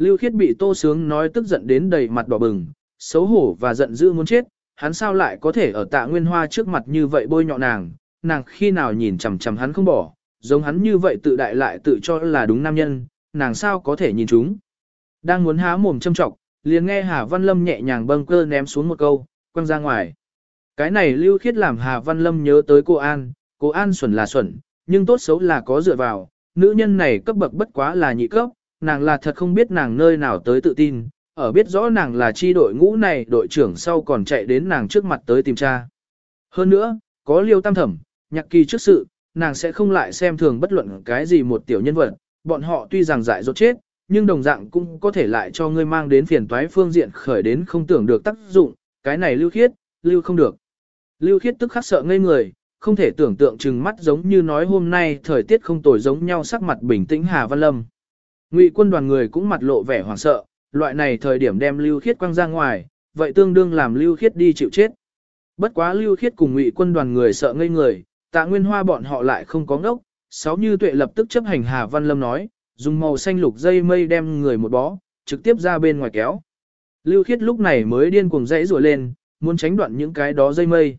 Lưu Khiết bị Tô Sướng nói tức giận đến đầy mặt đỏ bừng, xấu hổ và giận dữ muốn chết, hắn sao lại có thể ở tạ nguyên hoa trước mặt như vậy bôi nhọ nàng, nàng khi nào nhìn chằm chằm hắn không bỏ, giống hắn như vậy tự đại lại tự cho là đúng nam nhân, nàng sao có thể nhìn chúng. Đang muốn há mồm châm trọng, liền nghe Hà Văn Lâm nhẹ nhàng bâng cơ ném xuống một câu, quăng ra ngoài. Cái này lưu khiết làm Hà Văn Lâm nhớ tới cô An, cô An xuẩn là xuẩn, nhưng tốt xấu là có dựa vào, nữ nhân này cấp bậc bất quá là nhị cấp, nàng là thật không biết nàng nơi nào tới tự tin, ở biết rõ nàng là chi đội ngũ này đội trưởng sau còn chạy đến nàng trước mặt tới tìm cha. Hơn nữa, có liêu tam thẩm, nhạc kỳ trước sự, nàng sẽ không lại xem thường bất luận cái gì một tiểu nhân vật, bọn họ tuy rằng dại dột chết, nhưng đồng dạng cũng có thể lại cho ngươi mang đến phiền toái phương diện khởi đến không tưởng được tác dụng, cái này lưu khiết, lưu không được. Lưu khiết tức khắc sợ ngây người, không thể tưởng tượng chừng mắt giống như nói hôm nay thời tiết không tồi giống nhau sắc mặt bình tĩnh Hà Văn Lâm. Ngụy quân đoàn người cũng mặt lộ vẻ hoảng sợ, loại này thời điểm đem Lưu Khiết quăng ra ngoài, vậy tương đương làm Lưu Khiết đi chịu chết. Bất quá Lưu Khiết cùng Ngụy quân đoàn người sợ ngây người, tạ nguyên hoa bọn họ lại không có ngốc, sáu như tuệ lập tức chấp hành Hà Văn Lâm nói, dùng màu xanh lục dây mây đem người một bó, trực tiếp ra bên ngoài kéo. Lưu Khiết lúc này mới điên cuồng dãy rủa lên, muốn tránh đoạn những cái đó dây mây.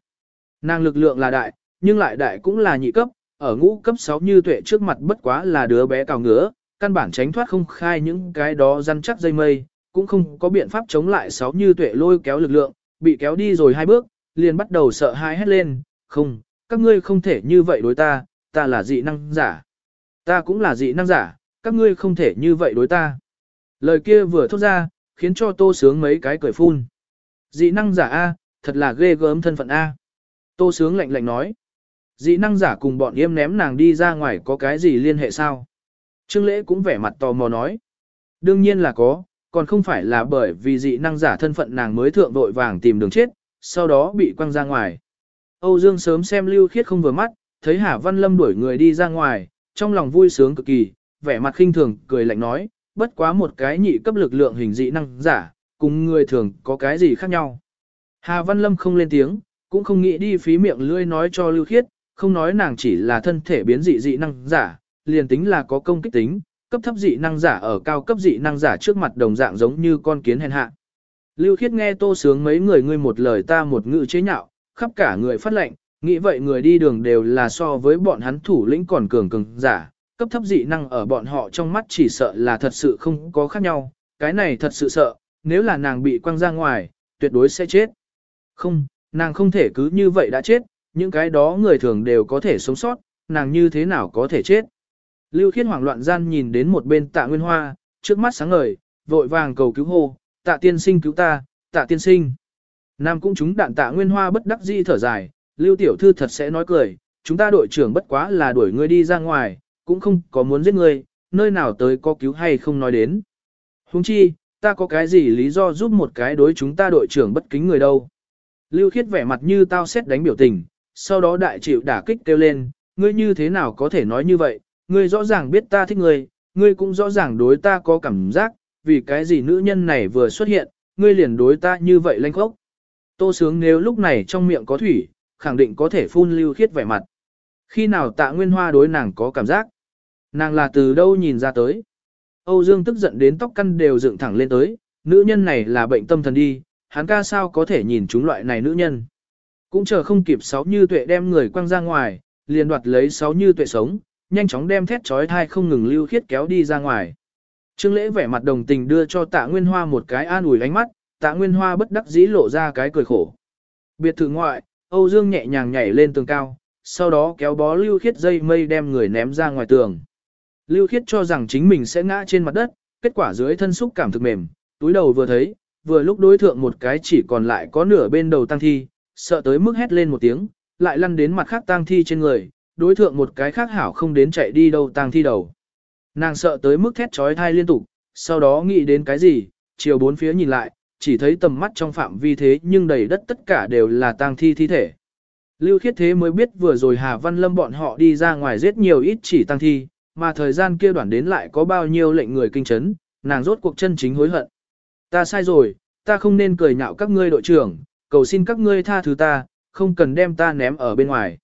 Nàng lực lượng là đại, nhưng lại đại cũng là nhị cấp, ở ngũ cấp 6 như tuệ trước mặt bất quá là đứa bé cào ngứa, căn bản tránh thoát không khai những cái đó răn chắc dây mây, cũng không có biện pháp chống lại sáu như tuệ lôi kéo lực lượng, bị kéo đi rồi hai bước, liền bắt đầu sợ hãi hét lên, không, các ngươi không thể như vậy đối ta, ta là dị năng giả. Ta cũng là dị năng giả, các ngươi không thể như vậy đối ta. Lời kia vừa thốt ra, khiến cho tô sướng mấy cái cười phun. Dị năng giả A, thật là ghê gớm thân phận A. Tô sướng lạnh lạnh nói. Dị năng giả cùng bọn yêm ném nàng đi ra ngoài có cái gì liên hệ sao? Trương lễ cũng vẻ mặt tò mò nói. Đương nhiên là có, còn không phải là bởi vì dị năng giả thân phận nàng mới thượng vội vàng tìm đường chết, sau đó bị quăng ra ngoài. Âu Dương sớm xem Lưu Khiết không vừa mắt, thấy Hà Văn Lâm đuổi người đi ra ngoài, trong lòng vui sướng cực kỳ, vẻ mặt khinh thường, cười lạnh nói, bất quá một cái nhị cấp lực lượng hình dị năng giả, cùng người thường có cái gì khác nhau. Hà Văn Lâm không lên tiếng, cũng không nghĩ đi phí miệng lưỡi nói cho Lưu Khiết, không nói nàng chỉ là thân thể biến dị dị năng giả, liền tính là có công kích tính, cấp thấp dị năng giả ở cao cấp dị năng giả trước mặt đồng dạng giống như con kiến hèn hạ. Lưu Khiết nghe Tô Sướng mấy người ngươi một lời ta một ngữ chế nhạo, khắp cả người phát lệnh, nghĩ vậy người đi đường đều là so với bọn hắn thủ lĩnh còn cường cường giả, cấp thấp dị năng ở bọn họ trong mắt chỉ sợ là thật sự không có khác nhau, cái này thật sự sợ, nếu là nàng bị quăng ra ngoài, tuyệt đối sẽ chết. Không, nàng không thể cứ như vậy đã chết, những cái đó người thường đều có thể sống sót, nàng như thế nào có thể chết. Lưu khiết hoảng loạn gian nhìn đến một bên tạ nguyên hoa, trước mắt sáng ngời, vội vàng cầu cứu hô, tạ tiên sinh cứu ta, tạ tiên sinh. Nam cũng chúng đạn tạ nguyên hoa bất đắc dĩ thở dài, lưu tiểu thư thật sẽ nói cười, chúng ta đội trưởng bất quá là đuổi ngươi đi ra ngoài, cũng không có muốn giết ngươi, nơi nào tới có cứu hay không nói đến. Huống chi, ta có cái gì lý do giúp một cái đối chúng ta đội trưởng bất kính người đâu. Lưu khiết vẻ mặt như tao xét đánh biểu tình, sau đó đại chịu đả kích kêu lên, ngươi như thế nào có thể nói như vậy, ngươi rõ ràng biết ta thích ngươi, ngươi cũng rõ ràng đối ta có cảm giác, vì cái gì nữ nhân này vừa xuất hiện, ngươi liền đối ta như vậy lanh khốc. Tô sướng nếu lúc này trong miệng có thủy, khẳng định có thể phun lưu khiết vẻ mặt. Khi nào tạ nguyên hoa đối nàng có cảm giác? Nàng là từ đâu nhìn ra tới? Âu Dương tức giận đến tóc căn đều dựng thẳng lên tới, nữ nhân này là bệnh tâm thần đi, hắn ca sao có thể nhìn chúng loại này nữ nhân. Cũng chờ không kịp sáu như tuệ đem người quăng ra ngoài, liền đoạt lấy sáu như tuệ sống, nhanh chóng đem thét trói thai không ngừng lưu khiết kéo đi ra ngoài. Trương lễ vẻ mặt đồng tình đưa cho tạ Nguyên Hoa một cái an ủi ánh mắt, tạ Nguyên Hoa bất đắc dĩ lộ ra cái cười khổ. Biệt thự ngoại, Âu Dương nhẹ nhàng nhảy lên tường cao, sau đó kéo bó lưu khiết dây mây đem người ném ra ngoài tường. Lưu khiết cho rằng chính mình sẽ ngã trên mặt đất, kết quả dưới thân xúc cảm thực mềm, túi đầu vừa thấy, vừa lúc đối thượng một cái chỉ còn lại có nửa bên đầu tăng thi, sợ tới mức hét lên một tiếng, lại lăn đến mặt khác tăng thi trên người, đối thượng một cái khác hảo không đến chạy đi đâu tang thi đầu. Nàng sợ tới mức thét trói thai liên tục, sau đó nghĩ đến cái gì, chiều bốn phía nhìn lại, chỉ thấy tầm mắt trong phạm vi thế nhưng đầy đất tất cả đều là tang thi thi thể. Lưu khiết thế mới biết vừa rồi Hà Văn Lâm bọn họ đi ra ngoài giết nhiều ít chỉ tăng thi, mà thời gian kia đoạn đến lại có bao nhiêu lệnh người kinh chấn, nàng rốt cuộc chân chính hối hận. Ta sai rồi, ta không nên cười nhạo các ngươi đội trưởng, cầu xin các ngươi tha thứ ta, không cần đem ta ném ở bên ngoài.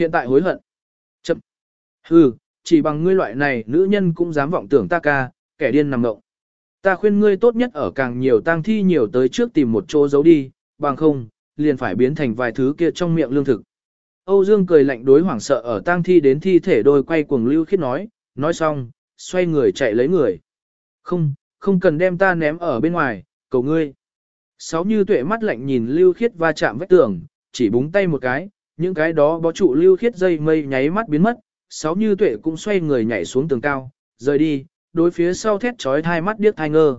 Hiện tại hối hận. Chậm. Hừ, chỉ bằng ngươi loại này nữ nhân cũng dám vọng tưởng ta ca, kẻ điên nằm ngộng. Ta khuyên ngươi tốt nhất ở càng nhiều tang thi nhiều tới trước tìm một chỗ giấu đi, bằng không, liền phải biến thành vài thứ kia trong miệng lương thực. Âu Dương cười lạnh đối hoảng sợ ở tang thi đến thi thể đôi quay cuồng lưu khiết nói, nói xong, xoay người chạy lấy người. Không, không cần đem ta ném ở bên ngoài, cầu ngươi. Sáu như tuệ mắt lạnh nhìn lưu khiết va chạm vách tường, chỉ búng tay một cái, những cái đó bó trụ lưu khiết dây mây nháy mắt biến mất, sáu như tuệ cũng xoay người nhảy xuống tường cao, rời đi, đối phía sau thét trói thai mắt điếc thai ngơ.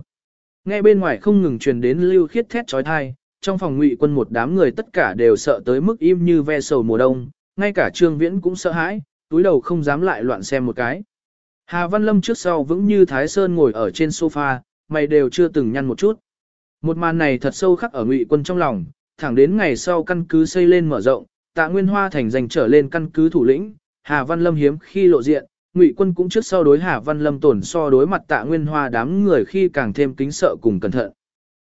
Nghe bên ngoài không ngừng truyền đến lưu khiết thét trói thai, trong phòng ngụy quân một đám người tất cả đều sợ tới mức im như ve sầu mùa đông, ngay cả trương viễn cũng sợ hãi, túi đầu không dám lại loạn xem một cái. Hà Văn Lâm trước sau vững như Thái Sơn ngồi ở trên sofa, mày đều chưa từng nhăn một chút. Một màn này thật sâu khắc ở ngụy quân trong lòng, thẳng đến ngày sau căn cứ xây lên mở rộng, tạ Nguyên Hoa thành giành trở lên căn cứ thủ lĩnh, Hà Văn Lâm hiếm khi lộ diện, ngụy quân cũng trước sau đối Hà Văn Lâm tổn so đối mặt tạ Nguyên Hoa đám người khi càng thêm kính sợ cùng cẩn thận.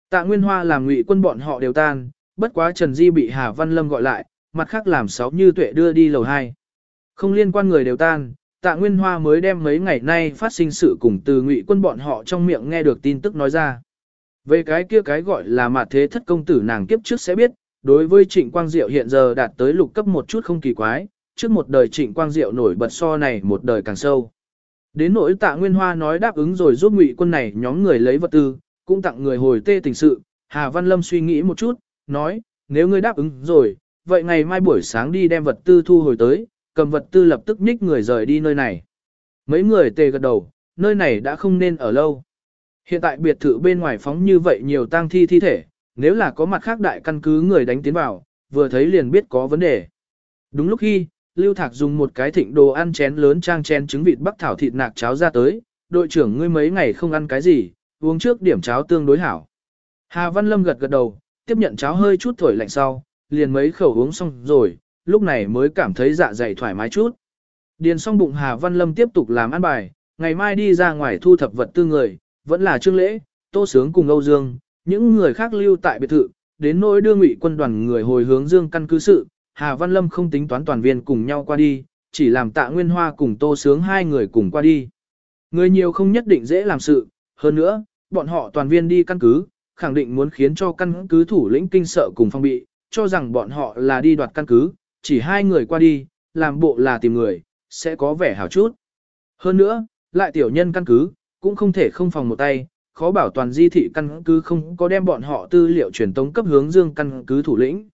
Tạ Nguyên Hoa làm ngụy quân bọn họ đều tan, bất quá Trần Di bị Hà Văn Lâm gọi lại, mặt khác làm sáu như tuệ đưa đi lầu 2. Không liên quan người đều tan, Tạ Nguyên Hoa mới đem mấy ngày nay phát sinh sự cùng từ ngụy quân bọn họ trong miệng nghe được tin tức nói ra. Về cái kia cái gọi là mạt thế thất công tử nàng kiếp trước sẽ biết, đối với Trịnh Quang Diệu hiện giờ đạt tới lục cấp một chút không kỳ quái, trước một đời Trịnh Quang Diệu nổi bật so này một đời càng sâu. Đến nỗi Tạ Nguyên Hoa nói đáp ứng rồi giúp ngụy quân này nhóm người lấy vật tư, cũng tặng người hồi tê tình sự, Hà Văn Lâm suy nghĩ một chút, nói, nếu ngươi đáp ứng rồi, vậy ngày mai buổi sáng đi đem vật tư thu hồi tới, cầm vật tư lập tức nhích người rời đi nơi này. Mấy người tề gật đầu, nơi này đã không nên ở lâu. Hiện tại biệt thự bên ngoài phóng như vậy nhiều tang thi thi thể, nếu là có mặt khác đại căn cứ người đánh tiến vào, vừa thấy liền biết có vấn đề. Đúng lúc khi, Lưu Thạc dùng một cái thịnh đồ ăn chén lớn trang chén trứng vịt bắc thảo thịt nạc cháo ra tới, đội trưởng ngươi mấy ngày không ăn cái gì, uống trước điểm cháo tương đối hảo. Hà Văn Lâm gật gật đầu, tiếp nhận cháo hơi chút thổi lạnh sau, liền mấy khẩu uống xong rồi, lúc này mới cảm thấy dạ dày thoải mái chút. Điền xong bụng Hà Văn Lâm tiếp tục làm ăn bài, ngày mai đi ra ngoài thu thập vật tư người, vẫn là Trương Lễ, Tô Sướng cùng Âu Dương, những người khác lưu tại biệt thự, đến nỗi đưa ngụy quân đoàn người hồi hướng Dương căn cứ sự, Hà Văn Lâm không tính toán toàn viên cùng nhau qua đi, chỉ làm tạ Nguyên Hoa cùng Tô Sướng hai người cùng qua đi. Người nhiều không nhất định dễ làm sự, hơn nữa, bọn họ toàn viên đi căn cứ, khẳng định muốn khiến cho căn cứ thủ lĩnh kinh sợ cùng phong bị, cho rằng bọn họ là đi đoạt căn cứ, chỉ hai người qua đi, làm bộ là tìm người, sẽ có vẻ hảo chút. Hơn nữa, lại tiểu nhân căn cứ, cũng không thể không phòng một tay, khó bảo toàn di thị căn cứ không có đem bọn họ tư liệu truyền tống cấp hướng dương căn cứ thủ lĩnh.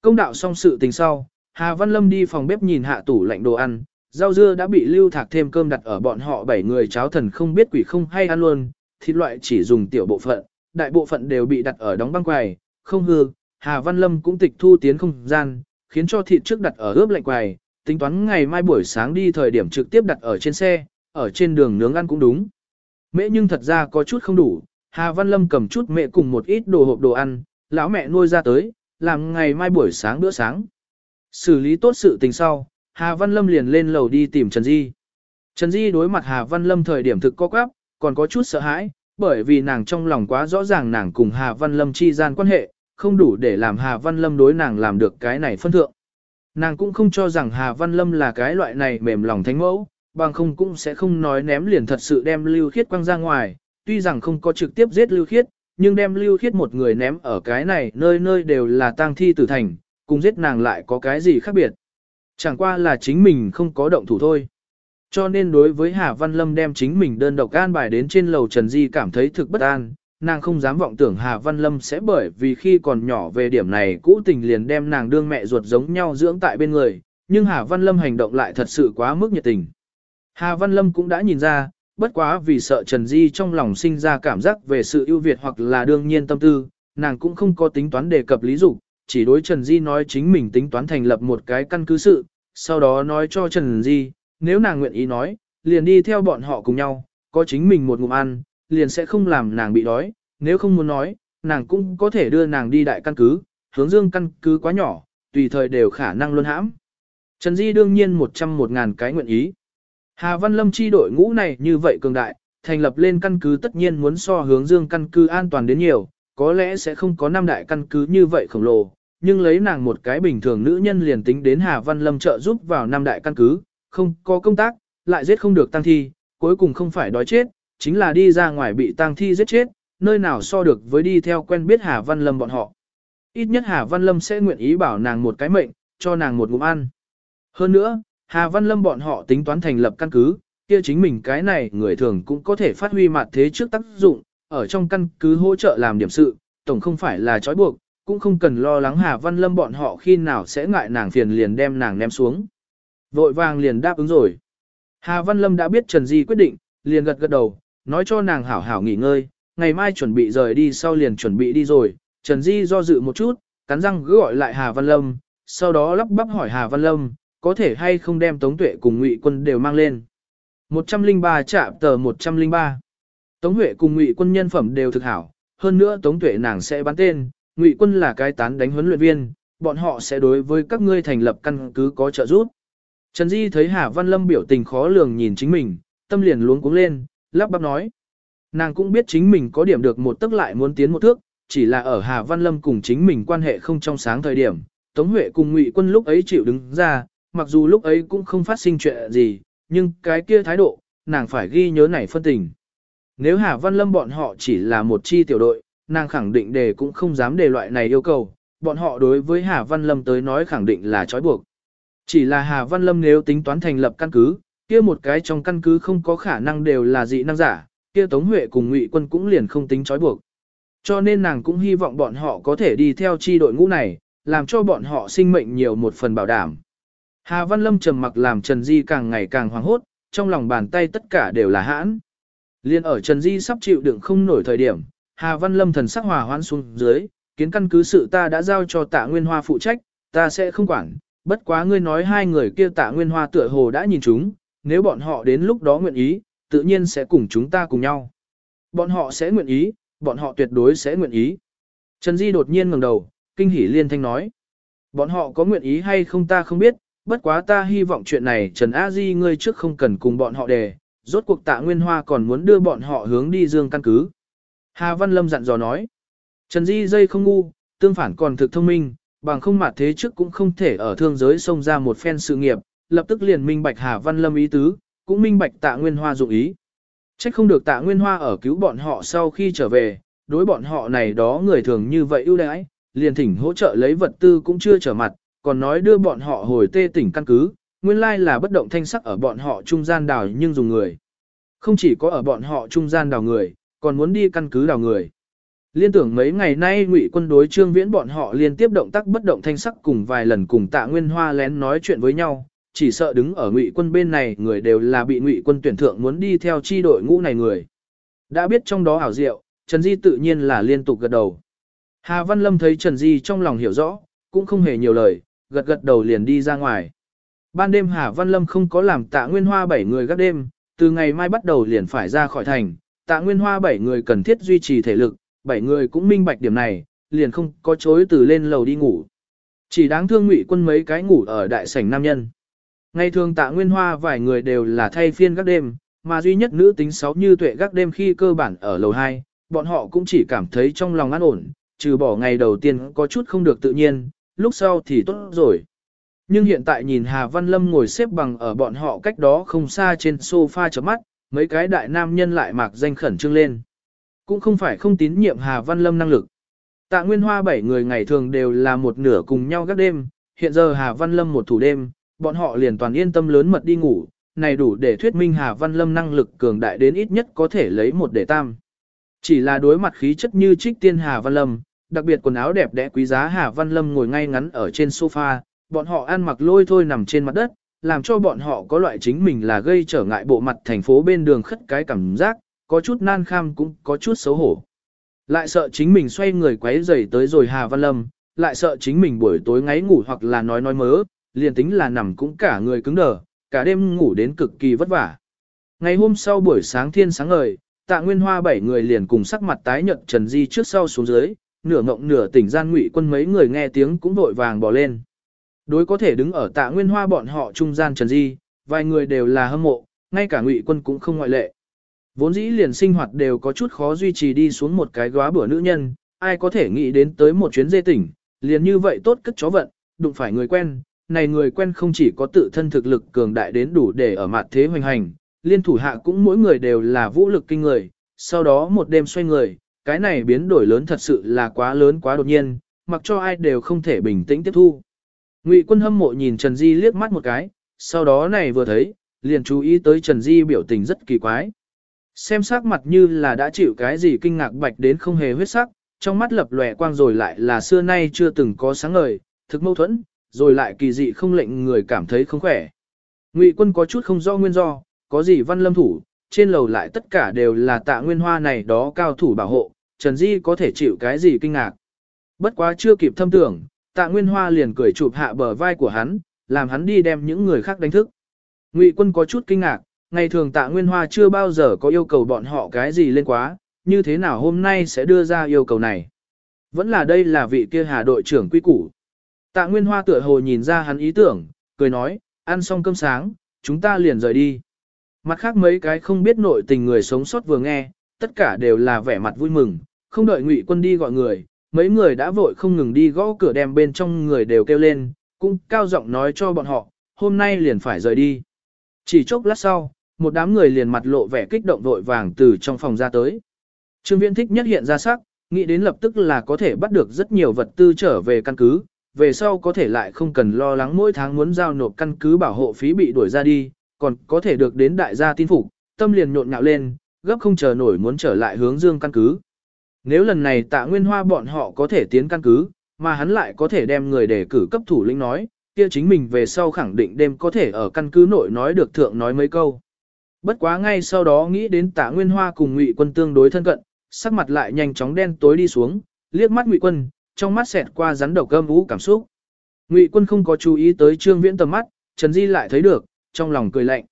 Công đạo xong sự tình sau, Hà Văn Lâm đi phòng bếp nhìn hạ tủ lạnh đồ ăn, rau dưa đã bị lưu thạc thêm cơm đặt ở bọn họ bảy người cháo thần không biết quỷ không hay ăn luôn, thịt loại chỉ dùng tiểu bộ phận, đại bộ phận đều bị đặt ở đóng băng quầy, không hư, Hà Văn Lâm cũng tịch thu tiến không gian, khiến cho thịt trước đặt ở ướp lạnh quầy, tính toán ngày mai buổi sáng đi thời điểm trực tiếp đặt ở trên xe, ở trên đường nướng ăn cũng đúng. Mẹ nhưng thật ra có chút không đủ, Hà Văn Lâm cầm chút mẹ cùng một ít đồ hộp đồ ăn, lão mẹ nuôi ra tới, làm ngày mai buổi sáng bữa sáng. Xử lý tốt sự tình sau, Hà Văn Lâm liền lên lầu đi tìm Trần Di. Trần Di đối mặt Hà Văn Lâm thời điểm thực có quáp, còn có chút sợ hãi, bởi vì nàng trong lòng quá rõ ràng nàng cùng Hà Văn Lâm chi gian quan hệ, không đủ để làm Hà Văn Lâm đối nàng làm được cái này phân thượng. Nàng cũng không cho rằng Hà Văn Lâm là cái loại này mềm lòng thánh mẫu, bằng không cũng sẽ không nói ném liền thật sự đem Lưu Khiết quăng ra ngoài, tuy rằng không có trực tiếp giết Lưu Khiết, nhưng đem Lưu Khiết một người ném ở cái này nơi nơi đều là tang thi tử thành, cùng giết nàng lại có cái gì khác biệt. Chẳng qua là chính mình không có động thủ thôi. Cho nên đối với Hà Văn Lâm đem chính mình đơn độc an bài đến trên lầu Trần Di cảm thấy thực bất an, nàng không dám vọng tưởng Hà Văn Lâm sẽ bởi vì khi còn nhỏ về điểm này cũ tình liền đem nàng đương mẹ ruột giống nhau dưỡng tại bên người, nhưng Hà Văn Lâm hành động lại thật sự quá mức nhiệt tình. Hà Văn Lâm cũng đã nhìn ra, bất quá vì sợ Trần Di trong lòng sinh ra cảm giác về sự ưu việt hoặc là đương nhiên tâm tư, nàng cũng không có tính toán đề cập lý dục, chỉ đối Trần Di nói chính mình tính toán thành lập một cái căn cứ sự, sau đó nói cho Trần Di, nếu nàng nguyện ý nói, liền đi theo bọn họ cùng nhau, có chính mình một ngụm ăn, liền sẽ không làm nàng bị đói, nếu không muốn nói, nàng cũng có thể đưa nàng đi đại căn cứ, hướng dương căn cứ quá nhỏ, tùy thời đều khả năng luôn hãm. Trần Di đương nhiên một trăm một ngàn cái nguyện ý. Hà Văn Lâm chi đội ngũ này như vậy cường đại, thành lập lên căn cứ tất nhiên muốn so hướng dương căn cứ an toàn đến nhiều, có lẽ sẽ không có năm đại căn cứ như vậy khổng lồ, nhưng lấy nàng một cái bình thường nữ nhân liền tính đến Hà Văn Lâm trợ giúp vào năm đại căn cứ, không có công tác, lại giết không được tăng thi, cuối cùng không phải đói chết, chính là đi ra ngoài bị tang thi giết chết, nơi nào so được với đi theo quen biết Hà Văn Lâm bọn họ. Ít nhất Hà Văn Lâm sẽ nguyện ý bảo nàng một cái mệnh, cho nàng một ngụm ăn. Hơn nữa, Hà Văn Lâm bọn họ tính toán thành lập căn cứ, kia chính mình cái này người thường cũng có thể phát huy mặt thế trước tác dụng, ở trong căn cứ hỗ trợ làm điểm sự, tổng không phải là trói buộc, cũng không cần lo lắng Hà Văn Lâm bọn họ khi nào sẽ ngại nàng phiền liền đem nàng ném xuống. Vội vàng liền đáp ứng rồi. Hà Văn Lâm đã biết Trần Di quyết định, liền gật gật đầu, nói cho nàng hảo hảo nghỉ ngơi, ngày mai chuẩn bị rời đi sau liền chuẩn bị đi rồi. Trần Di do dự một chút, cắn răng cứ gọi lại Hà Văn Lâm, sau đó lắp bắp hỏi Hà Văn Lâm, có thể hay không đem Tống Tuệ cùng Ngụy Quân đều mang lên. 103 chạm tờ 103. Tống Huệ cùng Ngụy Quân nhân phẩm đều thực hảo, hơn nữa Tống Tuệ nàng sẽ bán tên, Ngụy Quân là cái tán đánh huấn luyện viên, bọn họ sẽ đối với các ngươi thành lập căn cứ có trợ giúp. Trần Di thấy Hà Văn Lâm biểu tình khó lường nhìn chính mình, tâm liền luống cuống lên, lắp bắp nói. Nàng cũng biết chính mình có điểm được một tức lại muốn tiến một thước, chỉ là ở Hà Văn Lâm cùng chính mình quan hệ không trong sáng thời điểm, Tống Huệ cùng Ngụy Quân lúc ấy chịu đứng ra, mặc dù lúc ấy cũng không phát sinh chuyện gì, nhưng cái kia thái độ, nàng phải ghi nhớ này phân tình. Nếu Hà Văn Lâm bọn họ chỉ là một chi tiểu đội, nàng khẳng định đề cũng không dám đề loại này yêu cầu, bọn họ đối với Hà Văn Lâm tới nói khẳng định là trói buộc. Chỉ là Hà Văn Lâm nếu tính toán thành lập căn cứ, kia một cái trong căn cứ không có khả năng đều là dị năng giả, kia Tống Huệ cùng Ngụy Quân cũng liền không tính trói buộc. Cho nên nàng cũng hy vọng bọn họ có thể đi theo chi đội ngũ này, làm cho bọn họ sinh mệnh nhiều một phần bảo đảm. Hà Văn Lâm trầm mặc làm Trần Di càng ngày càng hoảng hốt, trong lòng bàn tay tất cả đều là hãn. Liên ở Trần Di sắp chịu đựng không nổi thời điểm, Hà Văn Lâm thần sắc hòa hoãn xuống dưới, kiến căn cứ sự ta đã giao cho tạ Nguyên Hoa phụ trách, ta sẽ không quản, bất quá ngươi nói hai người kia tạ Nguyên Hoa tựa hồ đã nhìn chúng, nếu bọn họ đến lúc đó nguyện ý, tự nhiên sẽ cùng chúng ta cùng nhau. Bọn họ sẽ nguyện ý, bọn họ tuyệt đối sẽ nguyện ý. Trần Di đột nhiên ngẩng đầu, kinh hỉ liên thanh nói. Bọn họ có nguyện ý hay không ta không biết, bất quá ta hy vọng chuyện này Trần A Di ngươi trước không cần cùng bọn họ đề, rốt cuộc tạ Nguyên Hoa còn muốn đưa bọn họ hướng đi dương căn cứ. Hà Văn Lâm dặn dò nói. Trần Di dây không ngu, tương phản còn thực thông minh, bằng không mặt thế trước cũng không thể ở thương giới xông ra một phen sự nghiệp, lập tức liền minh bạch Hà Văn Lâm ý tứ, cũng minh bạch tạ Nguyên Hoa dụng ý. Trách không được tạ Nguyên Hoa ở cứu bọn họ sau khi trở về, đối bọn họ này đó người thường như vậy ưu đãi, liền thỉnh hỗ trợ lấy vật tư cũng chưa trở mặt, còn nói đưa bọn họ hồi tê tỉnh căn cứ, nguyên lai là bất động thanh sắc ở bọn họ trung gian đào nhưng dùng người. Không chỉ có ở bọn họ trung gian đào người, còn muốn đi căn cứ đào người. Liên tưởng mấy ngày nay ngụy quân đối trương viễn bọn họ liên tiếp động tác bất động thanh sắc cùng vài lần cùng tạ nguyên hoa lén nói chuyện với nhau, chỉ sợ đứng ở ngụy quân bên này người đều là bị ngụy quân tuyển thượng muốn đi theo chi đội ngũ này người. Đã biết trong đó ảo diệu, Trần Di tự nhiên là liên tục gật đầu. Hà Văn Lâm thấy Trần Di trong lòng hiểu rõ, cũng không hề nhiều lời, gật gật đầu liền đi ra ngoài. Ban đêm Hà Văn Lâm không có làm tạ nguyên hoa bảy người gác đêm, từ ngày mai bắt đầu liền phải ra khỏi thành, tạ nguyên hoa bảy người cần thiết duy trì thể lực, bảy người cũng minh bạch điểm này, liền không có chối từ lên lầu đi ngủ. Chỉ đáng thương ngụy quân mấy cái ngủ ở đại sảnh nam nhân. Ngày thường tạ nguyên hoa vài người đều là thay phiên gác đêm, mà duy nhất nữ tính sáu như tuệ gác đêm khi cơ bản ở lầu 2, bọn họ cũng chỉ cảm thấy trong lòng an ổn, trừ bỏ ngày đầu tiên có chút không được tự nhiên, lúc sau thì tốt rồi. Nhưng hiện tại nhìn Hà Văn Lâm ngồi xếp bằng ở bọn họ cách đó không xa trên sofa chấm mắt, mấy cái đại nam nhân lại mạc danh khẩn trương lên. Cũng không phải không tín nhiệm Hà Văn Lâm năng lực. Tạ Nguyên Hoa bảy người ngày thường đều là một nửa cùng nhau gác đêm, hiện giờ Hà Văn Lâm một thủ đêm, bọn họ liền toàn yên tâm lớn mật đi ngủ, này đủ để thuyết minh Hà Văn Lâm năng lực cường đại đến ít nhất có thể lấy một để tam. Chỉ là đối mặt khí chất như trích tiên Hà Văn Lâm, đặc biệt quần áo đẹp đẽ quý giá Hà Văn Lâm ngồi ngay ngắn ở trên sofa, bọn họ ăn mặc lôi thôi nằm trên mặt đất, làm cho bọn họ có loại chính mình là gây trở ngại bộ mặt thành phố bên đường khất cái cảm giác, có chút nan kham cũng có chút xấu hổ. Lại sợ chính mình xoay người quấy rầy tới rồi Hà Văn Lâm, lại sợ chính mình buổi tối ngáy ngủ hoặc là nói nói mớ, liền tính là nằm cũng cả người cứng đờ, cả đêm ngủ đến cực kỳ vất vả. Ngày hôm sau buổi sáng thiên sáng ngời, tạ nguyên hoa bảy người liền cùng sắc mặt tái nhợt Trần Di trước sau xuống dưới, nửa ngộng nửa tỉnh gian ngụy quân mấy người nghe tiếng cũng vội vàng bỏ lên. Đối có thể đứng ở tạ nguyên hoa bọn họ trung gian Trần Di, vài người đều là hâm mộ, ngay cả ngụy quân cũng không ngoại lệ. Vốn dĩ liền sinh hoạt đều có chút khó duy trì đi xuống một cái góa bữa nữ nhân, ai có thể nghĩ đến tới một chuyến dê tỉnh, liền như vậy tốt cất chó vận, đụng phải người quen, này người quen không chỉ có tự thân thực lực cường đại đến đủ để ở mặt thế hoành hành, liên thủ hạ cũng mỗi người đều là vũ lực kinh người, sau đó một đêm xoay người, cái này biến đổi lớn thật sự là quá lớn quá đột nhiên, mặc cho ai đều không thể bình tĩnh tiếp thu. Ngụy quân hâm mộ nhìn Trần Di liếc mắt một cái, sau đó này vừa thấy, liền chú ý tới Trần Di biểu tình rất kỳ quái. Xem sắc mặt như là đã chịu cái gì kinh ngạc bạch đến không hề huyết sắc, trong mắt lập lòe quang rồi lại là xưa nay chưa từng có sáng ngời, thực mâu thuẫn, rồi lại kỳ dị không lệnh người cảm thấy không khỏe. Ngụy quân có chút không do nguyên do, có gì văn lâm thủ, trên lầu lại tất cả đều là tạ nguyên hoa này đó cao thủ bảo hộ, Trần Di có thể chịu cái gì kinh ngạc. Bất quá chưa kịp thâm tưởng, tạ nguyên hoa liền cười chụp hạ bờ vai của hắn, làm hắn đi đem những người khác đánh thức. Ngụy quân có chút kinh ngạc, ngày thường tạ nguyên hoa chưa bao giờ có yêu cầu bọn họ cái gì lên quá, như thế nào hôm nay sẽ đưa ra yêu cầu này. Vẫn là đây là vị kia hà đội trưởng quy củ. Tạ nguyên hoa tựa hồ nhìn ra hắn ý tưởng, cười nói, ăn xong cơm sáng, chúng ta liền rời đi. Mặt khác mấy cái không biết nội tình người sống sót vừa nghe, tất cả đều là vẻ mặt vui mừng, không đợi ngụy quân đi gọi người, mấy người đã vội không ngừng đi gõ cửa đem bên trong người đều kêu lên, cũng cao giọng nói cho bọn họ, hôm nay liền phải rời đi. Chỉ chốc lát sau, một đám người liền mặt lộ vẻ kích động vội vàng từ trong phòng ra tới. Trương Viễn thích nhất hiện ra sắc, nghĩ đến lập tức là có thể bắt được rất nhiều vật tư trở về căn cứ, về sau có thể lại không cần lo lắng mỗi tháng muốn giao nộp căn cứ bảo hộ phí bị đuổi ra đi, còn có thể được đến đại gia tin phục, tâm liền nhộn nhạo lên, gấp không chờ nổi muốn trở lại hướng dương căn cứ. Nếu lần này tạ nguyên hoa bọn họ có thể tiến căn cứ, mà hắn lại có thể đem người để cử cấp thủ lĩnh nói, kia chính mình về sau khẳng định đêm có thể ở căn cứ nội nói được thượng nói mấy câu. Bất quá ngay sau đó nghĩ đến tạ nguyên hoa cùng ngụy quân tương đối thân cận, sắc mặt lại nhanh chóng đen tối đi xuống, liếc mắt ngụy quân, trong mắt xẹt qua rắn đầu cơm vũ cảm xúc. Ngụy quân không có chú ý tới trương viễn tầm mắt, Trần Di lại thấy được, trong lòng cười lạnh.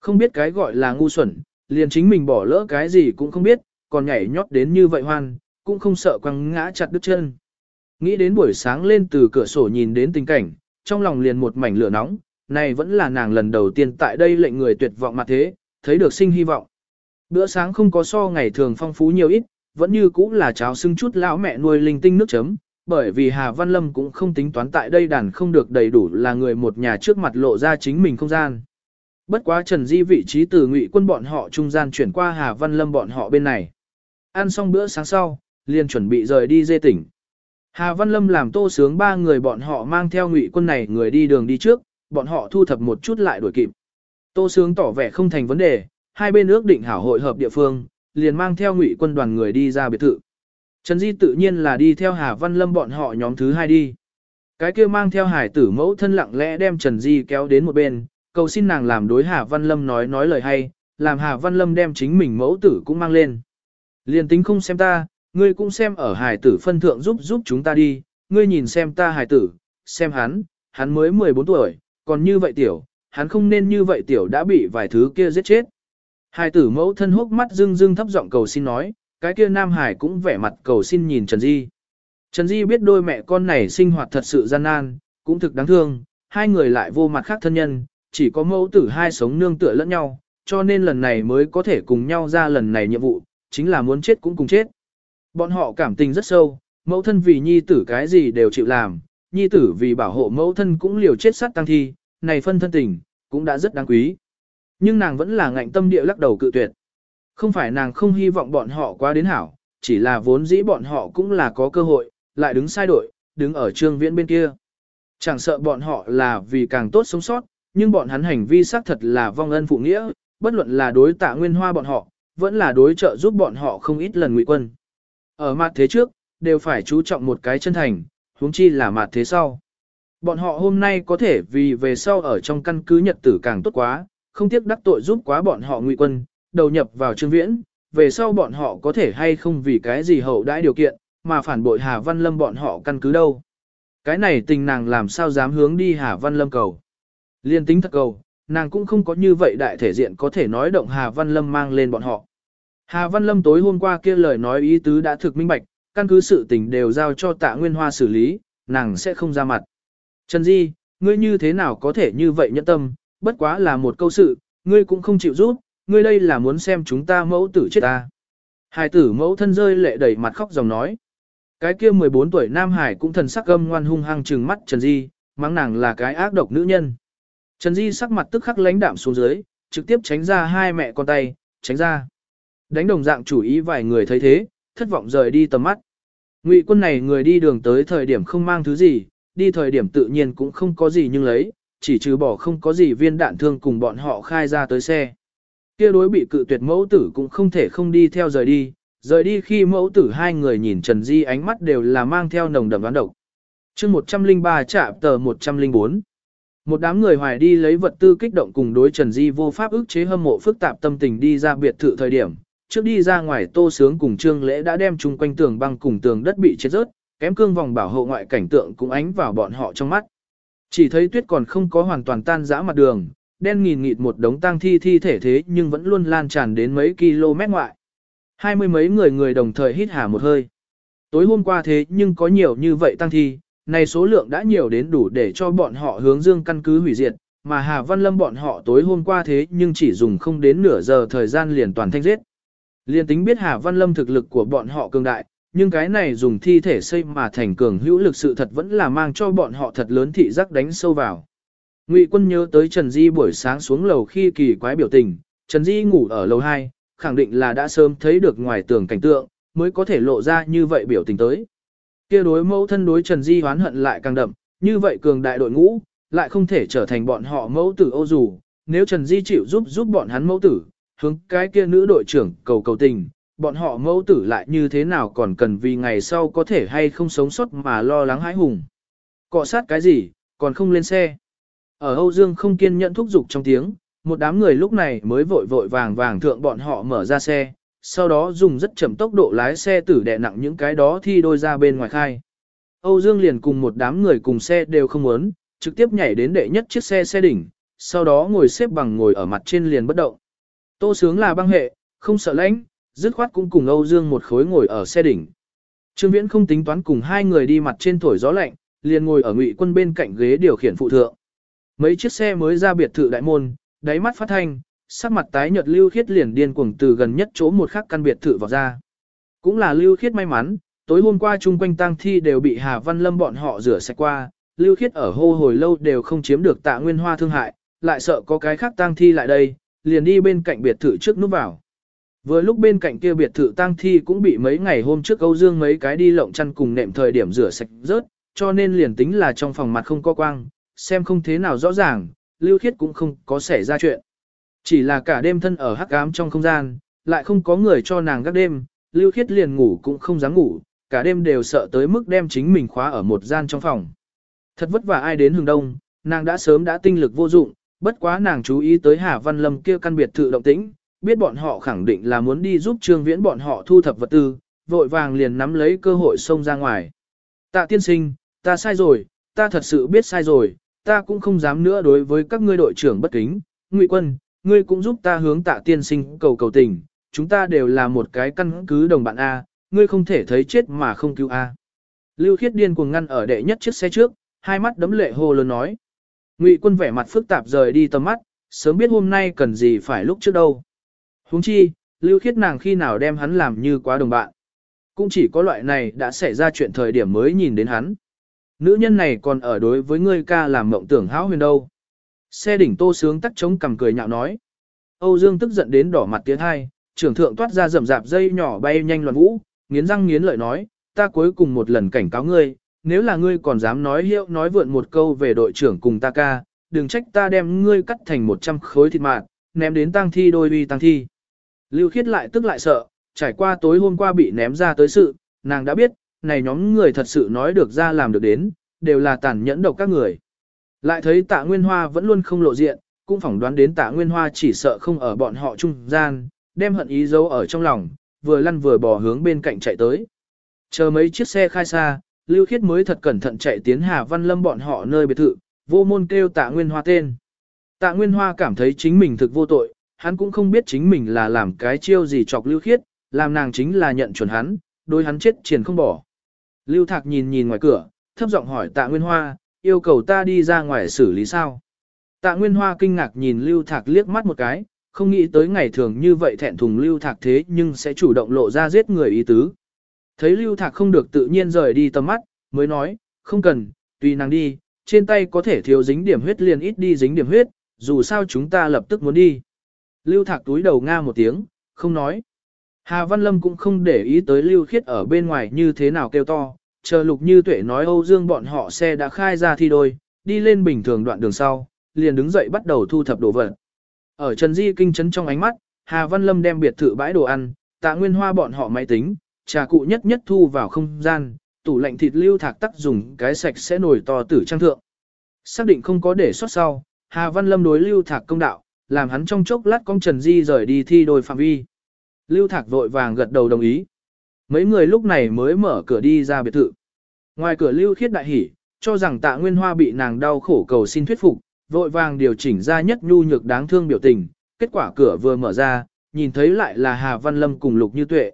Không biết cái gọi là ngu xuẩn, liền chính mình bỏ lỡ cái gì cũng không biết, còn nhảy nhót đến như vậy hoan, cũng không sợ quăng ngã chặt đứt chân. Nghĩ đến buổi sáng lên từ cửa sổ nhìn đến tình cảnh, trong lòng liền một mảnh lửa nóng, này vẫn là nàng lần đầu tiên tại đây lệnh người tuyệt vọng mặt thế, thấy được sinh hy vọng. Bữa sáng không có so ngày thường phong phú nhiều ít, vẫn như cũ là cháo xưng chút lão mẹ nuôi linh tinh nước chấm, bởi vì Hà Văn Lâm cũng không tính toán tại đây đàn không được đầy đủ là người một nhà trước mặt lộ ra chính mình không gian. Bất quá Trần Di vị trí từ ngụy quân bọn họ trung gian chuyển qua Hà Văn Lâm bọn họ bên này. Ăn xong bữa sáng sau, liền chuẩn bị rời đi dê tỉnh. Hà Văn Lâm làm tô sướng ba người bọn họ mang theo ngụy quân này người đi đường đi trước, bọn họ thu thập một chút lại đuổi kịp. Tô sướng tỏ vẻ không thành vấn đề, hai bên ước định hảo hội hợp địa phương, liền mang theo ngụy quân đoàn người đi ra biệt thự. Trần Di tự nhiên là đi theo Hà Văn Lâm bọn họ nhóm thứ hai đi. Cái kia mang theo hải tử mẫu thân lặng lẽ đem Trần Di kéo đến một bên, cầu xin nàng làm đối Hà Văn Lâm nói nói lời hay, làm Hà Văn Lâm đem chính mình mẫu tử cũng mang lên. Liền tính không xem ta, ngươi cũng xem ở hải tử phân thượng giúp giúp chúng ta đi, ngươi nhìn xem ta hải tử, xem hắn, hắn mới 14 tuổi, còn như vậy tiểu, hắn không nên như vậy tiểu đã bị vài thứ kia giết chết. Hải tử mẫu thân hốc mắt dưng dưng thấp giọng cầu xin nói, cái kia Nam Hải cũng vẻ mặt cầu xin nhìn Trần Di. Trần Di biết đôi mẹ con này sinh hoạt thật sự gian nan, cũng thực đáng thương, hai người lại vô mặt khác thân nhân, chỉ có mẫu tử hai sống nương tựa lẫn nhau, cho nên lần này mới có thể cùng nhau ra lần này nhiệm vụ, chính là muốn chết cũng cùng chết. Bọn họ cảm tình rất sâu, mẫu thân vì nhi tử cái gì đều chịu làm, nhi tử vì bảo hộ mẫu thân cũng liều chết sát tăng thi, này phân thân tình, cũng đã rất đáng quý. Nhưng nàng vẫn là ngạnh tâm địa lắc đầu cự tuyệt. Không phải nàng không hy vọng bọn họ qua đến hảo, chỉ là vốn dĩ bọn họ cũng là có cơ hội, lại đứng sai đội, đứng ở trương viễn bên kia. Chẳng sợ bọn họ là vì càng tốt sống sót, nhưng bọn hắn hành vi xác thật là vong ân phụ nghĩa, bất luận là đối tạ nguyên hoa bọn họ, vẫn là đối trợ giúp bọn họ không ít lần ngụy quân. Ở mặt thế trước, đều phải chú trọng một cái chân thành, huống chi là mặt thế sau. Bọn họ hôm nay có thể vì về sau ở trong căn cứ nhật tử càng tốt quá, không tiếc đắc tội giúp quá bọn họ ngụy quân, đầu nhập vào trương viễn, về sau bọn họ có thể hay không vì cái gì hậu đãi điều kiện, mà phản bội Hà Văn Lâm bọn họ căn cứ đâu. Cái này tình nàng làm sao dám hướng đi Hà Văn Lâm cầu. Liên tính thật cầu, nàng cũng không có như vậy đại thể diện có thể nói động Hà Văn Lâm mang lên bọn họ. Hà Văn Lâm tối hôm qua kia lời nói ý tứ đã thực minh bạch, căn cứ sự tình đều giao cho tạ Nguyên Hoa xử lý, nàng sẽ không ra mặt. Trần Di, ngươi như thế nào có thể như vậy nhẫn tâm, bất quá là một câu sự, ngươi cũng không chịu rút, ngươi đây là muốn xem chúng ta mẫu tử chết ta. Hải tử mẫu thân rơi lệ đầy mặt khóc dòng nói. Cái kia 14 tuổi Nam Hải cũng thần sắc gâm ngoan hung hăng trừng mắt Trần Di, mắng nàng là cái ác độc nữ nhân. Trần Di sắc mặt tức khắc lãnh đạm xuống dưới, trực tiếp tránh ra hai mẹ con tay, tránh ra. Đánh đồng dạng chủ ý vài người thấy thế, thất vọng rời đi tầm mắt. Ngụy quân này người đi đường tới thời điểm không mang thứ gì, đi thời điểm tự nhiên cũng không có gì nhưng lấy, chỉ trừ bỏ không có gì viên đạn thương cùng bọn họ khai ra tới xe. Kia đối bị cự tuyệt mẫu tử cũng không thể không đi theo rời đi, rời đi khi mẫu tử hai người nhìn Trần Di ánh mắt đều là mang theo nồng đậm đoán độc. chương 103 chạm tờ 104 một đám người hoài đi lấy vật tư kích động cùng đối Trần Di vô pháp ức chế hâm mộ phức tạp tâm tình đi ra biệt thự thời điểm. Trước đi ra ngoài tô sướng cùng trương lễ đã đem chung quanh tường băng cùng tường đất bị chết rớt, kém cương vòng bảo hộ ngoại cảnh tượng cũng ánh vào bọn họ trong mắt. Chỉ thấy tuyết còn không có hoàn toàn tan rã mặt đường, đen nghìn nghịt một đống tang thi thi thể thế nhưng vẫn luôn lan tràn đến mấy km ngoại. Hai mươi mấy người người đồng thời hít hà một hơi. Tối hôm qua thế nhưng có nhiều như vậy tang thi, này số lượng đã nhiều đến đủ để cho bọn họ hướng dương căn cứ hủy diệt, mà Hà Văn Lâm bọn họ tối hôm qua thế nhưng chỉ dùng không đến nửa giờ thời gian liền toàn thanh giết. Liên tính biết Hà Văn Lâm thực lực của bọn họ cường đại, nhưng cái này dùng thi thể xây mà thành cường hữu lực sự thật vẫn là mang cho bọn họ thật lớn thị giác đánh sâu vào. Ngụy quân nhớ tới Trần Di buổi sáng xuống lầu khi kỳ quái biểu tình, Trần Di ngủ ở lầu 2, khẳng định là đã sớm thấy được ngoài tường cảnh tượng, mới có thể lộ ra như vậy biểu tình tới. Kia đối mẫu thân đối Trần Di hoán hận lại càng đậm, như vậy cường đại đội ngũ, lại không thể trở thành bọn họ mẫu tử ô dù, nếu Trần Di chịu giúp giúp bọn hắn mẫu tử, hướng cái kia nữ đội trưởng cầu cầu tình, bọn họ mẫu tử lại như thế nào còn cần vì ngày sau có thể hay không sống sót mà lo lắng hãi hùng. Cọ sát cái gì, còn không lên xe. Ở Âu Dương không kiên nhẫn thúc giục trong tiếng, một đám người lúc này mới vội vội vàng vàng thượng bọn họ mở ra xe, sau đó dùng rất chậm tốc độ lái xe tử đè nặng những cái đó thi đôi ra bên ngoài khai. Âu Dương liền cùng một đám người cùng xe đều không muốn, trực tiếp nhảy đến đệ nhất chiếc xe xe đỉnh, sau đó ngồi xếp bằng ngồi ở mặt trên liền bất động. Tô sướng là băng hệ, không sợ lãnh, dứt khoát cũng cùng Âu Dương một khối ngồi ở xe đỉnh. Trương Viễn không tính toán cùng hai người đi mặt trên thổi gió lạnh, liền ngồi ở ngụy quân bên cạnh ghế điều khiển phụ thượng. Mấy chiếc xe mới ra biệt thự đại môn, đáy mắt phát thanh, sắc mặt tái nhợt Lưu Khiết liền điên cuồng từ gần nhất chỗ một khắc căn biệt thự vào ra. Cũng là Lưu Khiết may mắn, tối hôm qua chung quanh tang thi đều bị Hà Văn Lâm bọn họ rửa sạch qua, Lưu Khiết ở hô hồi lâu đều không chiếm được tạ nguyên hoa thương hại, lại sợ có cái khác tang thi lại đây, liền đi bên cạnh biệt thự trước núp vào. Vừa lúc bên cạnh kia biệt thự tang thi cũng bị mấy ngày hôm trước Âu Dương mấy cái đi lộng chăn cùng nệm thời điểm rửa sạch rớt, cho nên liền tính là trong phòng mặt không có quang, xem không thế nào rõ ràng, Lưu Khiết cũng không có xảy ra chuyện. Chỉ là cả đêm thân ở hắc ám trong không gian, lại không có người cho nàng gác đêm, Lưu Khiết liền ngủ cũng không dám ngủ, cả đêm đều sợ tới mức đem chính mình khóa ở một gian trong phòng. Thật vất vả ai đến hừng đông, nàng đã sớm đã tinh lực vô dụng, bất quá nàng chú ý tới Hà Văn Lâm kia căn biệt thự động tĩnh, biết bọn họ khẳng định là muốn đi giúp Trương Viễn bọn họ thu thập vật tư, vội vàng liền nắm lấy cơ hội xông ra ngoài. Tạ tiên sinh, ta sai rồi, ta thật sự biết sai rồi, ta cũng không dám nữa đối với các ngươi đội trưởng bất kính, Ngụy Quân, ngươi cũng giúp ta hướng tạ tiên sinh cầu cầu tình, chúng ta đều là một cái căn cứ đồng bạn A, ngươi không thể thấy chết mà không cứu A. Lưu Khiết điên cuồng ngăn ở đệ nhất chiếc xe trước, hai mắt đấm lệ hồ lớn nói. Ngụy Quân vẻ mặt phức tạp rời đi tầm mắt, sớm biết hôm nay cần gì phải lúc trước đâu. Huống chi, Lưu Khiết nàng khi nào đem hắn làm như quá đồng bạn. Cũng chỉ có loại này đã xảy ra chuyện thời điểm mới nhìn đến hắn. Nữ nhân này còn ở đối với ngươi ca làm mộng tưởng hão huyền đâu. Xe đỉnh tô sướng tắt chống cầm cười nhạo nói. Âu Dương tức giận đến đỏ mặt tiếng hai, trưởng thượng toát ra rầm rạp dây nhỏ bay nhanh loạn vũ, nghiến răng nghiến lợi nói, ta cuối cùng một lần cảnh cáo ngươi, nếu là ngươi còn dám nói hiệu nói vượn một câu về đội trưởng cùng ta ca, đừng trách ta đem ngươi cắt thành một trăm khối thịt mạt, ném đến tang thi đôi uy tang thi. Lưu khiết lại tức lại sợ, trải qua tối hôm qua bị ném ra tới sự, nàng đã biết, này nhóm người thật sự nói được ra làm được đến, đều là tàn nhẫn độc các người. Lại thấy tạ Nguyên Hoa vẫn luôn không lộ diện, cũng phỏng đoán đến tạ Nguyên Hoa chỉ sợ không ở bọn họ trung gian, đem hận ý giấu ở trong lòng, vừa lăn vừa bò hướng bên cạnh chạy tới. Chờ mấy chiếc xe khai xa, Lưu Khiết mới thật cẩn thận chạy tiến Hà Văn Lâm bọn họ nơi biệt thự, vô môn kêu tạ Nguyên Hoa tên. Tạ Nguyên Hoa cảm thấy chính mình thực vô tội, hắn cũng không biết chính mình là làm cái chiêu gì chọc Lưu Khiết, làm nàng chính là nhận chuẩn hắn, đối hắn chết triển không bỏ. Lưu Thạc nhìn nhìn ngoài cửa, thấp giọng hỏi Tạ Nguyên Hoa, yêu cầu ta đi ra ngoài xử lý sao? Tạ Nguyên Hoa kinh ngạc nhìn Lưu Thạc liếc mắt một cái, không nghĩ tới ngày thường như vậy thẹn thùng Lưu Thạc thế nhưng sẽ chủ động lộ ra giết người ý tứ. Thấy Lưu Thạc không được tự nhiên rời đi tầm mắt, mới nói, không cần, tùy nàng đi, trên tay có thể thiếu dính điểm huyết liền ít đi dính điểm huyết, dù sao chúng ta lập tức muốn đi. Lưu Thạc túi đầu nga một tiếng, không nói. Hà Văn Lâm cũng không để ý tới Lưu Khiết ở bên ngoài như thế nào kêu to, chờ Lục Như Tuệ nói Âu Dương bọn họ xe đã khai ra thi đôi, đi lên bình thường đoạn đường sau, liền đứng dậy bắt đầu thu thập đồ vật. Ở Trần Di kinh chấn trong ánh mắt, Hà Văn Lâm đem biệt thự bãi đồ ăn, tạ nguyên hoa bọn họ máy tính, trà cụ nhất nhất thu vào không gian, tủ lạnh thịt lưu thạc tắc dùng cái sạch sẽ nổi to tử trang thượng. Xác định không có để sót sau, Hà Văn Lâm đối lưu thạc công đạo, làm hắn trong chốc lát con Trần Di rời đi thi đôi phạm vi. Lưu thạc vội vàng gật đầu đồng ý. Mấy người lúc này mới mở cửa đi ra biệt thự. Ngoài cửa lưu khiết đại hỉ, cho rằng tạ nguyên hoa bị nàng đau khổ cầu xin thuyết phục, vội vàng điều chỉnh ra nhất nhu nhược đáng thương biểu tình, kết quả cửa vừa mở ra, nhìn thấy lại là Hà Văn Lâm cùng Lục Như Tuệ.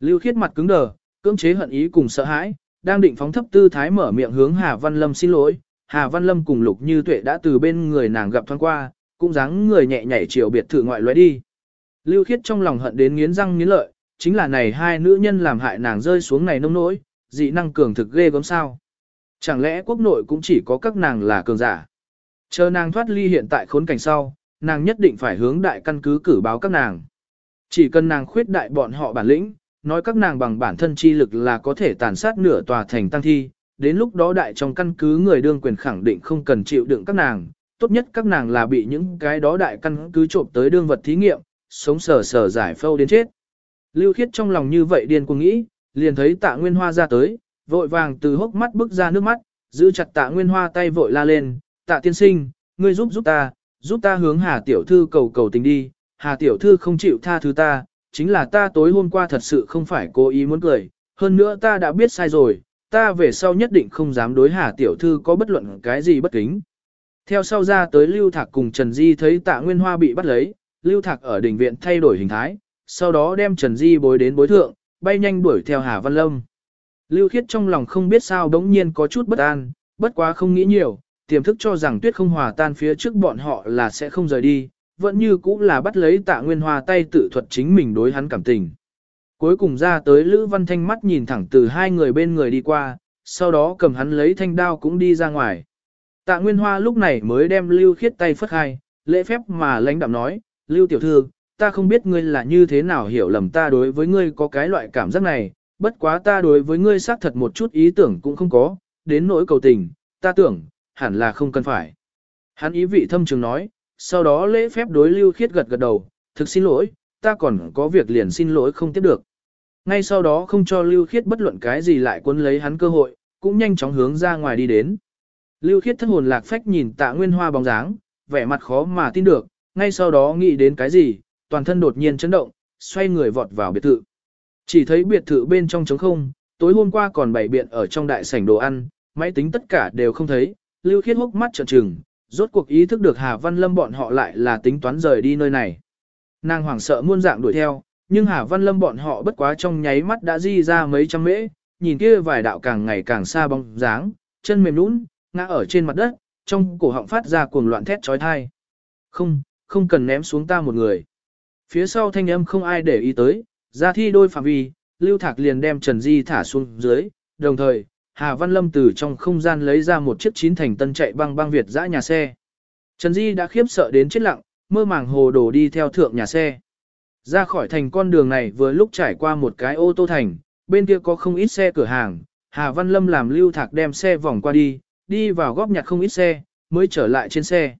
Lưu Khiết mặt cứng đờ, cưỡng chế hận ý cùng sợ hãi, đang định phóng thấp tư thái mở miệng hướng Hà Văn Lâm xin lỗi. Hà Văn Lâm cùng Lục Như Tuệ đã từ bên người nàng gặp thoáng qua, cũng dáng người nhẹ nhảy chiều biệt thự ngoại lóe đi. Lưu Khiết trong lòng hận đến nghiến răng nghiến lợi, chính là này hai nữ nhân làm hại nàng rơi xuống này nông nỗi, dị năng cường thực ghê gớm sao. Chẳng lẽ quốc nội cũng chỉ có các nàng là cường giả. Chờ nàng thoát ly hiện tại khốn cảnh sau, nàng nhất định phải hướng đại căn cứ cử báo các nàng. Chỉ cần nàng khuyết đại bọn họ bản lĩnh, nói các nàng bằng bản thân chi lực là có thể tàn sát nửa tòa thành tăng thi, đến lúc đó đại trong căn cứ người đương quyền khẳng định không cần chịu đựng các nàng, tốt nhất các nàng là bị những cái đó đại căn cứ trộm tới đương vật thí nghiệm, sống sờ sờ giải phâu đến chết. Lưu khiết trong lòng như vậy điên cuồng nghĩ, liền thấy tạ nguyên hoa ra tới, vội vàng từ hốc mắt bước ra nước mắt, giữ chặt tạ nguyên hoa tay vội la lên, tạ tiên sinh, ngươi giúp giúp ta, giúp ta hướng Hà Tiểu Thư cầu cầu tình đi, Hà Tiểu Thư không chịu tha thứ ta, chính là ta tối hôm qua thật sự không phải cố ý muốn cười, hơn nữa ta đã biết sai rồi, ta về sau nhất định không dám đối Hà Tiểu Thư có bất luận cái gì bất kính. Theo sau ra tới Lưu Thạc cùng Trần Di thấy tạ Nguyên Hoa bị bắt lấy, Lưu Thạc ở đỉnh viện thay đổi hình thái, sau đó đem Trần Di bối đến bối thượng, bay nhanh đuổi theo Hà Văn Lâm. Lưu Khiết trong lòng không biết sao đống nhiên có chút bất an, bất quá không nghĩ nhiều, tiềm thức cho rằng tuyết không hòa tan phía trước bọn họ là sẽ không rời đi, vẫn như cũng là bắt lấy tạ nguyên hoa tay tự thuật chính mình đối hắn cảm tình. Cuối cùng ra tới Lữ Văn Thanh mắt nhìn thẳng từ hai người bên người đi qua, sau đó cầm hắn lấy thanh đao cũng đi ra ngoài. Tạ Nguyên Hoa lúc này mới đem Lưu Khiết tay phất hai, lễ phép mà lãnh đạm nói, Lưu Tiểu Thư, ta không biết ngươi là như thế nào hiểu lầm ta đối với ngươi có cái loại cảm giác này, bất quá ta đối với ngươi xác thật một chút ý tưởng cũng không có, đến nỗi cầu tình, ta tưởng, hẳn là không cần phải. Hắn ý vị thâm trường nói, sau đó lễ phép đối lưu khiết gật gật đầu, thực xin lỗi, ta còn có việc liền xin lỗi không tiếp được. Ngay sau đó không cho lưu khiết bất luận cái gì lại quân lấy hắn cơ hội, cũng nhanh chóng hướng ra ngoài đi đến. Lưu khiết thất hồn lạc phách nhìn tạ nguyên hoa bóng dáng, vẻ mặt khó mà tin được, ngay sau đó nghĩ đến cái gì, toàn thân đột nhiên chấn động, xoay người vọt vào biệt thự. Chỉ thấy biệt thự bên trong trống không, tối hôm qua còn bày biện ở trong đại sảnh đồ ăn, máy tính tất cả đều không thấy, Lưu Khiết hốc mắt trợn trừng, rốt cuộc ý thức được Hà Văn Lâm bọn họ lại là tính toán rời đi nơi này. Nàng hoảng sợ muôn dạng đuổi theo, nhưng Hà Văn Lâm bọn họ bất quá trong nháy mắt đã di ra mấy trăm mễ, nhìn kia vài đạo càng ngày càng xa bóng dáng, chân mềm nhũn, ngã ở trên mặt đất, trong cổ họng phát ra cuồng loạn thét chói tai. Không, không cần ném xuống ta một người. Phía sau thanh âm không ai để ý tới, ra thi đôi phạm vi, Lưu Thạc liền đem Trần Di thả xuống dưới, đồng thời, Hà Văn Lâm từ trong không gian lấy ra một chiếc chín thành tân chạy băng băng Việt dã nhà xe. Trần Di đã khiếp sợ đến chết lặng, mơ màng hồ đồ đi theo thượng nhà xe. Ra khỏi thành con đường này vừa lúc trải qua một cái ô tô thành, bên kia có không ít xe cửa hàng, Hà Văn Lâm làm lưu thạc đem xe vòng qua đi, đi vào góc nhặt không ít xe, mới trở lại trên xe.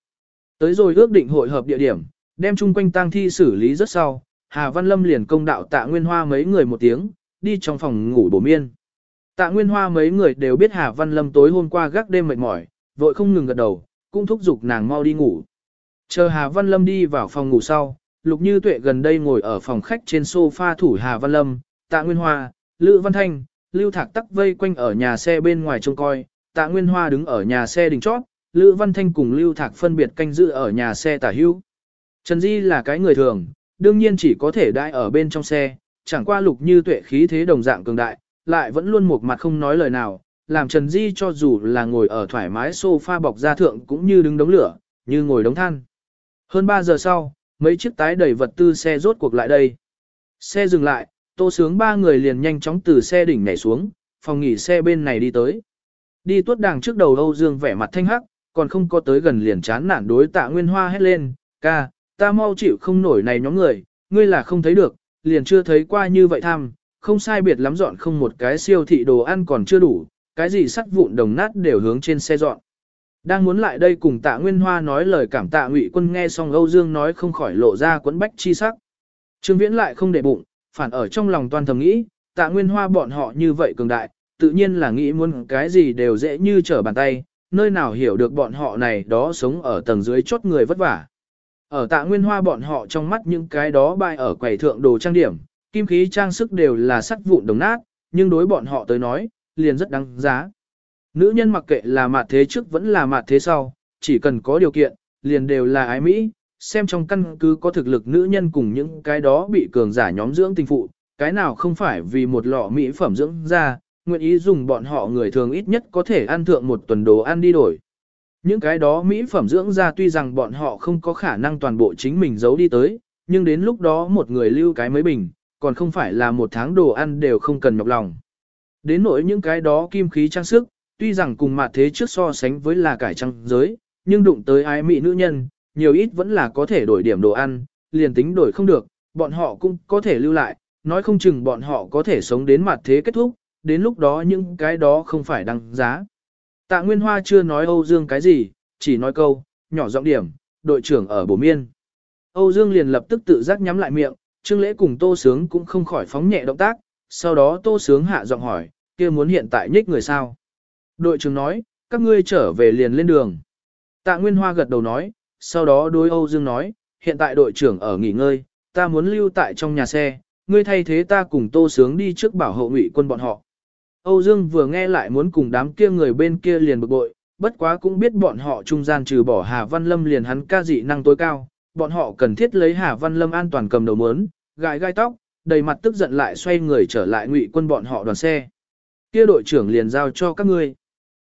Tới rồi ước định hội hợp địa điểm, đem chung quanh tang thi xử lý rất sau, Hà Văn Lâm liền công đạo tạ Nguyên Hoa mấy người một tiếng, đi trong phòng ngủ bổ miên. Tạ Nguyên Hoa mấy người đều biết Hà Văn Lâm tối hôm qua gác đêm mệt mỏi, vội không ngừng gật đầu, cũng thúc giục nàng mau đi ngủ. Chờ Hà Văn Lâm đi vào phòng ngủ sau, Lục Như Tuệ gần đây ngồi ở phòng khách trên sofa thủ Hà Văn Lâm, Tạ Nguyên Hoa, Lữ Văn Thanh, Lưu Thạc tắc vây quanh ở nhà xe bên ngoài trông coi, Tạ Nguyên Hoa đứng ở nhà xe đỉnh chót, Lữ Văn Thanh cùng Lưu Thạc phân biệt canh giữ ở nhà xe tả hữu. Trần Di là cái người thường, đương nhiên chỉ có thể đai ở bên trong xe, chẳng qua Lục Như Tuệ khí thế đồng dạng cường đại, lại vẫn luôn một mặt không nói lời nào, làm Trần Di cho dù là ngồi ở thoải mái sofa bọc da thượng cũng như đứng đống lửa, như ngồi đống than. Hơn 3 giờ sau, mấy chiếc tái đầy vật tư xe rốt cuộc lại đây. Xe dừng lại, tô sướng ba người liền nhanh chóng từ xe đỉnh nhảy xuống, phòng nghỉ xe bên này đi tới. Đi tuốt đàng trước đầu Âu Dương vẻ mặt thanh hắc, còn không có tới gần liền chán nản đối tạ Nguyên Hoa hét lên, ca, ta mau chịu không nổi này nhóm người, ngươi là không thấy được, liền chưa thấy qua như vậy tham, không sai biệt lắm dọn không một cái siêu thị đồ ăn còn chưa đủ, cái gì sắt vụn đồng nát đều hướng trên xe dọn. Đang muốn lại đây cùng tạ Nguyên Hoa nói lời cảm tạ ngụy quân nghe xong Âu Dương nói không khỏi lộ ra quấn bách chi sắc. Trương Viễn lại không để bụng, phản ở trong lòng toàn thầm nghĩ, tạ Nguyên Hoa bọn họ như vậy cường đại, tự nhiên là nghĩ muốn cái gì đều dễ như trở bàn tay, nơi nào hiểu được bọn họ này đó sống ở tầng dưới chốt người vất vả. Ở tạ Nguyên Hoa bọn họ trong mắt những cái đó bại ở quầy thượng đồ trang điểm, kim khí trang sức đều là sắt vụn đồng nát, nhưng đối bọn họ tới nói, liền rất đáng giá. Nữ nhân mặc kệ là mặt thế trước vẫn là mặt thế sau, chỉ cần có điều kiện, liền đều là ái Mỹ, xem trong căn cứ có thực lực nữ nhân cùng những cái đó bị cường giả nhóm dưỡng tình phụ, cái nào không phải vì một lọ mỹ phẩm dưỡng ra, nguyện ý dùng bọn họ người thường ít nhất có thể ăn thượng một tuần đồ ăn đi đổi. Những cái đó mỹ phẩm dưỡng ra tuy rằng bọn họ không có khả năng toàn bộ chính mình giấu đi tới, nhưng đến lúc đó một người lưu cái mấy bình, còn không phải là một tháng đồ ăn đều không cần nhọc lòng. Đến nỗi những cái đó kim khí trang sức, tuy rằng cùng mặt thế trước so sánh với là cải trang giới, nhưng đụng tới ái mỹ nữ nhân, nhiều ít vẫn là có thể đổi điểm đồ ăn, liền tính đổi không được, bọn họ cũng có thể lưu lại, nói không chừng bọn họ có thể sống đến mặt thế kết thúc, đến lúc đó những cái đó không phải đăng giá. Tạ Nguyên Hoa chưa nói Âu Dương cái gì, chỉ nói câu, nhỏ giọng điểm, đội trưởng ở bổ miên. Âu Dương liền lập tức tự giác nhắm lại miệng, Trương Lễ cùng Tô Sướng cũng không khỏi phóng nhẹ động tác, sau đó Tô Sướng hạ giọng hỏi, kia muốn hiện tại nhích người sao? Đội trưởng nói, các ngươi trở về liền lên đường. Tạ Nguyên Hoa gật đầu nói, sau đó đối Âu Dương nói, hiện tại đội trưởng ở nghỉ ngơi, ta muốn lưu tại trong nhà xe, ngươi thay thế ta cùng Tô Sướng đi trước bảo hộ ngụy quân bọn họ. Âu Dương vừa nghe lại muốn cùng đám kia người bên kia liền bực bội, bất quá cũng biết bọn họ trung gian trừ bỏ Hà Văn Lâm liền hắn ca dị năng tối cao, bọn họ cần thiết lấy Hà Văn Lâm an toàn cầm đầu mớn, gãi gai tóc, đầy mặt tức giận lại xoay người trở lại ngụy quân bọn họ đoàn xe. Kia đội trưởng liền giao cho các ngươi.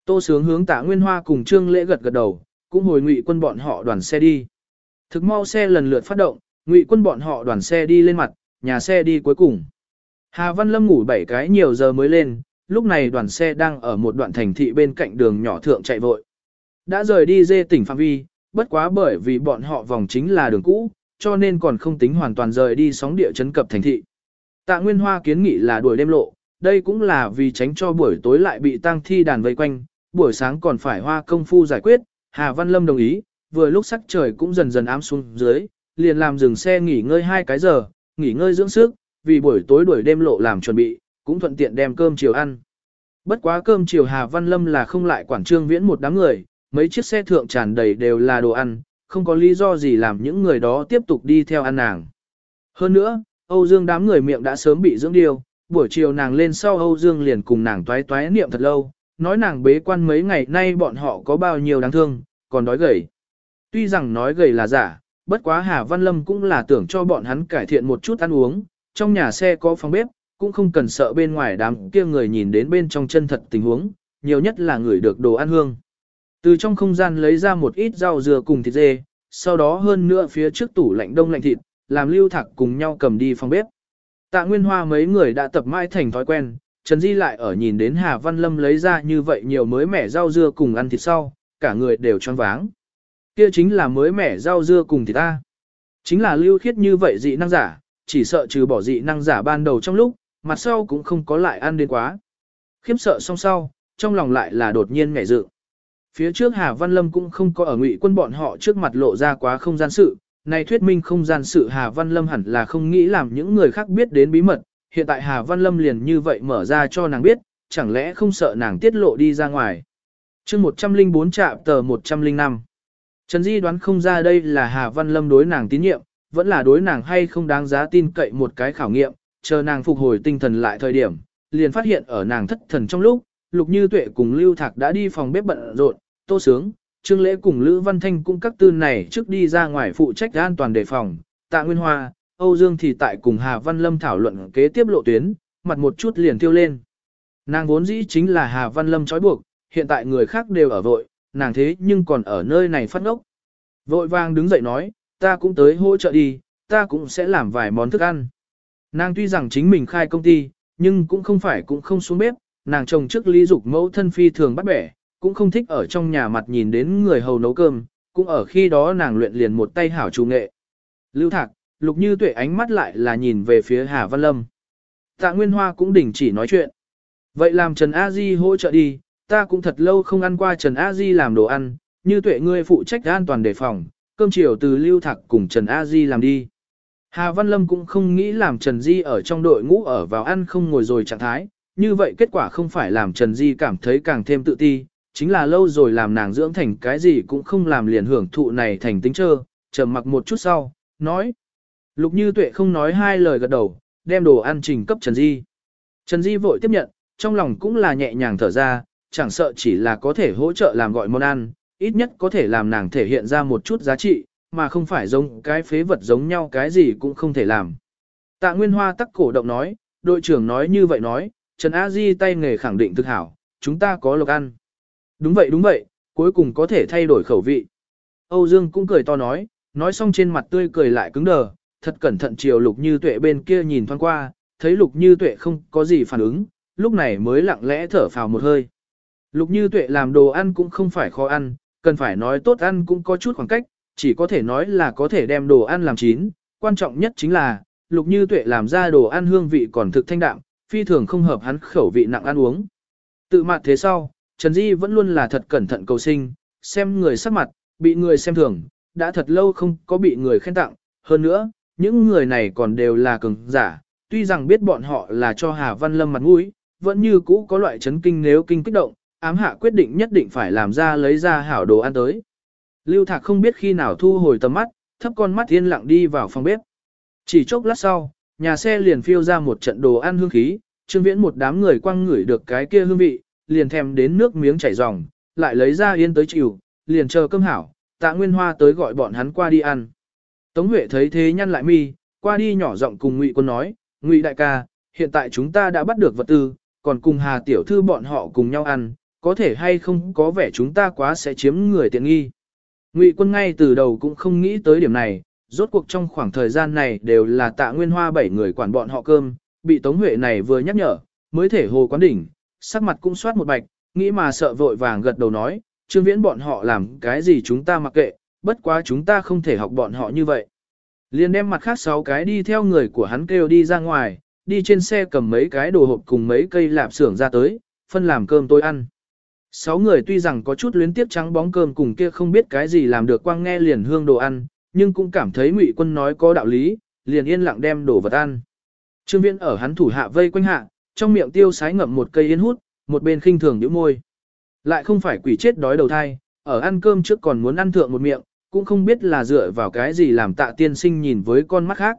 Tô Sướng hướng Tạ Nguyên Hoa cùng Trương Lễ gật gật đầu, cũng hồi ngụy quân bọn họ đoàn xe đi. Thực mau xe lần lượt phát động, ngụy quân bọn họ đoàn xe đi lên mặt, nhà xe đi cuối cùng. Hà Văn Lâm ngủ 7 cái nhiều giờ mới lên, lúc này đoàn xe đang ở một đoạn thành thị bên cạnh đường nhỏ thượng chạy vội. Đã rời đi dê tỉnh phạm vi, bất quá bởi vì bọn họ vòng chính là đường cũ, cho nên còn không tính hoàn toàn rời đi sóng địa chấn cập thành thị. Tạ Nguyên Hoa kiến nghị là đuổi đêm lộ, đây cũng là vì tránh cho buổi tối lại bị tang thi đàn vây quanh, buổi sáng còn phải hoa công phu giải quyết, Hà Văn Lâm đồng ý, vừa lúc sắc trời cũng dần dần ám xuống dưới, liền làm dừng xe nghỉ ngơi hai cái giờ, nghỉ ngơi dưỡng sức, vì buổi tối đuổi đêm lộ làm chuẩn bị, cũng thuận tiện đem cơm chiều ăn. Bất quá cơm chiều Hà Văn Lâm là không lại quản trương viễn một đám người, mấy chiếc xe thượng tràn đầy đều là đồ ăn, không có lý do gì làm những người đó tiếp tục đi theo ăn nàng. Hơn nữa, Âu Dương đám người miệng đã sớm bị dưỡng điều, buổi chiều nàng lên sau Âu Dương liền cùng nàng toái toái niệm thật lâu, nói nàng bế quan mấy ngày nay bọn họ có bao nhiêu đáng thương, còn đói gầy. Tuy rằng nói gầy là giả, bất quá Hà Văn Lâm cũng là tưởng cho bọn hắn cải thiện một chút ăn uống, trong nhà xe có phòng bếp, cũng không cần sợ bên ngoài đám kia người nhìn đến bên trong chân thật tình huống, nhiều nhất là người được đồ ăn hương. Từ trong không gian lấy ra một ít rau dừa cùng thịt dê, sau đó hơn nữa phía trước tủ lạnh đông lạnh thịt, làm lưu thạc cùng nhau cầm đi phòng bếp. Tạ Nguyên Hoa mấy người đã tập mãi thành thói quen, Trần Di lại ở nhìn đến Hà Văn Lâm lấy ra như vậy nhiều mới mẻ rau dưa cùng ăn thịt sau, cả người đều choáng váng. Kia chính là mới mẻ rau dưa cùng thịt ta. Chính là lưu khiết như vậy dị năng giả, chỉ sợ trừ bỏ dị năng giả ban đầu trong lúc, mặt sau cũng không có lại ăn đến quá. Khiếp sợ song sau, trong lòng lại là đột nhiên ngảy dự. Phía trước Hà Văn Lâm cũng không có ở ngụy quân bọn họ trước mặt lộ ra quá không gian sự, này thuyết minh không gian sự Hà Văn Lâm hẳn là không nghĩ làm những người khác biết đến bí mật, hiện tại Hà Văn Lâm liền như vậy mở ra cho nàng biết, chẳng lẽ không sợ nàng tiết lộ đi ra ngoài. chương 104 trạm tờ 105 Trần Di đoán không ra đây là Hà Văn Lâm đối nàng tín nhiệm, vẫn là đối nàng hay không đáng giá tin cậy một cái khảo nghiệm, chờ nàng phục hồi tinh thần lại thời điểm, liền phát hiện ở nàng thất thần trong lúc, Lục Như Tuệ cùng Lưu Thạc đã đi phòng bếp bận rộn, Tô Sướng, Trương Lễ cùng Lữ Văn Thanh cũng các tư này trước đi ra ngoài phụ trách an toàn đề phòng, Tạ Nguyên Hoa, Âu Dương thì tại cùng Hà Văn Lâm thảo luận kế tiếp lộ tuyến, mặt một chút liền tiêu lên. Nàng vốn dĩ chính là Hà Văn Lâm trói buộc, hiện tại người khác đều ở vội, nàng thế nhưng còn ở nơi này phát ngốc. Vội vàng đứng dậy nói, ta cũng tới hỗ trợ đi, ta cũng sẽ làm vài món thức ăn. Nàng tuy rằng chính mình khai công ty, nhưng cũng không phải cũng không xuống bếp, nàng chồng trước lý dục mẫu thân phi thường bắt bẻ, cũng không thích ở trong nhà mặt nhìn đến người hầu nấu cơm, cũng ở khi đó nàng luyện liền một tay hảo chủ nghệ. Lưu Thạc, Lục Như Tuệ ánh mắt lại là nhìn về phía Hà Văn Lâm. Tạ Nguyên Hoa cũng đình chỉ nói chuyện. Vậy làm Trần A Di hỗ trợ đi, ta cũng thật lâu không ăn qua Trần A Di làm đồ ăn, Như Tuệ ngươi phụ trách an toàn đề phòng, cơm chiều từ Lưu Thạc cùng Trần A Di làm đi. Hà Văn Lâm cũng không nghĩ làm Trần Di ở trong đội ngũ ở vào ăn không ngồi rồi trạng thái, như vậy kết quả không phải làm Trần Di cảm thấy càng thêm tự ti, chính là lâu rồi làm nàng dưỡng thành cái gì cũng không làm liền hưởng thụ này thành tính trơ, trầm mặc một chút sau, nói. Lục Như Tuệ không nói hai lời gật đầu, đem đồ ăn trình cấp Trần Di. Trần Di vội tiếp nhận, trong lòng cũng là nhẹ nhàng thở ra, chẳng sợ chỉ là có thể hỗ trợ làm gọi món ăn, ít nhất có thể làm nàng thể hiện ra một chút giá trị, mà không phải giống cái phế vật giống nhau cái gì cũng không thể làm. Tạ Nguyên Hoa tắc cổ động nói, đội trưởng nói như vậy nói, Trần A Di tay nghề khẳng định thực hảo, chúng ta có lộc ăn. Đúng vậy đúng vậy, cuối cùng có thể thay đổi khẩu vị. Âu Dương cũng cười to nói, nói xong trên mặt tươi cười lại cứng đờ, thật cẩn thận chiều lục như tuệ bên kia nhìn thoáng qua, thấy lục như tuệ không có gì phản ứng, lúc này mới lặng lẽ thở phào một hơi. Lục như tuệ làm đồ ăn cũng không phải khó ăn, cần phải nói tốt ăn cũng có chút khoảng cách, chỉ có thể nói là có thể đem đồ ăn làm chín, quan trọng nhất chính là, lục như tuệ làm ra đồ ăn hương vị còn thực thanh đạm, phi thường không hợp hắn khẩu vị nặng ăn uống. Tự mặt thế sau, Trần Di vẫn luôn là thật cẩn thận cầu sinh, xem người sắc mặt, bị người xem thường, đã thật lâu không có bị người khen tặng, hơn nữa, những người này còn đều là cường giả, tuy rằng biết bọn họ là cho Hà Văn Lâm mặt mũi, vẫn như cũ có loại chấn kinh nếu kinh kích động, ám hạ quyết định nhất định phải làm ra lấy ra hảo đồ ăn tới. Lưu Thạc không biết khi nào thu hồi tầm mắt, thấp con mắt yên lặng đi vào phòng bếp. Chỉ chốc lát sau, nhà xe liền phiêu ra một trận đồ ăn hương khí, Trương Viễn một đám người quăng ngửi được cái kia hương vị, liền thèm đến nước miếng chảy ròng, lại lấy ra yên tới chịu, liền chờ cơm hảo, tạ Nguyên Hoa tới gọi bọn hắn qua đi ăn. Tống Huệ thấy thế nhăn lại mi, qua đi nhỏ giọng cùng Ngụy Quân nói, Ngụy đại ca, hiện tại chúng ta đã bắt được vật tư, còn cùng Hà tiểu thư bọn họ cùng nhau ăn, có thể hay không có vẻ chúng ta quá sẽ chiếm người tiện nghi. Ngụy Quân ngay từ đầu cũng không nghĩ tới điểm này, rốt cuộc trong khoảng thời gian này đều là tạ Nguyên Hoa bảy người quản bọn họ cơm, bị Tống Huệ này vừa nhắc nhở, mới thể hồ quán đỉnh, sắc mặt cũng soát một bạch, nghĩ mà sợ vội vàng gật đầu nói, Trương Viễn bọn họ làm cái gì chúng ta mặc kệ, bất quá chúng ta không thể học bọn họ như vậy. Liền đem mặt khác sáu cái đi theo người của hắn kêu đi ra ngoài, đi trên xe cầm mấy cái đồ hộp cùng mấy cây lạp xưởng ra tới, phân làm cơm tôi ăn. Sáu người tuy rằng có chút luyến tiếp trắng bóng cơm cùng kia không biết cái gì làm được quang nghe liền hương đồ ăn, nhưng cũng cảm thấy ngụy quân nói có đạo lý, liền yên lặng đem đồ vật ăn. Trương Viễn ở hắn thủ hạ vây quanh hạ, trong miệng tiêu sái ngậm một cây yên hút, một bên khinh thường nhíu môi. Lại không phải quỷ chết đói đầu thai, ở ăn cơm trước còn muốn ăn thượng một miệng, cũng không biết là dựa vào cái gì làm tạ tiên sinh nhìn với con mắt khác.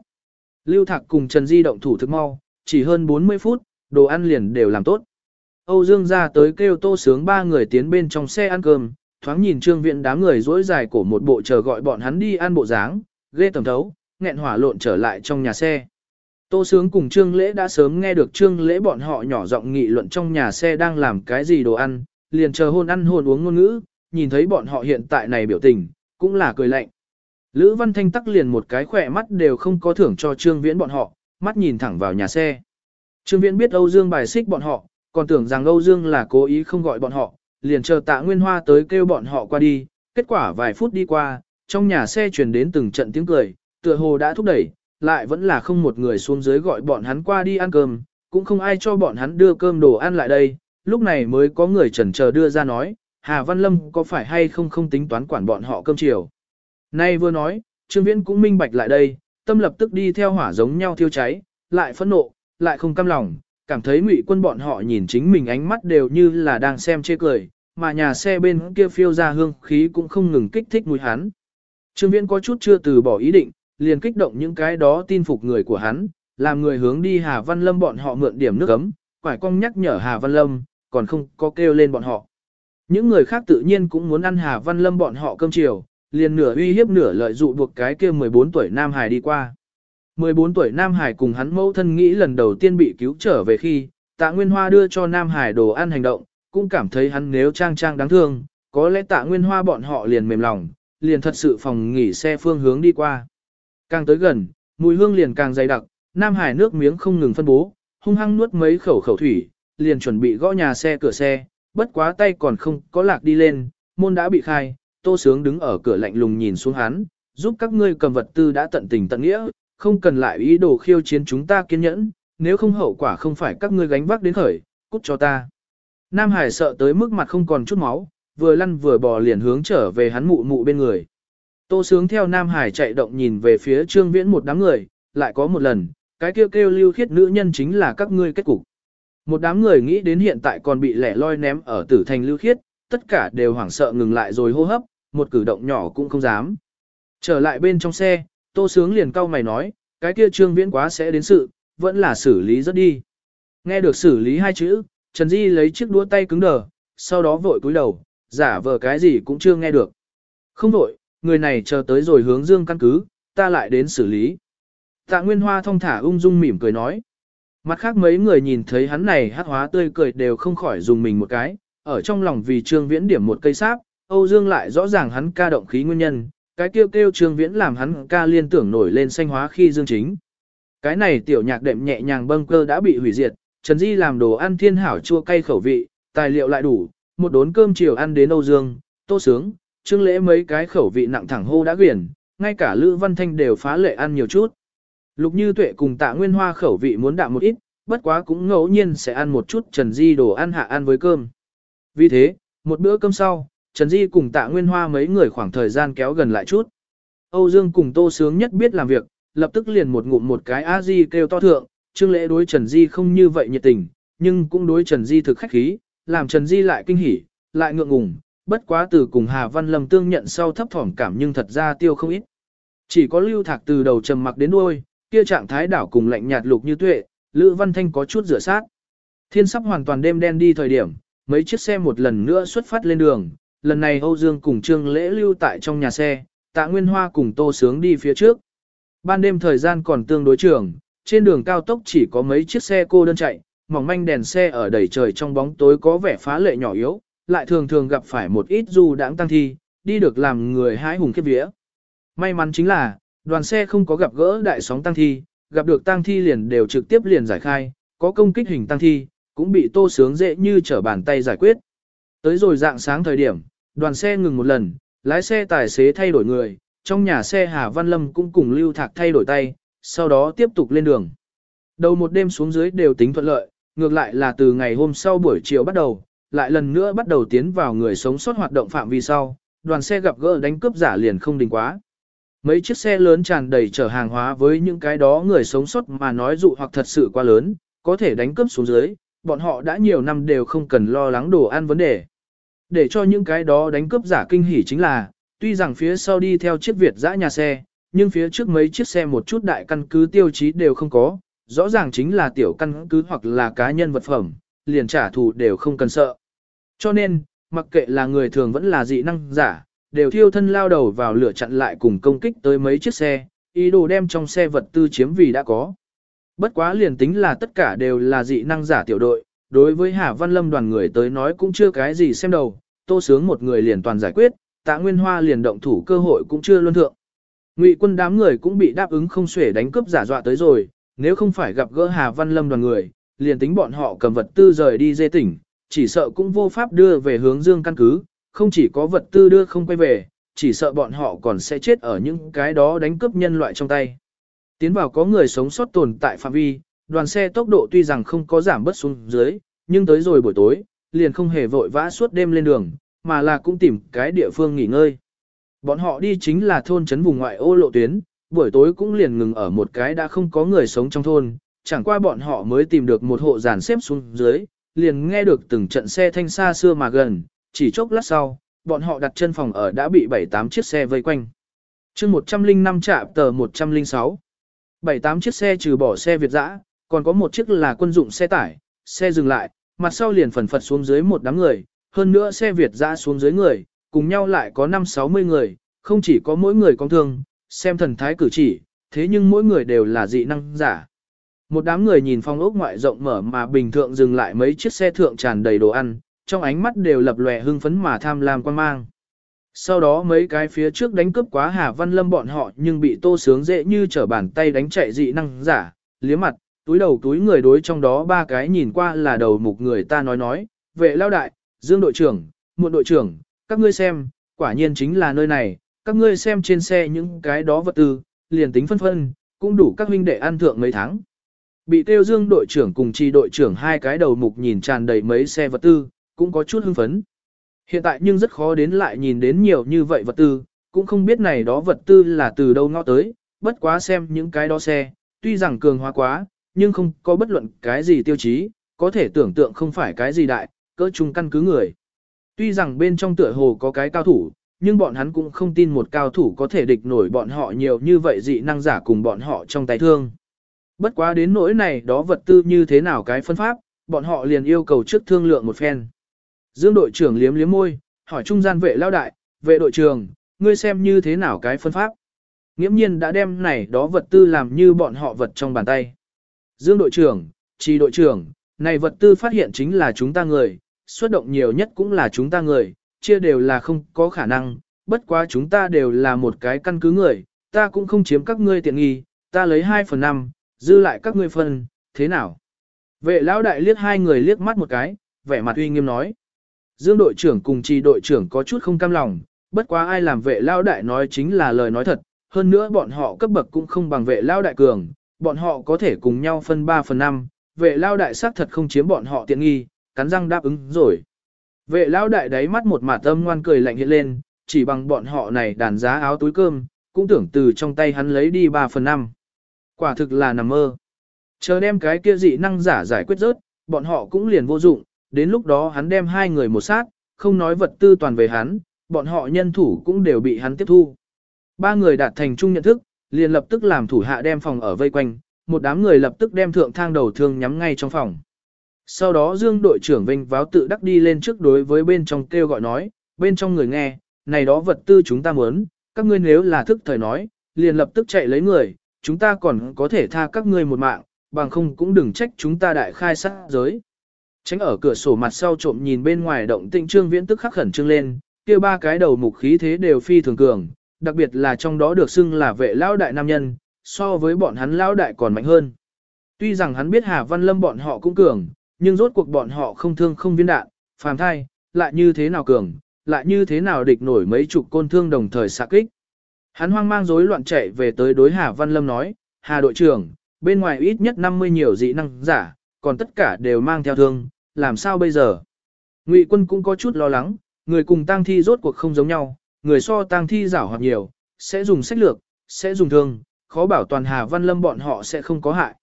Lưu Thạc cùng Trần Di động thủ thực mau, chỉ hơn 40 phút, đồ ăn liền đều làm tốt. Âu Dương ra tới kêu tô sướng ba người tiến bên trong xe ăn cơm, thoáng nhìn trương viện đám người dối dài cổ một bộ chờ gọi bọn hắn đi ăn bộ dáng, ghê tầm thấu, nghẹn hỏa lộn trở lại trong nhà xe. Tô Sướng cùng Trương Lễ đã sớm nghe được Trương Lễ bọn họ nhỏ giọng nghị luận trong nhà xe đang làm cái gì đồ ăn, liền chờ hôn ăn hôn uống ngôn ngữ, nhìn thấy bọn họ hiện tại này biểu tình, cũng là cười lạnh. Lữ Văn Thanh tắc liền một cái khỏe mắt đều không có thưởng cho Trương Viễn bọn họ, mắt nhìn thẳng vào nhà xe. Trương Viễn biết Âu Dương bài xích bọn họ, còn tưởng rằng Âu Dương là cố ý không gọi bọn họ, liền chờ tạ Nguyên Hoa tới kêu bọn họ qua đi, kết quả vài phút đi qua, trong nhà xe truyền đến từng trận tiếng cười, tựa hồ đã thúc đẩy, lại vẫn là không một người xuống dưới gọi bọn hắn qua đi ăn cơm, cũng không ai cho bọn hắn đưa cơm đồ ăn lại đây, lúc này mới có người chần chờ đưa ra nói, Hà Văn Lâm có phải hay không không tính toán quản bọn họ cơm chiều. Nay vừa nói, Trương Viễn cũng minh bạch lại đây, tâm lập tức đi theo hỏa giống nhau thiêu cháy, lại phẫn nộ, lại không cam lòng, cảm thấy ngụy quân bọn họ nhìn chính mình ánh mắt đều như là đang xem chê cười, mà nhà xe bên kia phiêu ra hương khí cũng không ngừng kích thích mùi hắn. Trương Viễn có chút chưa từ bỏ ý định, liền kích động những cái đó tin phục người của hắn, làm người hướng đi Hà Văn Lâm bọn họ mượn điểm nước ấm, quải cong nhắc nhở Hà Văn Lâm, còn không có kêu lên bọn họ. Những người khác tự nhiên cũng muốn ăn Hà Văn Lâm bọn họ cơm chiều, liền nửa uy hiếp nửa lợi dụ buộc cái kia 14 tuổi Nam Hải đi qua. 14 tuổi Nam Hải cùng hắn mẫu thân nghĩ lần đầu tiên bị cứu trở về khi, tạ Nguyên Hoa đưa cho Nam Hải đồ ăn hành động, cũng cảm thấy hắn nếu trang trang đáng thương, có lẽ tạ Nguyên Hoa bọn họ liền mềm lòng, liền thật sự phòng nghỉ xe phương hướng đi qua. Càng tới gần, mùi hương liền càng dày đặc, Nam Hải nước miếng không ngừng phân bố, hung hăng nuốt mấy khẩu khẩu thủy, liền chuẩn bị gõ nhà xe cửa xe, bất quá tay còn không có lạc đi lên, môn đã bị khai, tô sướng đứng ở cửa lạnh lùng nhìn xuống hắn, giúp các ngươi cầm vật tư đã tận tình tận nghĩa, không cần lại ý đồ khiêu chiến chúng ta kiên nhẫn, nếu không hậu quả không phải các ngươi gánh vác đến khởi, cút cho ta. Nam Hải sợ tới mức mặt không còn chút máu, vừa lăn vừa bò liền hướng trở về hắn mụ mụ bên người. Tô sướng theo Nam Hải chạy động nhìn về phía trương viễn một đám người, lại có một lần, cái kêu kêu lưu khiết nữ nhân chính là các ngươi kết cục. Một đám người nghĩ đến hiện tại còn bị lẻ loi ném ở tử thành lưu khiết, tất cả đều hoảng sợ ngừng lại rồi hô hấp, một cử động nhỏ cũng không dám. Trở lại bên trong xe, tô sướng liền cau mày nói, cái kia trương viễn quá sẽ đến sự, vẫn là xử lý rất đi. Nghe được xử lý hai chữ, Trần Di lấy chiếc đũa tay cứng đờ, sau đó vội cúi đầu, giả vờ cái gì cũng chưa nghe được. Không vội, người này chờ tới rồi hướng dương căn cứ, ta lại đến xử lý. Tạ Nguyên Hoa thông thả ung dung mỉm cười nói. Mặt khác mấy người nhìn thấy hắn này hát hóa tươi cười đều không khỏi dùng mình một cái, ở trong lòng vì Trương Viễn điểm một cây sáp, Âu Dương lại rõ ràng hắn ca động khí nguyên nhân, cái kêu kêu Trương Viễn làm hắn ca liên tưởng nổi lên xanh hóa khi dương chính. Cái này tiểu nhạc đệm nhẹ nhàng bâng cơ đã bị hủy diệt, Trần Di làm đồ ăn thiên hảo chua cay khẩu vị, tài liệu lại đủ, một đốn cơm chiều ăn đến Âu Dương, tô sướng, trương lễ mấy cái khẩu vị nặng thẳng hô đã quyển, ngay cả Lữ Văn Thanh đều phá lệ ăn nhiều chút. Lục Như Tuệ cùng Tạ Nguyên Hoa khẩu vị muốn đạm một ít, bất quá cũng ngẫu nhiên sẽ ăn một chút Trần Di đồ ăn hạ ăn với cơm. Vì thế, một bữa cơm sau, Trần Di cùng Tạ Nguyên Hoa mấy người khoảng thời gian kéo gần lại chút. Âu Dương cùng Tô Sướng nhất biết làm việc, lập tức liền một ngụm một cái a di kêu to thượng, Trương Lễ đối Trần Di không như vậy nhiệt tình, nhưng cũng đối Trần Di thực khách khí, làm Trần Di lại kinh hỉ, lại ngượng ngùng, bất quá từ cùng Hà Văn Lâm tương nhận sau thấp thỏm cảm nhưng thật ra tiêu không ít. Chỉ có lưu thạc từ đầu trầm mặc đến đuôi, kia trạng thái đảo cùng lạnh nhạt lục như tuệ, Lữ Văn Thanh có chút rửa sát. Thiên sắp hoàn toàn đêm đen đi thời điểm, mấy chiếc xe một lần nữa xuất phát lên đường, lần này Âu Dương cùng Trương Lễ lưu tại trong nhà xe, Tạ Nguyên Hoa cùng Tô Sướng đi phía trước. Ban đêm thời gian còn tương đối trường, trên đường cao tốc chỉ có mấy chiếc xe cô đơn chạy, mỏng manh đèn xe ở đầy trời trong bóng tối có vẻ phá lệ nhỏ yếu, lại thường thường gặp phải một ít du đãng tăng thi, đi được làm người hái hùng kết vía. May mắn chính là, đoàn xe không có gặp gỡ đại sóng tăng thi, gặp được tăng thi liền đều trực tiếp liền giải khai, có công kích hình tăng thi, cũng bị tô sướng dễ như trở bàn tay giải quyết. Tới rồi dạng sáng thời điểm, đoàn xe ngừng một lần, lái xe tài xế thay đổi người, trong nhà xe Hà Văn Lâm cũng cùng Lưu Thạc thay đổi tay, sau đó tiếp tục lên đường. Đầu một đêm xuống dưới đều tính thuận lợi, ngược lại là từ ngày hôm sau buổi chiều bắt đầu, lại lần nữa bắt đầu tiến vào người sống sót hoạt động phạm vi sau, đoàn xe gặp gỡ đánh cướp giả liền không đình quá. Mấy chiếc xe lớn tràn đầy chở hàng hóa với những cái đó người sống sót mà nói dụ hoặc thật sự quá lớn, có thể đánh cướp xuống dưới, bọn họ đã nhiều năm đều không cần lo lắng đồ ăn vấn đề. Để cho những cái đó đánh cướp giả kinh hỉ chính là, tuy rằng phía sau đi theo chiếc Việt dã nhà xe, nhưng phía trước mấy chiếc xe một chút đại căn cứ tiêu chí đều không có, rõ ràng chính là tiểu căn cứ hoặc là cá nhân vật phẩm, liền trả thù đều không cần sợ. Cho nên, mặc kệ là người thường vẫn là dị năng giả, đều thiêu thân lao đầu vào lửa chặn lại cùng công kích tới mấy chiếc xe, ý đồ đem trong xe vật tư chiếm vì đã có. Bất quá liền tính là tất cả đều là dị năng giả tiểu đội, đối với Hà Văn Lâm đoàn người tới nói cũng chưa cái gì xem đầu, tô sướng một người liền toàn giải quyết, tạ Nguyên Hoa liền động thủ cơ hội cũng chưa luân thượng. Ngụy quân đám người cũng bị đáp ứng không xuể đánh cướp giả dọa tới rồi, nếu không phải gặp gỡ Hà Văn Lâm đoàn người, liền tính bọn họ cầm vật tư rời đi dê tỉnh, chỉ sợ cũng vô pháp đưa về hướng dương căn cứ, không chỉ có vật tư đưa không quay về, chỉ sợ bọn họ còn sẽ chết ở những cái đó đánh cướp nhân loại trong tay. Tiến vào có người sống sót tồn tại phạm vi, đoàn xe tốc độ tuy rằng không có giảm bớt xuống dưới, nhưng tới rồi buổi tối, liền không hề vội vã suốt đêm lên đường, mà là cũng tìm cái địa phương nghỉ ngơi. Bọn họ đi chính là thôn trấn vùng ngoại ô lộ tuyến, buổi tối cũng liền ngừng ở một cái đã không có người sống trong thôn, chẳng qua bọn họ mới tìm được một hộ giàn xếp xuống dưới, liền nghe được từng trận xe thanh xa xưa mà gần, chỉ chốc lát sau, bọn họ đặt chân phòng ở đã bị 7-8 chiếc xe vây quanh. chương 105 trạm tờ 106. 7-8 chiếc xe trừ bỏ xe Việt dã, còn có một chiếc là quân dụng xe tải, xe dừng lại, mặt sau liền phần phật xuống dưới một đám người, hơn nữa xe Việt ra xuống dưới người, cùng nhau lại có 5-60 người, không chỉ có mỗi người con thương, xem thần thái cử chỉ, thế nhưng mỗi người đều là dị năng giả. Một đám người nhìn phong ốc ngoại rộng mở mà bình thường dừng lại mấy chiếc xe thượng tràn đầy đồ ăn, trong ánh mắt đều lập lòe hưng phấn mà tham lam quan mang. Sau đó mấy cái phía trước đánh cướp quá Hà Văn Lâm bọn họ nhưng bị tô sướng dễ như trở bàn tay đánh chạy dị năng giả, liếm mặt, túi đầu túi người đối trong đó ba cái nhìn qua là đầu mục người ta nói nói, vệ lao đại, dương đội trưởng, muộn đội trưởng, các ngươi xem, quả nhiên chính là nơi này, các ngươi xem trên xe những cái đó vật tư, liền tính phân phân, cũng đủ các huynh đệ ăn thượng mấy tháng. Bị tiêu dương đội trưởng cùng chi đội trưởng hai cái đầu mục nhìn tràn đầy mấy xe vật tư, cũng có chút hưng phấn. Hiện tại nhưng rất khó đến lại nhìn đến nhiều như vậy vật tư, cũng không biết này đó vật tư là từ đâu ngõ tới, bất quá xem những cái đó xe, tuy rằng cường hóa quá, nhưng không có bất luận cái gì tiêu chí, có thể tưởng tượng không phải cái gì đại, cỡ chung căn cứ người. Tuy rằng bên trong tựa hồ có cái cao thủ, nhưng bọn hắn cũng không tin một cao thủ có thể địch nổi bọn họ nhiều như vậy dị năng giả cùng bọn họ trong tay thương. Bất quá đến nỗi này đó vật tư như thế nào cái phân pháp, bọn họ liền yêu cầu trước thương lượng một phen. Dương đội trưởng liếm liếm môi, hỏi trung gian vệ lao đại, vệ đội trưởng, ngươi xem như thế nào cái phân pháp. Nghiễm nhiên đã đem này đó vật tư làm như bọn họ vật trong bàn tay. Dương đội trưởng, trì đội trưởng, này vật tư phát hiện chính là chúng ta người, xuất động nhiều nhất cũng là chúng ta người, chia đều là không có khả năng, bất quá chúng ta đều là một cái căn cứ người, ta cũng không chiếm các ngươi tiện nghi, ta lấy 2 phần 5, dư lại các ngươi phần, thế nào? Vệ lão đại liếc hai người liếc mắt một cái, vẻ mặt uy nghiêm nói. Dương đội trưởng cùng trì đội trưởng có chút không cam lòng, bất quá ai làm vệ lão đại nói chính là lời nói thật, hơn nữa bọn họ cấp bậc cũng không bằng vệ lão đại cường, bọn họ có thể cùng nhau phân 3 phần 5, vệ lao đại xác thật không chiếm bọn họ tiện nghi, cắn răng đáp ứng rồi. Vệ lao đại đáy mắt một mả tâm ngoan cười lạnh hiện lên, chỉ bằng bọn họ này đàn giá áo túi cơm, cũng tưởng từ trong tay hắn lấy đi 3 phần 5. Quả thực là nằm mơ. Chờ đem cái kia dị năng giả giải quyết rớt, bọn họ cũng liền vô dụng, đến lúc đó hắn đem hai người một sát, không nói vật tư toàn về hắn, bọn họ nhân thủ cũng đều bị hắn tiếp thu. Ba người đạt thành chung nhận thức, liền lập tức làm thủ hạ đem phòng ở vây quanh, một đám người lập tức đem thượng thang đầu thương nhắm ngay trong phòng. Sau đó Dương đội trưởng vinh váo tự đắc đi lên trước đối với bên trong kêu gọi nói, bên trong người nghe, này đó vật tư chúng ta muốn, các ngươi nếu là thức thời nói, liền lập tức chạy lấy người, chúng ta còn có thể tha các ngươi một mạng, bằng không cũng đừng trách chúng ta đại khai sát giới. Tránh ở cửa sổ mặt sau trộm nhìn bên ngoài động tĩnh trương viễn tức khắc khẩn trương lên, kia ba cái đầu mục khí thế đều phi thường cường, đặc biệt là trong đó được xưng là vệ lão đại nam nhân, so với bọn hắn lão đại còn mạnh hơn. Tuy rằng hắn biết Hà Văn Lâm bọn họ cũng cường, nhưng rốt cuộc bọn họ không thương không viên đạn, phàm thai, lại như thế nào cường, lại như thế nào địch nổi mấy chục côn thương đồng thời xạ kích. Hắn hoang mang rối loạn chạy về tới đối Hà Văn Lâm nói, Hà đội trưởng, bên ngoài ít nhất 50 nhiều dị năng giả, còn tất cả đều mang theo thương, làm sao bây giờ? Ngụy quân cũng có chút lo lắng, người cùng tang thi rốt cuộc không giống nhau, người so tang thi giảo hoạt nhiều, sẽ dùng sách lược, sẽ dùng thương, khó bảo toàn Hà Văn Lâm bọn họ sẽ không có hại.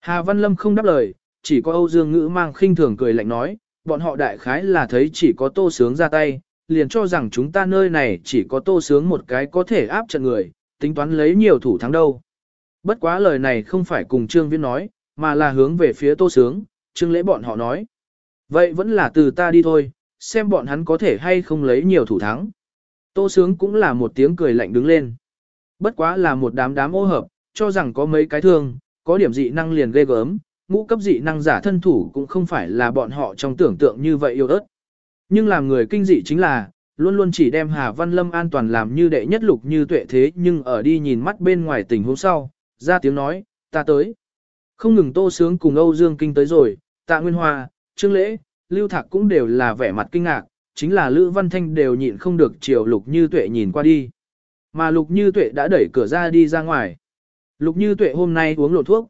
Hà Văn Lâm không đáp lời, chỉ có Âu Dương Ngữ mang khinh thường cười lạnh nói, bọn họ đại khái là thấy chỉ có tô sướng ra tay, liền cho rằng chúng ta nơi này chỉ có tô sướng một cái có thể áp trận người, tính toán lấy nhiều thủ thắng đâu. Bất quá lời này không phải cùng Trương Viễn nói, mà là hướng về phía tô sướng, Trương Lễ bọn họ nói. Vậy vẫn là từ ta đi thôi, xem bọn hắn có thể hay không lấy nhiều thủ thắng. Tô sướng cũng là một tiếng cười lạnh đứng lên. Bất quá là một đám đám ô hợp, cho rằng có mấy cái thương, có điểm dị năng liền ghê gớm, ngũ cấp dị năng giả thân thủ cũng không phải là bọn họ trong tưởng tượng như vậy yêu ớt. Nhưng làm người kinh dị chính là, luôn luôn chỉ đem Hà Văn Lâm an toàn làm như đệ nhất lục như tuệ thế nhưng ở đi nhìn mắt bên ngoài tình huống sau, ra tiếng nói, ta tới. Không ngừng tô sướng cùng Âu Dương Kinh tới rồi, tạ Nguyên Hoa, Trương Lễ, Lưu Thạc cũng đều là vẻ mặt kinh ngạc, chính là Lữ Văn Thanh đều nhịn không được chiều lục như tuệ nhìn qua đi. Mà lục như tuệ đã đẩy cửa ra đi ra ngoài. Lục như tuệ hôm nay uống lộn thuốc.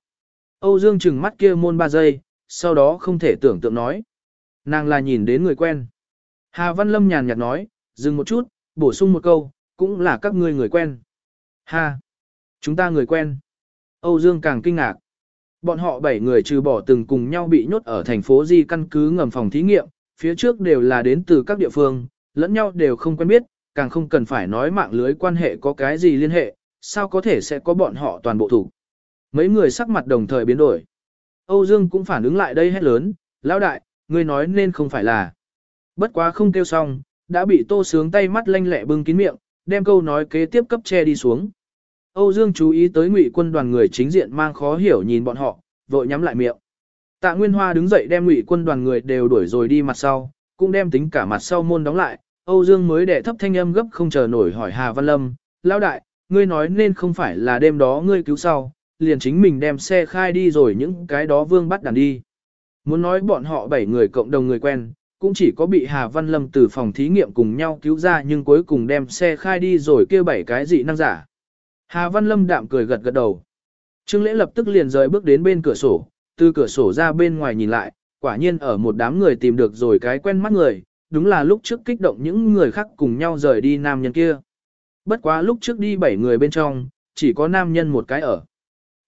Âu Dương chừng mắt kia môn ba giây, sau đó không thể tưởng tượng nói. Nàng là nhìn đến người quen. Hà Văn Lâm nhàn nhạt nói, dừng một chút, bổ sung một câu, cũng là các ngươi người quen. Ha! Chúng ta người quen. Âu Dương càng kinh ngạc. Bọn họ bảy người trừ bỏ từng cùng nhau bị nhốt ở thành phố Di căn cứ ngầm phòng thí nghiệm, phía trước đều là đến từ các địa phương, lẫn nhau đều không quen biết, càng không cần phải nói mạng lưới quan hệ có cái gì liên hệ, sao có thể sẽ có bọn họ toàn bộ thủ. Mấy người sắc mặt đồng thời biến đổi. Âu Dương cũng phản ứng lại đây hét lớn, lão đại, ngươi nói nên không phải là. Bất quá không kêu xong, đã bị tô sướng tay mắt lanh lẹ bưng kín miệng, đem câu nói kế tiếp cấp che đi xuống. Âu Dương chú ý tới ngụy quân đoàn người chính diện mang khó hiểu nhìn bọn họ, vội nhắm lại miệng. Tạ Nguyên Hoa đứng dậy đem ngụy quân đoàn người đều đuổi rồi đi mặt sau, cũng đem tính cả mặt sau môn đóng lại. Âu Dương mới đệ thấp thanh âm gấp không chờ nổi hỏi Hà Văn Lâm, lão đại, ngươi nói nên không phải là đêm đó ngươi cứu sau, liền chính mình đem xe khai đi rồi những cái đó vương bắt đàn đi. Muốn nói bọn họ bảy người cộng đồng người quen, cũng chỉ có bị Hà Văn Lâm từ phòng thí nghiệm cùng nhau cứu ra nhưng cuối cùng đem xe khai đi rồi kêu bảy cái dị năng giả. Hà Văn Lâm đạm cười gật gật đầu. Trương Lễ lập tức liền rời bước đến bên cửa sổ, từ cửa sổ ra bên ngoài nhìn lại, quả nhiên ở một đám người tìm được rồi cái quen mắt người, đúng là lúc trước kích động những người khác cùng nhau rời đi nam nhân kia. Bất quá lúc trước đi bảy người bên trong, chỉ có nam nhân một cái ở.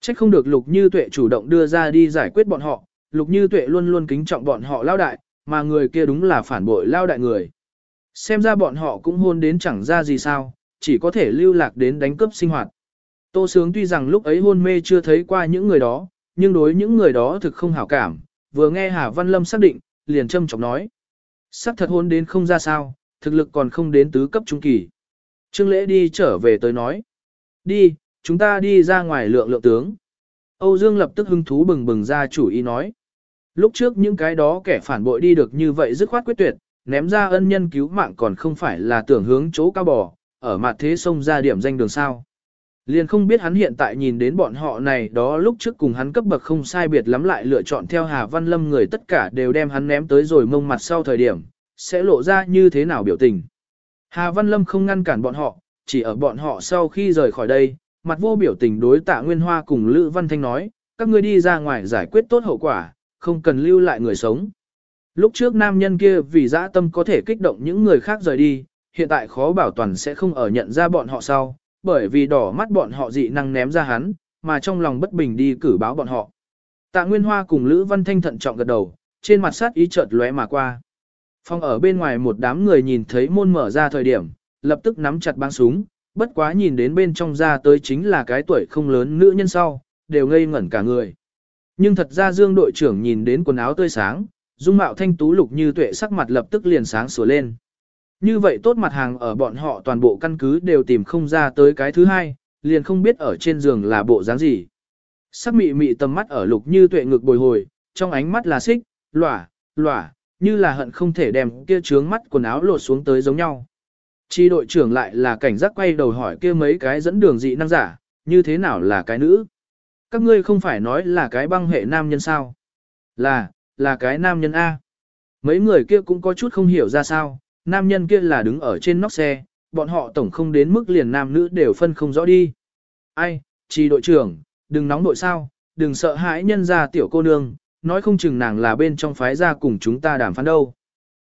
Trách không được Lục Như Tuệ chủ động đưa ra đi giải quyết bọn họ, Lục Như Tuệ luôn luôn kính trọng bọn họ lao đại, mà người kia đúng là phản bội lao đại người. Xem ra bọn họ cũng hôn đến chẳng ra gì sao, chỉ có thể lưu lạc đến đánh cướp sinh hoạt. Tô Sướng tuy rằng lúc ấy hôn mê chưa thấy qua những người đó, nhưng đối những người đó thực không hảo cảm, vừa nghe Hà Văn Lâm xác định, liền châm chọc nói. Sắc thật hôn đến không ra sao, thực lực còn không đến tứ cấp trung kỳ. Trương Lễ đi trở về tới nói. Đi, chúng ta đi ra ngoài lượng lượng tướng. Âu Dương lập tức hưng thú bừng bừng ra chủ ý nói. Lúc trước những cái đó kẻ phản bội đi được như vậy dứt khoát quyết tuyệt, ném ra ân nhân cứu mạng còn không phải là tưởng hướng chỗ cao bò, ở mặt thế sông ra điểm danh đường sao. Liền không biết hắn hiện tại nhìn đến bọn họ này đó lúc trước cùng hắn cấp bậc không sai biệt lắm lại lựa chọn theo Hà Văn Lâm người tất cả đều đem hắn ném tới rồi mông mặt sau thời điểm, sẽ lộ ra như thế nào biểu tình. Hà Văn Lâm không ngăn cản bọn họ, chỉ ở bọn họ sau khi rời khỏi đây, mặt vô biểu tình đối tạ Nguyên Hoa cùng Lữ Văn Thanh nói, các ngươi đi ra ngoài giải quyết tốt hậu quả, không cần lưu lại người sống. Lúc trước nam nhân kia vì dã tâm có thể kích động những người khác rời đi, hiện tại khó bảo toàn sẽ không ở nhận ra bọn họ sau, bởi vì đỏ mắt bọn họ dị năng ném ra hắn, mà trong lòng bất bình đi cử báo bọn họ. Tạ Nguyên Hoa cùng Lữ Văn Thanh thận trọng gật đầu, trên mặt sát ý chợt lóe mà qua. Phong ở bên ngoài một đám người nhìn thấy môn mở ra thời điểm, lập tức nắm chặt băng súng, bất quá nhìn đến bên trong ra tới chính là cái tuổi không lớn nữ nhân sau, đều ngây ngẩn cả người. Nhưng thật ra Dương đội trưởng nhìn đến quần áo tươi sáng, dung mạo thanh tú lục như tuệ sắc mặt lập tức liền sáng sủa lên. Như vậy tốt mặt hàng ở bọn họ toàn bộ căn cứ đều tìm không ra tới cái thứ hai, liền không biết ở trên giường là bộ dáng gì. Sắc mị mị tầm mắt ở lục như tuệ ngực bồi hồi, trong ánh mắt là xích, lỏa, lỏa, như là hận không thể đem kia trướng mắt quần áo lột xuống tới giống nhau. Chi đội trưởng lại là cảnh giác quay đầu hỏi kia mấy cái dẫn đường dị năng giả, như thế nào là cái nữ? Các ngươi không phải nói là cái băng hệ nam nhân sao? Là, là cái nam nhân A. Mấy người kia cũng có chút không hiểu ra sao, nam nhân kia là đứng ở trên nóc xe, bọn họ tổng không đến mức liền nam nữ đều phân không rõ đi. Ai, chỉ đội trưởng, đừng nóng nội sao, đừng sợ hãi nhân ra tiểu cô nương, nói không chừng nàng là bên trong phái ra cùng chúng ta đàm phán đâu.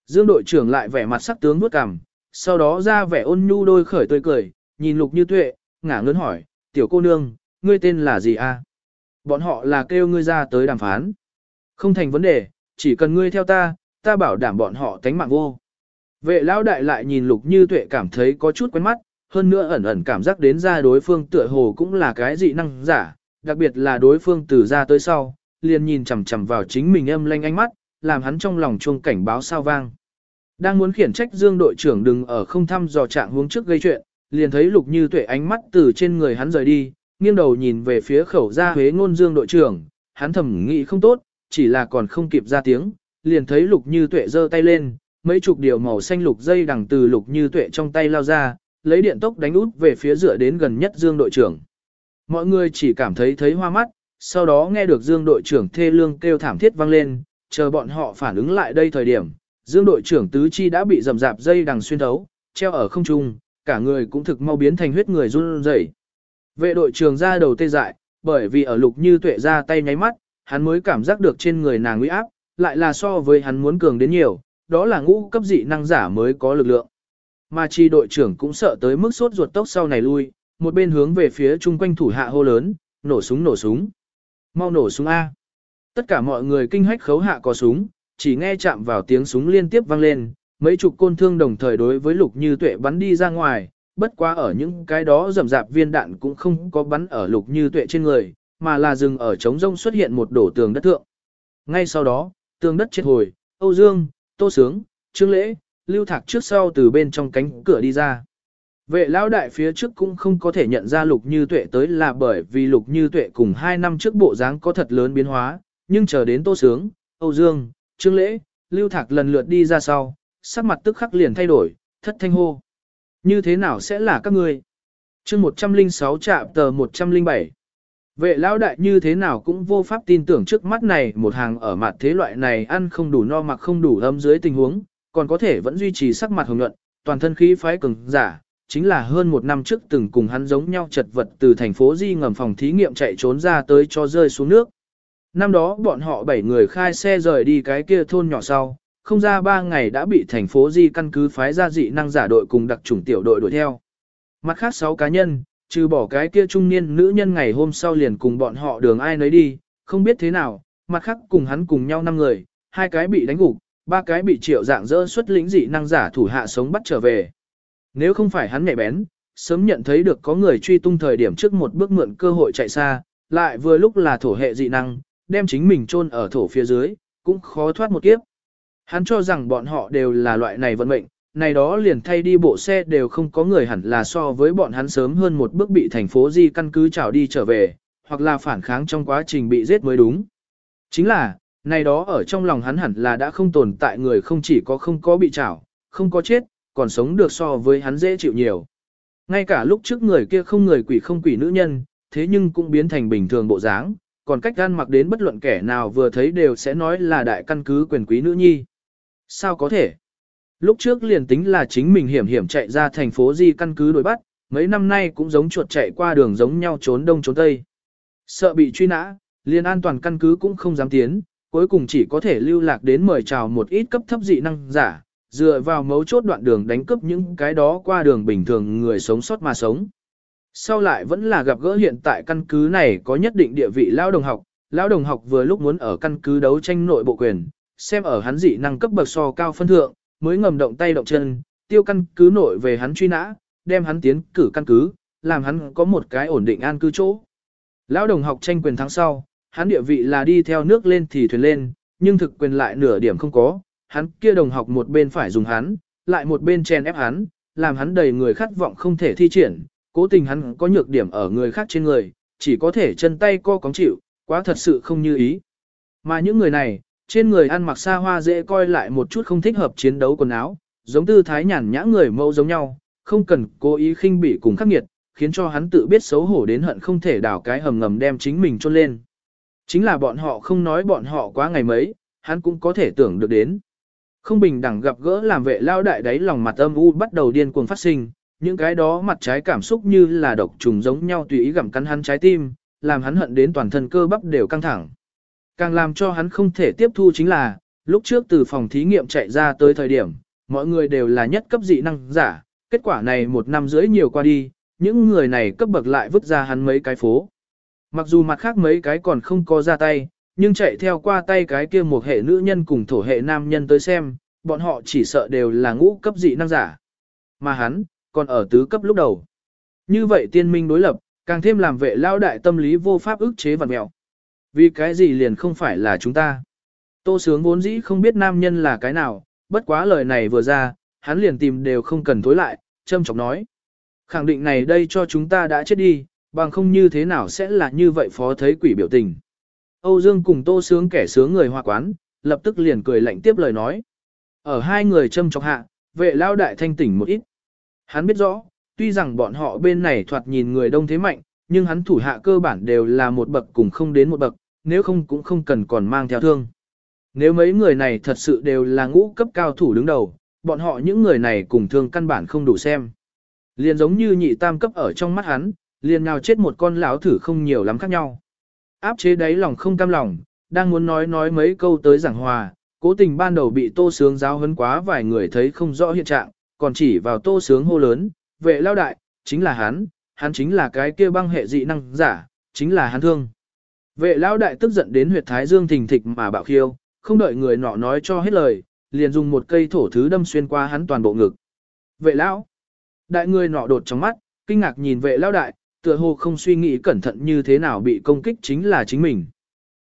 Dương đội trưởng lại vẻ mặt sắc tướng vuốt cằm, sau đó ra vẻ ôn nhu đôi khởi tươi cười, nhìn lục như tuệ, ngả ngớn hỏi, tiểu cô nương, ngươi tên là gì a? Bọn họ là kêu ngươi ra tới đàm phán. Không thành vấn đề, chỉ cần ngươi theo ta, ta bảo đảm bọn họ tánh mạng vô. Vệ lão đại lại nhìn lục như tuệ cảm thấy có chút quen mắt, hơn nữa ẩn ẩn cảm giác đến ra đối phương tựa hồ cũng là cái dị năng giả, đặc biệt là đối phương từ ra tới sau, liền nhìn chằm chằm vào chính mình âm lanh ánh mắt, làm hắn trong lòng chuông cảnh báo sao vang. Đang muốn khiển trách Dương đội trưởng đừng ở không thăm dò trạng hướng trước gây chuyện, liền thấy Lục Như Tuệ ánh mắt từ trên người hắn rời đi, nghiêng đầu nhìn về phía khẩu ra Huế ngôn Dương đội trưởng, hắn thầm nghĩ không tốt, chỉ là còn không kịp ra tiếng, liền thấy Lục Như Tuệ giơ tay lên, mấy chục điều màu xanh lục dây đằng từ Lục Như Tuệ trong tay lao ra, lấy điện tốc đánh út về phía dựa đến gần nhất Dương đội trưởng. Mọi người chỉ cảm thấy thấy hoa mắt, sau đó nghe được Dương đội trưởng thê lương kêu thảm thiết vang lên, chờ bọn họ phản ứng lại đây thời điểm, Dương đội trưởng tứ chi đã bị rầm rạp dây đằng xuyên thấu, treo ở không trung, cả người cũng thực mau biến thành huyết người run rẩy. Vệ đội trưởng ra đầu tê dại, bởi vì ở lục như tuệ ra tay nháy mắt, hắn mới cảm giác được trên người nàng uy áp, lại là so với hắn muốn cường đến nhiều, đó là ngũ cấp dị năng giả mới có lực lượng. Mà chi đội trưởng cũng sợ tới mức sốt ruột tốc sau này lui, một bên hướng về phía chung quanh thủ hạ hô lớn, nổ súng nổ súng. Mau nổ súng A. Tất cả mọi người kinh hách khấu hạ có súng, chỉ nghe chạm vào tiếng súng liên tiếp vang lên, mấy chục côn thương đồng thời đối với lục như tuệ bắn đi ra ngoài, bất quá ở những cái đó rầm rạp viên đạn cũng không có bắn ở lục như tuệ trên người, mà là dừng ở trống rông xuất hiện một đổ tường đất thượng. Ngay sau đó, tường đất chết hồi, Âu Dương, Tô Sướng, Trương Lễ, Lưu Thạc trước sau từ bên trong cánh cửa đi ra. Vệ lão đại phía trước cũng không có thể nhận ra lục như tuệ tới là bởi vì lục như tuệ cùng hai năm trước bộ dáng có thật lớn biến hóa, nhưng chờ đến Tô Sướng, Âu Dương, Trương Lễ, Lưu Thạc lần lượt đi ra sau, sắc mặt tức khắc liền thay đổi, thất thanh hô. Như thế nào sẽ là các ngươi? chương 106 trạm tờ 107. Vệ lão đại như thế nào cũng vô pháp tin tưởng trước mắt này một hàng ở mặt thế loại này ăn không đủ no mặc không đủ ấm dưới tình huống, còn có thể vẫn duy trì sắc mặt hồng nhuận, toàn thân khí phái cường giả, chính là hơn một năm trước từng cùng hắn giống nhau chật vật từ thành phố Di ngầm phòng thí nghiệm chạy trốn ra tới cho rơi xuống nước. Năm đó bọn họ bảy người khai xe rời đi cái kia thôn nhỏ sau, không ra ba ngày đã bị thành phố Di căn cứ phái ra dị năng giả đội cùng đặc chủng tiểu đội đuổi theo. Mặt khác sáu cá nhân, trừ bỏ cái kia trung niên nữ nhân ngày hôm sau liền cùng bọn họ đường ai nấy đi, không biết thế nào, mặt khác cùng hắn cùng nhau năm người, hai cái bị đánh gục, ba cái bị triệu dạng dỡ xuất lĩnh dị năng giả thủ hạ sống bắt trở về. Nếu không phải hắn nhạy bén, sớm nhận thấy được có người truy tung thời điểm trước một bước mượn cơ hội chạy xa, lại vừa lúc là thổ hệ dị năng, đem chính mình chôn ở thổ phía dưới, cũng khó thoát một kiếp. Hắn cho rằng bọn họ đều là loại này vận mệnh, này đó liền thay đi bộ xe đều không có người hẳn là so với bọn hắn sớm hơn một bước bị thành phố di căn cứ trào đi trở về, hoặc là phản kháng trong quá trình bị giết mới đúng. Chính là, này đó ở trong lòng hắn hẳn là đã không tồn tại người không chỉ có không có bị trảo, không có chết, còn sống được so với hắn dễ chịu nhiều. Ngay cả lúc trước người kia không người quỷ không quỷ nữ nhân, thế nhưng cũng biến thành bình thường bộ dáng, còn cách gan mặc đến bất luận kẻ nào vừa thấy đều sẽ nói là đại căn cứ quyền quý nữ nhi. Sao có thể? Lúc trước liền tính là chính mình hiểm hiểm chạy ra thành phố Di căn cứ đối bắt, mấy năm nay cũng giống chuột chạy qua đường giống nhau trốn đông trốn tây. Sợ bị truy nã, liền an toàn căn cứ cũng không dám tiến, cuối cùng chỉ có thể lưu lạc đến mời chào một ít cấp thấp dị năng giả, dựa vào mấu chốt đoạn đường đánh cướp những cái đó qua đường bình thường người sống sót mà sống. Sau lại vẫn là gặp gỡ hiện tại căn cứ này có nhất định địa vị lao đồng học, lao đồng học vừa lúc muốn ở căn cứ đấu tranh nội bộ quyền, xem ở hắn dị năng cấp bậc so cao phân thượng, mới ngầm động tay động chân, tiêu căn cứ nội về hắn truy nã, đem hắn tiến cử căn cứ, làm hắn có một cái ổn định an cư chỗ. Lão đồng học tranh quyền thắng sau, hắn địa vị là đi theo nước lên thì thuyền lên, nhưng thực quyền lại nửa điểm không có, hắn kia đồng học một bên phải dùng hắn, lại một bên chèn ép hắn, làm hắn đầy người khát vọng không thể thi triển, cố tình hắn có nhược điểm ở người khác trên người, chỉ có thể chân tay co cóng chịu, quá thật sự không như ý. Mà những người này, trên người ăn mặc xa hoa dễ coi lại một chút không thích hợp chiến đấu quần áo, giống tư thái nhàn nhã người mẫu giống nhau, không cần cố ý khinh bỉ cùng khắc nghiệt, khiến cho hắn tự biết xấu hổ đến hận không thể đào cái hầm ngầm đem chính mình chôn lên. Chính là bọn họ không nói bọn họ quá ngày mấy, hắn cũng có thể tưởng được đến. Không bình đẳng gặp gỡ làm vệ lao đại đáy lòng mặt âm u bắt đầu điên cuồng phát sinh, những cái đó mặt trái cảm xúc như là độc trùng giống nhau tùy ý gặm cắn hắn trái tim, làm hắn hận đến toàn thân cơ bắp đều căng thẳng. Càng làm cho hắn không thể tiếp thu chính là, lúc trước từ phòng thí nghiệm chạy ra tới thời điểm, mọi người đều là nhất cấp dị năng giả, kết quả này một năm rưỡi nhiều qua đi, những người này cấp bậc lại vứt ra hắn mấy cái phố. Mặc dù mặt khác mấy cái còn không có ra tay, nhưng chạy theo qua tay cái kia một hệ nữ nhân cùng thổ hệ nam nhân tới xem, bọn họ chỉ sợ đều là ngũ cấp dị năng giả. Mà hắn, còn ở tứ cấp lúc đầu. Như vậy tiên minh đối lập, càng thêm làm vệ lao đại tâm lý vô pháp ức chế vật mẹo. Vì cái gì liền không phải là chúng ta. Tô sướng vốn dĩ không biết nam nhân là cái nào, bất quá lời này vừa ra, hắn liền tìm đều không cần tối lại, châm chọc nói. Khẳng định này đây cho chúng ta đã chết đi, bằng không như thế nào sẽ là như vậy phó thấy quỷ biểu tình. Âu Dương cùng tô sướng kẻ sướng người hoa quán, lập tức liền cười lạnh tiếp lời nói. Ở hai người châm chọc hạ, vệ lao đại thanh tỉnh một ít. Hắn biết rõ, tuy rằng bọn họ bên này thoạt nhìn người đông thế mạnh, nhưng hắn thủ hạ cơ bản đều là một bậc cùng không đến một bậc, nếu không cũng không cần còn mang theo thương. Nếu mấy người này thật sự đều là ngũ cấp cao thủ đứng đầu, bọn họ những người này cùng thương căn bản không đủ xem. Liền giống như nhị tam cấp ở trong mắt hắn, liền nào chết một con lão thử không nhiều lắm khác nhau. Áp chế đáy lòng không cam lòng, đang muốn nói nói mấy câu tới giảng hòa, cố tình ban đầu bị tô sướng giáo hấn quá vài người thấy không rõ hiện trạng, còn chỉ vào tô sướng hô lớn, vệ lao đại, chính là hắn, hắn chính là cái kia băng hệ dị năng giả, chính là hắn thương. Vệ lao đại tức giận đến huyệt thái dương thình thịch mà bạo khiêu, không đợi người nọ nói cho hết lời, liền dùng một cây thổ thứ đâm xuyên qua hắn toàn bộ ngực. Vệ lão, đại người nọ đột trong mắt, kinh ngạc nhìn vệ lao đại, tựa hồ không suy nghĩ cẩn thận như thế nào bị công kích chính là chính mình.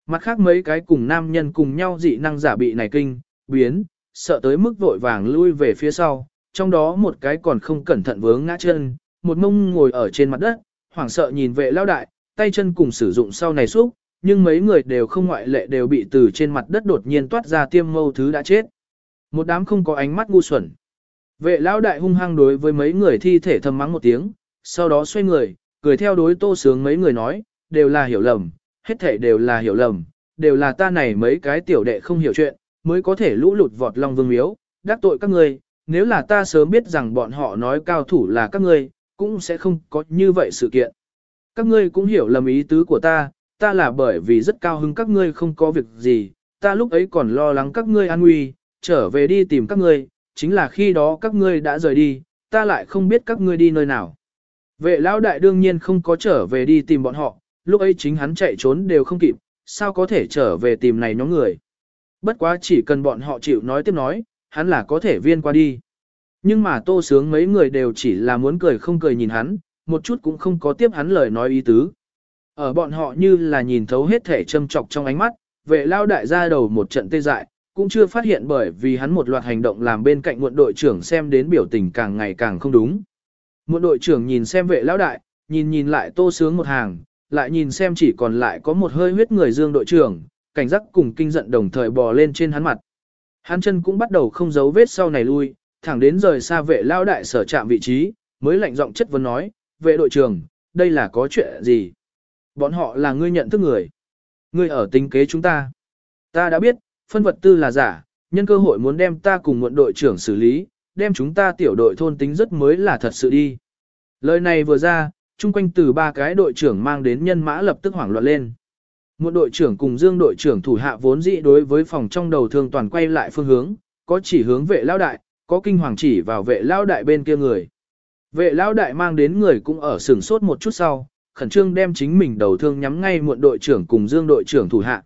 Mặt khác mấy cái cùng nam nhân cùng nhau dị năng giả bị này kinh, biến, sợ tới mức vội vàng lui về phía sau, trong đó một cái còn không cẩn thận vướng ngã chân, một mông ngồi ở trên mặt đất, hoảng sợ nhìn vệ lao đại, tay chân cùng sử dụng sau này xúc, nhưng mấy người đều không ngoại lệ đều bị từ trên mặt đất đột nhiên toát ra tiêm mâu thứ đã chết. Một đám không có ánh mắt ngu xuẩn. Vệ lão đại hung hăng đối với mấy người thi thể thầm mắng một tiếng, sau đó xoay người, cười theo đối tô sướng mấy người nói, đều là hiểu lầm, hết thể đều là hiểu lầm, đều là ta này mấy cái tiểu đệ không hiểu chuyện, mới có thể lũ lụt vọt long vương miếu, đắc tội các ngươi, nếu là ta sớm biết rằng bọn họ nói cao thủ là các ngươi, cũng sẽ không có như vậy sự kiện. Các ngươi cũng hiểu lầm ý tứ của ta, ta là bởi vì rất cao hứng các ngươi không có việc gì, ta lúc ấy còn lo lắng các ngươi an nguy, trở về đi tìm các ngươi, chính là khi đó các ngươi đã rời đi, ta lại không biết các ngươi đi nơi nào. Vệ lão đại đương nhiên không có trở về đi tìm bọn họ, lúc ấy chính hắn chạy trốn đều không kịp, sao có thể trở về tìm này nhóm người. Bất quá chỉ cần bọn họ chịu nói tiếp nói, hắn là có thể viên qua đi. Nhưng mà tô sướng mấy người đều chỉ là muốn cười không cười nhìn hắn, một chút cũng không có tiếp hắn lời nói ý tứ. Ở bọn họ như là nhìn thấu hết thể châm trọc trong ánh mắt, vệ lao đại ra đầu một trận tê dại, cũng chưa phát hiện bởi vì hắn một loạt hành động làm bên cạnh muộn đội trưởng xem đến biểu tình càng ngày càng không đúng. Muộn đội trưởng nhìn xem vệ lao đại, nhìn nhìn lại tô sướng một hàng, lại nhìn xem chỉ còn lại có một hơi huyết người dương đội trưởng, cảnh giác cùng kinh giận đồng thời bò lên trên hắn mặt. Hắn chân cũng bắt đầu không giấu vết sau này lui, thẳng đến rời xa vệ lao đại sở trạm vị trí, mới lạnh giọng chất vấn nói, vệ đội trưởng, đây là có chuyện gì? Bọn họ là ngươi nhận thức người. Ngươi ở tính kế chúng ta. Ta đã biết, phân vật tư là giả, nhân cơ hội muốn đem ta cùng muộn đội trưởng xử lý, đem chúng ta tiểu đội thôn tính rất mới là thật sự đi. Lời này vừa ra, chung quanh từ ba cái đội trưởng mang đến nhân mã lập tức hoảng loạn lên. Một đội trưởng cùng dương đội trưởng thủ hạ vốn dĩ đối với phòng trong đầu thường toàn quay lại phương hướng, có chỉ hướng vệ lao đại, có kinh hoàng chỉ vào vệ lao đại bên kia người. Vệ Lão đại mang đến người cũng ở sừng sốt một chút sau, khẩn trương đem chính mình đầu thương nhắm ngay muộn đội trưởng cùng dương đội trưởng thủ hạ.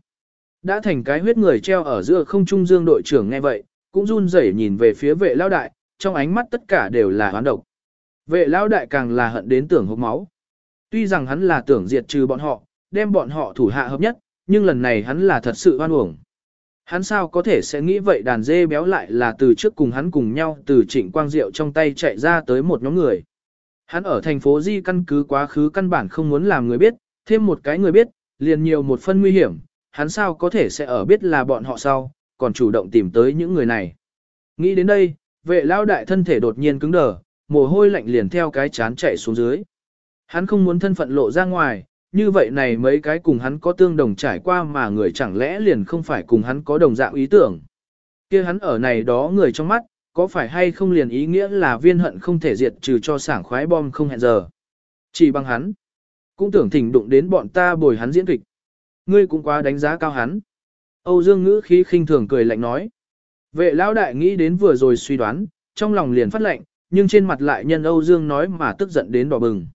Đã thành cái huyết người treo ở giữa không trung dương đội trưởng nghe vậy, cũng run rẩy nhìn về phía vệ Lão đại, trong ánh mắt tất cả đều là hoán độc. Vệ Lão đại càng là hận đến tưởng hốc máu. Tuy rằng hắn là tưởng diệt trừ bọn họ, đem bọn họ thủ hạ hợp nhất, nhưng lần này hắn là thật sự oan uổng. Hắn sao có thể sẽ nghĩ vậy đàn dê béo lại là từ trước cùng hắn cùng nhau từ trịnh quang diệu trong tay chạy ra tới một nhóm người. Hắn ở thành phố Di căn cứ quá khứ căn bản không muốn làm người biết, thêm một cái người biết, liền nhiều một phân nguy hiểm, hắn sao có thể sẽ ở biết là bọn họ sau, còn chủ động tìm tới những người này. Nghĩ đến đây, vệ lao đại thân thể đột nhiên cứng đờ, mồ hôi lạnh liền theo cái chán chạy xuống dưới. Hắn không muốn thân phận lộ ra ngoài, như vậy này mấy cái cùng hắn có tương đồng trải qua mà người chẳng lẽ liền không phải cùng hắn có đồng dạng ý tưởng. kia hắn ở này đó người trong mắt, có phải hay không liền ý nghĩa là viên hận không thể diệt trừ cho sảng khoái bom không hẹn giờ. Chỉ bằng hắn, cũng tưởng thỉnh đụng đến bọn ta bồi hắn diễn kịch. Ngươi cũng quá đánh giá cao hắn. Âu Dương ngữ khí khinh thường cười lạnh nói. Vệ lão đại nghĩ đến vừa rồi suy đoán, trong lòng liền phát lệnh, nhưng trên mặt lại nhân Âu Dương nói mà tức giận đến đỏ bừng.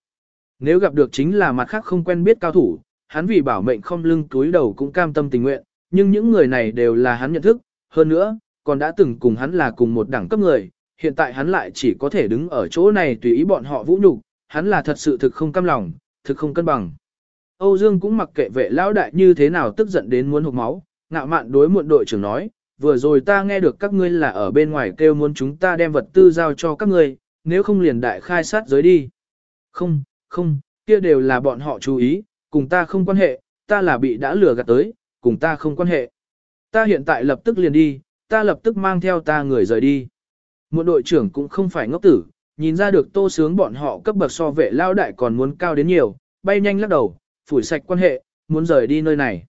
Nếu gặp được chính là mặt khác không quen biết cao thủ, hắn vì bảo mệnh không lưng túi đầu cũng cam tâm tình nguyện, nhưng những người này đều là hắn nhận thức, hơn nữa, còn đã từng cùng hắn là cùng một đẳng cấp người, hiện tại hắn lại chỉ có thể đứng ở chỗ này tùy ý bọn họ vũ nhục, hắn là thật sự thực không cam lòng, thực không cân bằng. Âu Dương cũng mặc kệ vệ lão đại như thế nào tức giận đến muốn hộc máu, ngạo mạn đối muộn đội trưởng nói, vừa rồi ta nghe được các ngươi là ở bên ngoài kêu muốn chúng ta đem vật tư giao cho các ngươi, nếu không liền đại khai sát giới đi. Không, không, kia đều là bọn họ chú ý, cùng ta không quan hệ, ta là bị đã lừa gạt tới, cùng ta không quan hệ. Ta hiện tại lập tức liền đi, ta lập tức mang theo ta người rời đi. Một đội trưởng cũng không phải ngốc tử, nhìn ra được tô sướng bọn họ cấp bậc so vệ lao đại còn muốn cao đến nhiều, bay nhanh lắc đầu, phủi sạch quan hệ, muốn rời đi nơi này.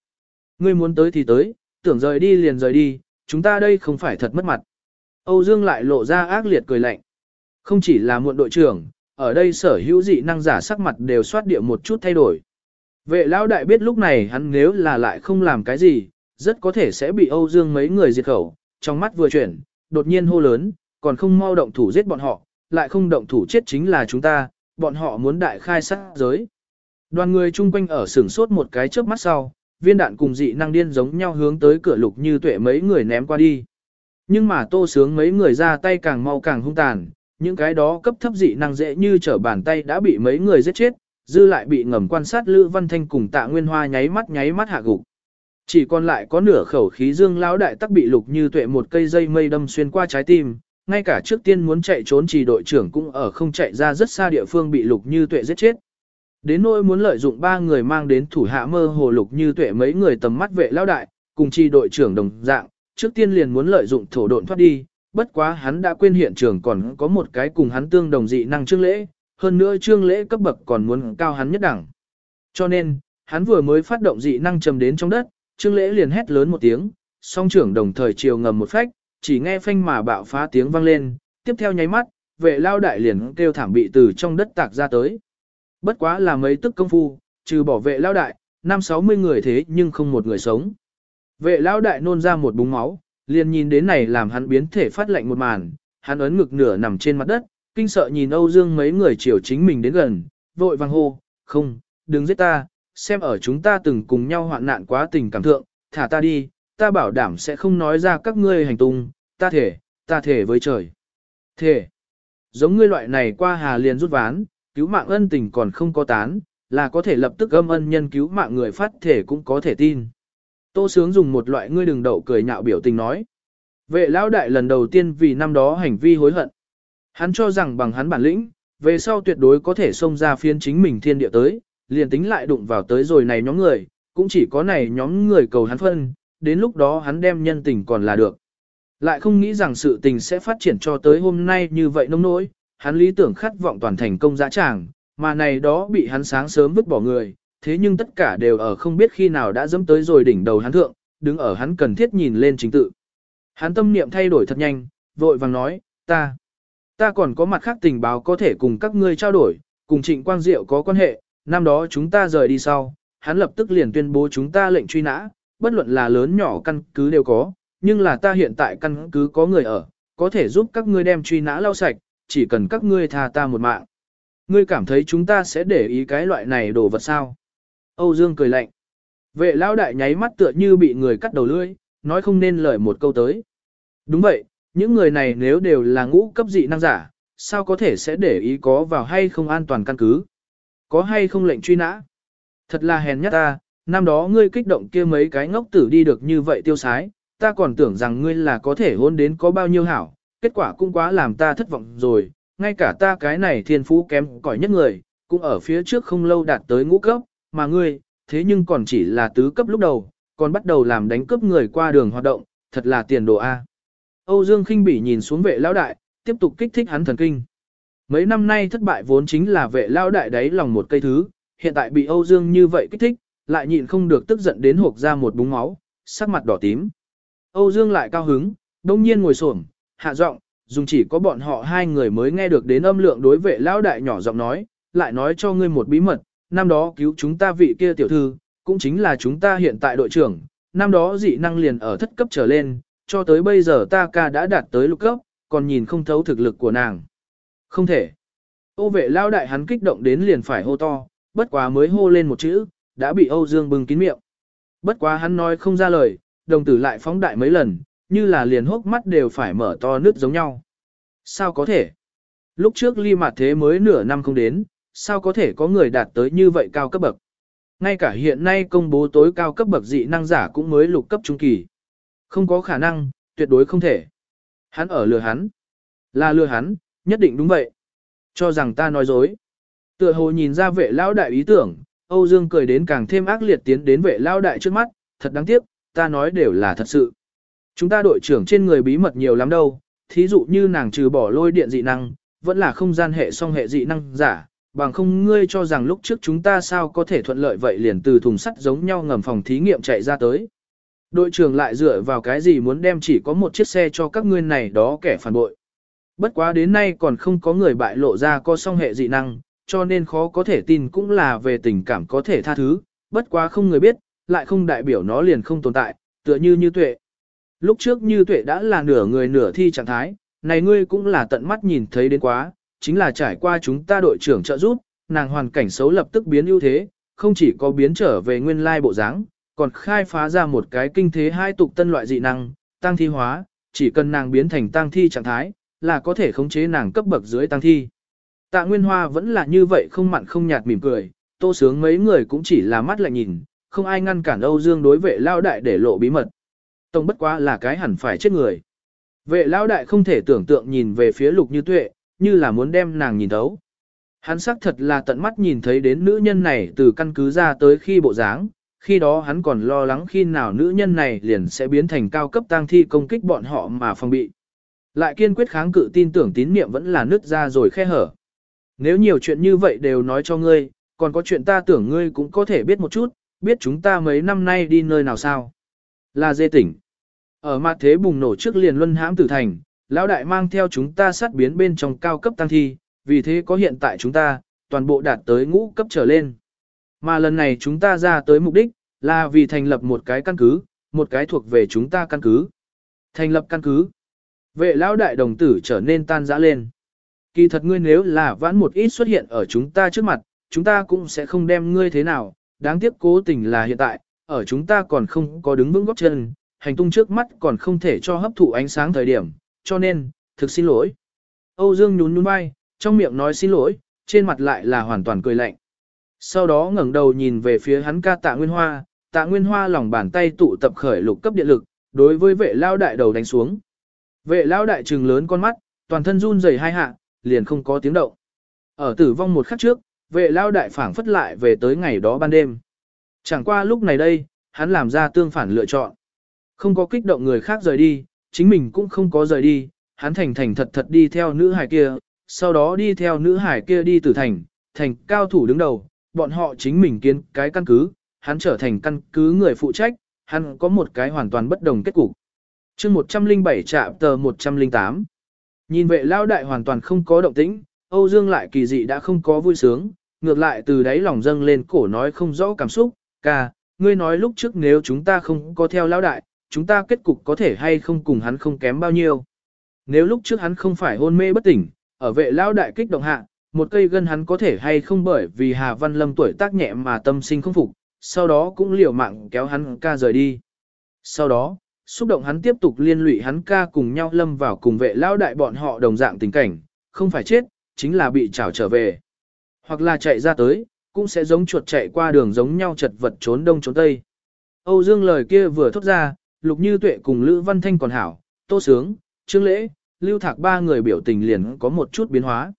Ngươi muốn tới thì tới, tưởng rời đi liền rời đi, chúng ta đây không phải thật mất mặt. Âu Dương lại lộ ra ác liệt cười lạnh. Không chỉ là muộn đội trưởng, ở đây sở hữu dị năng giả sắc mặt đều soát địa một chút thay đổi. Vệ lão đại biết lúc này hắn nếu là lại không làm cái gì, rất có thể sẽ bị Âu Dương mấy người diệt khẩu, trong mắt vừa chuyển, đột nhiên hô lớn, còn không mau động thủ giết bọn họ, lại không động thủ chết chính là chúng ta, bọn họ muốn đại khai sát giới. Đoàn người chung quanh ở sửng sốt một cái chớp mắt sau, viên đạn cùng dị năng điên giống nhau hướng tới cửa lục như tuệ mấy người ném qua đi. Nhưng mà tô sướng mấy người ra tay càng mau càng hung tàn, những cái đó cấp thấp dị năng dễ như trở bàn tay đã bị mấy người giết chết, dư lại bị ngầm quan sát Lữ Văn Thanh cùng Tạ Nguyên Hoa nháy mắt nháy mắt hạ gục. Chỉ còn lại có nửa khẩu khí dương lão đại tắc bị lục như tuệ một cây dây mây đâm xuyên qua trái tim, ngay cả trước tiên muốn chạy trốn chỉ đội trưởng cũng ở không chạy ra rất xa địa phương bị lục như tuệ giết chết. Đến nỗi muốn lợi dụng ba người mang đến thủ hạ mơ hồ lục như tuệ mấy người tầm mắt vệ lão đại, cùng chi đội trưởng đồng dạng, trước tiên liền muốn lợi dụng thổ độn thoát đi, bất quá hắn đã quên hiện trường còn có một cái cùng hắn tương đồng dị năng trương lễ, hơn nữa trương lễ cấp bậc còn muốn cao hắn nhất đẳng. Cho nên, hắn vừa mới phát động dị năng trầm đến trong đất, Trương Lễ liền hét lớn một tiếng, song trưởng đồng thời chiều ngầm một phách, chỉ nghe phanh mà bạo phá tiếng vang lên, tiếp theo nháy mắt, vệ lao đại liền kêu thảm bị từ trong đất tạc ra tới. Bất quá là mấy tức công phu, trừ bỏ vệ lao đại, năm sáu mươi người thế nhưng không một người sống. Vệ lao đại nôn ra một búng máu, liền nhìn đến này làm hắn biến thể phát lạnh một màn, hắn ấn ngực nửa nằm trên mặt đất, kinh sợ nhìn Âu Dương mấy người chiều chính mình đến gần, vội vàng hô, không, đừng giết ta, xem ở chúng ta từng cùng nhau hoạn nạn quá tình cảm thượng, thả ta đi, ta bảo đảm sẽ không nói ra các ngươi hành tung, ta thể, ta thể với trời. Thể, giống ngươi loại này qua hà liền rút ván, cứu mạng ân tình còn không có tán, là có thể lập tức âm ân nhân cứu mạng người phát thể cũng có thể tin. Tô Sướng dùng một loại ngươi đừng đậu cười nhạo biểu tình nói. Vệ lão đại lần đầu tiên vì năm đó hành vi hối hận. Hắn cho rằng bằng hắn bản lĩnh, về sau tuyệt đối có thể xông ra phiên chính mình thiên địa tới, liền tính lại đụng vào tới rồi này nhóm người, cũng chỉ có này nhóm người cầu hắn phân, đến lúc đó hắn đem nhân tình còn là được. Lại không nghĩ rằng sự tình sẽ phát triển cho tới hôm nay như vậy nông nỗi, hắn lý tưởng khát vọng toàn thành công dã tràng, mà này đó bị hắn sáng sớm vứt bỏ người, thế nhưng tất cả đều ở không biết khi nào đã dẫm tới rồi đỉnh đầu hắn thượng, đứng ở hắn cần thiết nhìn lên chính tự. Hắn tâm niệm thay đổi thật nhanh, vội vàng nói, ta, ta còn có mặt khác tình báo có thể cùng các ngươi trao đổi, cùng trịnh quang diệu có quan hệ, năm đó chúng ta rời đi sau, hắn lập tức liền tuyên bố chúng ta lệnh truy nã, bất luận là lớn nhỏ căn cứ đều có, nhưng là ta hiện tại căn cứ có người ở, có thể giúp các ngươi đem truy nã lau sạch, chỉ cần các ngươi tha ta một mạng. Ngươi cảm thấy chúng ta sẽ để ý cái loại này đồ vật sao? Âu Dương cười lạnh. Vệ lão đại nháy mắt tựa như bị người cắt đầu lưỡi, nói không nên lời một câu tới. Đúng vậy, những người này nếu đều là ngũ cấp dị năng giả, sao có thể sẽ để ý có vào hay không an toàn căn cứ? Có hay không lệnh truy nã? Thật là hèn nhát ta, năm đó ngươi kích động kia mấy cái ngốc tử đi được như vậy tiêu sái, ta còn tưởng rằng ngươi là có thể hôn đến có bao nhiêu hảo, kết quả cũng quá làm ta thất vọng rồi, ngay cả ta cái này thiên phú kém cỏi nhất người, cũng ở phía trước không lâu đạt tới ngũ cấp, mà ngươi, thế nhưng còn chỉ là tứ cấp lúc đầu, còn bắt đầu làm đánh cướp người qua đường hoạt động, thật là tiền đồ A. Âu Dương khinh bỉ nhìn xuống vệ lão đại, tiếp tục kích thích hắn thần kinh. Mấy năm nay thất bại vốn chính là vệ lão đại đấy lòng một cây thứ, hiện tại bị Âu Dương như vậy kích thích, lại nhịn không được tức giận đến hộp ra một búng máu, sắc mặt đỏ tím. Âu Dương lại cao hứng, đông nhiên ngồi xổm, hạ giọng, dùng chỉ có bọn họ hai người mới nghe được đến âm lượng đối vệ lão đại nhỏ giọng nói, lại nói cho ngươi một bí mật, năm đó cứu chúng ta vị kia tiểu thư, cũng chính là chúng ta hiện tại đội trưởng, năm đó dị năng liền ở thất cấp trở lên, cho tới bây giờ ta ca đã đạt tới lục cấp, còn nhìn không thấu thực lực của nàng. Không thể. Ô vệ lao đại hắn kích động đến liền phải hô to, bất quá mới hô lên một chữ, đã bị Âu Dương bưng kín miệng. Bất quá hắn nói không ra lời, đồng tử lại phóng đại mấy lần, như là liền hốc mắt đều phải mở to nước giống nhau. Sao có thể? Lúc trước ly mặt thế mới nửa năm không đến, sao có thể có người đạt tới như vậy cao cấp bậc? Ngay cả hiện nay công bố tối cao cấp bậc dị năng giả cũng mới lục cấp trung kỳ. Không có khả năng, tuyệt đối không thể. Hắn ở lừa hắn. Là lừa hắn, nhất định đúng vậy. Cho rằng ta nói dối. Tựa hồ nhìn ra vệ lão đại ý tưởng, Âu Dương cười đến càng thêm ác liệt tiến đến vệ lão đại trước mắt, thật đáng tiếc, ta nói đều là thật sự. Chúng ta đội trưởng trên người bí mật nhiều lắm đâu, thí dụ như nàng trừ bỏ lôi điện dị năng, vẫn là không gian hệ song hệ dị năng giả, bằng không ngươi cho rằng lúc trước chúng ta sao có thể thuận lợi vậy liền từ thùng sắt giống nhau ngầm phòng thí nghiệm chạy ra tới. Đội trưởng lại dựa vào cái gì muốn đem chỉ có một chiếc xe cho các ngươi này đó kẻ phản bội. Bất quá đến nay còn không có người bại lộ ra có song hệ dị năng, cho nên khó có thể tin cũng là về tình cảm có thể tha thứ, bất quá không người biết, lại không đại biểu nó liền không tồn tại, tựa như như tuệ. Lúc trước như tuệ đã là nửa người nửa thi trạng thái, này ngươi cũng là tận mắt nhìn thấy đến quá, chính là trải qua chúng ta đội trưởng trợ giúp, nàng hoàn cảnh xấu lập tức biến ưu thế, không chỉ có biến trở về nguyên lai bộ dáng, còn khai phá ra một cái kinh thế hai tục tân loại dị năng, tăng thi hóa, chỉ cần nàng biến thành tăng thi trạng thái, là có thể khống chế nàng cấp bậc dưới tăng thi. Tạ Nguyên Hoa vẫn là như vậy không mặn không nhạt mỉm cười, tô sướng mấy người cũng chỉ là mắt lại nhìn, không ai ngăn cản Âu Dương đối vệ lao đại để lộ bí mật. Tông bất quá là cái hẳn phải chết người. Vệ lao đại không thể tưởng tượng nhìn về phía lục như tuệ, như là muốn đem nàng nhìn thấu. Hắn xác thật là tận mắt nhìn thấy đến nữ nhân này từ căn cứ ra tới khi bộ dáng, khi đó hắn còn lo lắng khi nào nữ nhân này liền sẽ biến thành cao cấp tang thi công kích bọn họ mà phòng bị. Lại kiên quyết kháng cự tin tưởng tín niệm vẫn là nứt ra rồi khe hở. Nếu nhiều chuyện như vậy đều nói cho ngươi, còn có chuyện ta tưởng ngươi cũng có thể biết một chút, biết chúng ta mấy năm nay đi nơi nào sao? Là dê tỉnh. Ở mặt thế bùng nổ trước liền luân hãm tử thành, lão đại mang theo chúng ta sát biến bên trong cao cấp tăng thi, vì thế có hiện tại chúng ta, toàn bộ đạt tới ngũ cấp trở lên. Mà lần này chúng ta ra tới mục đích, là vì thành lập một cái căn cứ, một cái thuộc về chúng ta căn cứ. Thành lập căn cứ. Vệ lão đại đồng tử trở nên tan rã lên. Kỳ thật ngươi nếu là vãn một ít xuất hiện ở chúng ta trước mặt, chúng ta cũng sẽ không đem ngươi thế nào, đáng tiếc cố tình là hiện tại, ở chúng ta còn không có đứng vững góc chân, hành tung trước mắt còn không thể cho hấp thụ ánh sáng thời điểm, cho nên, thực xin lỗi. Âu Dương nhún nhún vai, trong miệng nói xin lỗi, trên mặt lại là hoàn toàn cười lạnh. Sau đó ngẩng đầu nhìn về phía hắn ca tạ Nguyên Hoa, tạ Nguyên Hoa lòng bàn tay tụ tập khởi lục cấp điện lực, đối với vệ lao đại đầu đánh xuống. Vệ lao đại trừng lớn con mắt, toàn thân run rẩy hai hạ, liền không có tiếng động. Ở tử vong một khắc trước, vệ lao đại phảng phất lại về tới ngày đó ban đêm. Chẳng qua lúc này đây, hắn làm ra tương phản lựa chọn. Không có kích động người khác rời đi, chính mình cũng không có rời đi, hắn thành thành thật thật đi theo nữ hải kia, sau đó đi theo nữ hải kia đi tử thành, thành cao thủ đứng đầu, bọn họ chính mình kiến cái căn cứ, hắn trở thành căn cứ người phụ trách, hắn có một cái hoàn toàn bất đồng kết cục. chương 107 trạm tờ 108. Nhìn vệ lao đại hoàn toàn không có động tĩnh, Âu Dương lại kỳ dị đã không có vui sướng, ngược lại từ đáy lòng dâng lên cổ nói không rõ cảm xúc, ca, ngươi nói lúc trước nếu chúng ta không có theo lao đại, chúng ta kết cục có thể hay không cùng hắn không kém bao nhiêu. Nếu lúc trước hắn không phải hôn mê bất tỉnh, ở vệ lao đại kích động hạ, một cây gân hắn có thể hay không bởi vì Hà Văn Lâm tuổi tác nhẹ mà tâm sinh không phục, sau đó cũng liều mạng kéo hắn ca rời đi. Sau đó, xúc động hắn tiếp tục liên lụy hắn ca cùng nhau lâm vào cùng vệ lao đại bọn họ đồng dạng tình cảnh, không phải chết, chính là bị trảo trở về. Hoặc là chạy ra tới, cũng sẽ giống chuột chạy qua đường giống nhau chật vật trốn đông trốn tây. Âu Dương lời kia vừa thốt ra, Lục Như Tuệ cùng Lữ Văn Thanh còn hảo, Tô Sướng, Trương Lễ, Lưu Thạc ba người biểu tình liền có một chút biến hóa.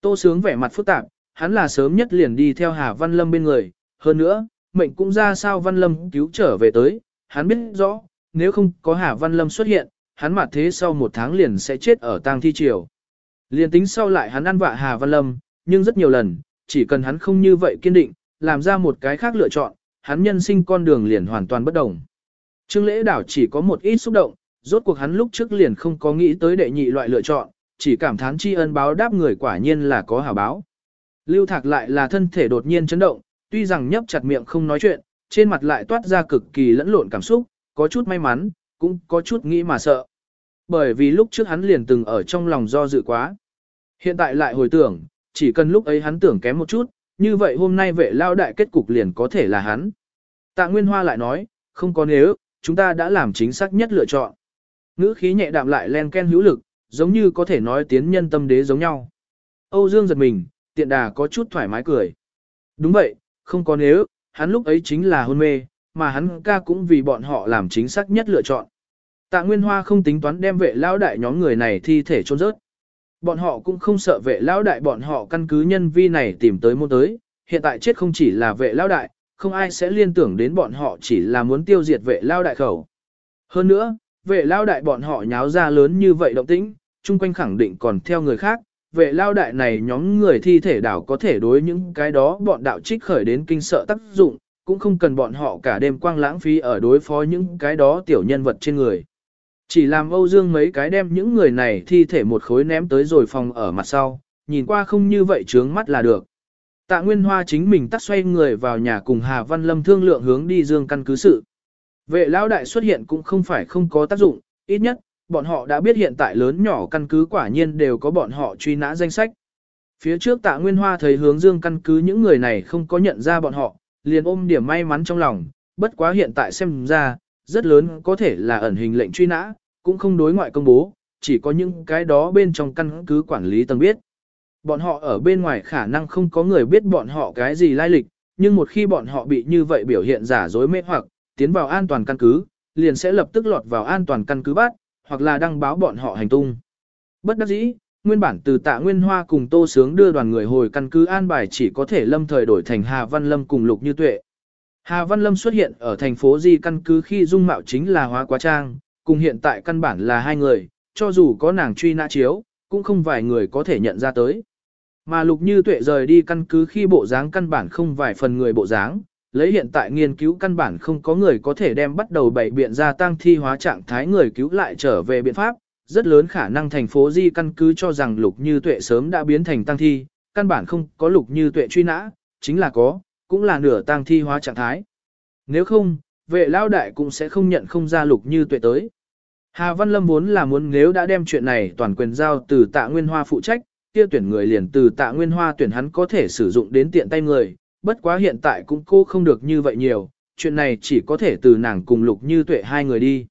Tô Sướng vẻ mặt phức tạp, hắn là sớm nhất liền đi theo Hà Văn Lâm bên người, hơn nữa, mệnh cũng ra sao Văn Lâm cứu trở về tới, hắn biết rõ, nếu không có Hà Văn Lâm xuất hiện, hắn mặt thế sau một tháng liền sẽ chết ở tang thi triều. Liền tính sau lại hắn ăn vạ Hà Văn Lâm, nhưng rất nhiều lần, chỉ cần hắn không như vậy kiên định, làm ra một cái khác lựa chọn, hắn nhân sinh con đường liền hoàn toàn bất đồng. Trương lễ đảo chỉ có một ít xúc động, rốt cuộc hắn lúc trước liền không có nghĩ tới đệ nhị loại lựa chọn, chỉ cảm thán tri ân báo đáp người quả nhiên là có hảo báo. Lưu Thạc lại là thân thể đột nhiên chấn động, tuy rằng nhấp chặt miệng không nói chuyện, trên mặt lại toát ra cực kỳ lẫn lộn cảm xúc, có chút may mắn, cũng có chút nghĩ mà sợ. Bởi vì lúc trước hắn liền từng ở trong lòng do dự quá. Hiện tại lại hồi tưởng, chỉ cần lúc ấy hắn tưởng kém một chút, như vậy hôm nay vệ lao đại kết cục liền có thể là hắn. Tạ Nguyên Hoa lại nói, không có nếu, chúng ta đã làm chính xác nhất lựa chọn. Ngữ khí nhẹ đạm lại len ken hữu lực, giống như có thể nói tiến nhân tâm đế giống nhau. Âu Dương giật mình, tiện đà có chút thoải mái cười. Đúng vậy, không có nếu, hắn lúc ấy chính là hôn mê, mà hắn ca cũng vì bọn họ làm chính xác nhất lựa chọn. Tạ Nguyên Hoa không tính toán đem vệ lão đại nhóm người này thi thể chôn rớt. Bọn họ cũng không sợ vệ lão đại bọn họ căn cứ nhân vi này tìm tới môn tới, hiện tại chết không chỉ là vệ lão đại, không ai sẽ liên tưởng đến bọn họ chỉ là muốn tiêu diệt vệ lao đại khẩu. Hơn nữa, vệ lao đại bọn họ nháo ra lớn như vậy động tĩnh, chung quanh khẳng định còn theo người khác, vệ lao đại này nhóm người thi thể đảo có thể đối những cái đó bọn đạo trích khởi đến kinh sợ tác dụng, cũng không cần bọn họ cả đêm quang lãng phí ở đối phó những cái đó tiểu nhân vật trên người. Chỉ làm Âu Dương mấy cái đem những người này thi thể một khối ném tới rồi phòng ở mặt sau, nhìn qua không như vậy trướng mắt là được. Tạ Nguyên Hoa chính mình tắt xoay người vào nhà cùng Hà Văn Lâm thương lượng hướng đi Dương căn cứ sự. Vệ lão đại xuất hiện cũng không phải không có tác dụng, ít nhất, bọn họ đã biết hiện tại lớn nhỏ căn cứ quả nhiên đều có bọn họ truy nã danh sách. Phía trước tạ Nguyên Hoa thấy hướng Dương căn cứ những người này không có nhận ra bọn họ, liền ôm điểm may mắn trong lòng, bất quá hiện tại xem ra, rất lớn có thể là ẩn hình lệnh truy nã, cũng không đối ngoại công bố, chỉ có những cái đó bên trong căn cứ quản lý tầng biết. Bọn họ ở bên ngoài khả năng không có người biết bọn họ cái gì lai lịch, nhưng một khi bọn họ bị như vậy biểu hiện giả dối mê hoặc, tiến vào an toàn căn cứ, liền sẽ lập tức lọt vào an toàn căn cứ bắt, hoặc là đăng báo bọn họ hành tung. Bất đắc dĩ, nguyên bản từ tạ Nguyên Hoa cùng Tô Sướng đưa đoàn người hồi căn cứ an bài chỉ có thể lâm thời đổi thành Hà Văn Lâm cùng Lục Như Tuệ. Hà Văn Lâm xuất hiện ở thành phố Di căn cứ khi dung mạo chính là hóa quá trang, cùng hiện tại căn bản là hai người, cho dù có nàng truy nã chiếu, cũng không vài người có thể nhận ra tới. Mà Lục Như Tuệ rời đi căn cứ khi bộ dáng căn bản không vài phần người bộ dáng, lấy hiện tại nghiên cứu căn bản không có người có thể đem bắt đầu bảy biện ra tăng thi hóa trạng thái người cứu lại trở về biện pháp, rất lớn khả năng thành phố Di căn cứ cho rằng lục như tuệ sớm đã biến thành tăng thi, căn bản không có lục như tuệ truy nã, chính là có, cũng là nửa tăng thi hóa trạng thái. Nếu không, vệ lao đại cũng sẽ không nhận không ra lục như tuệ tới. Hà Văn Lâm muốn là muốn nếu đã đem chuyện này toàn quyền giao từ tạ Nguyên Hoa phụ trách, kia tuyển người liền từ tạ Nguyên Hoa tuyển hắn có thể sử dụng đến tiện tay người, bất quá hiện tại cũng cô không được như vậy nhiều, chuyện này chỉ có thể từ nàng cùng lục như tuệ hai người đi.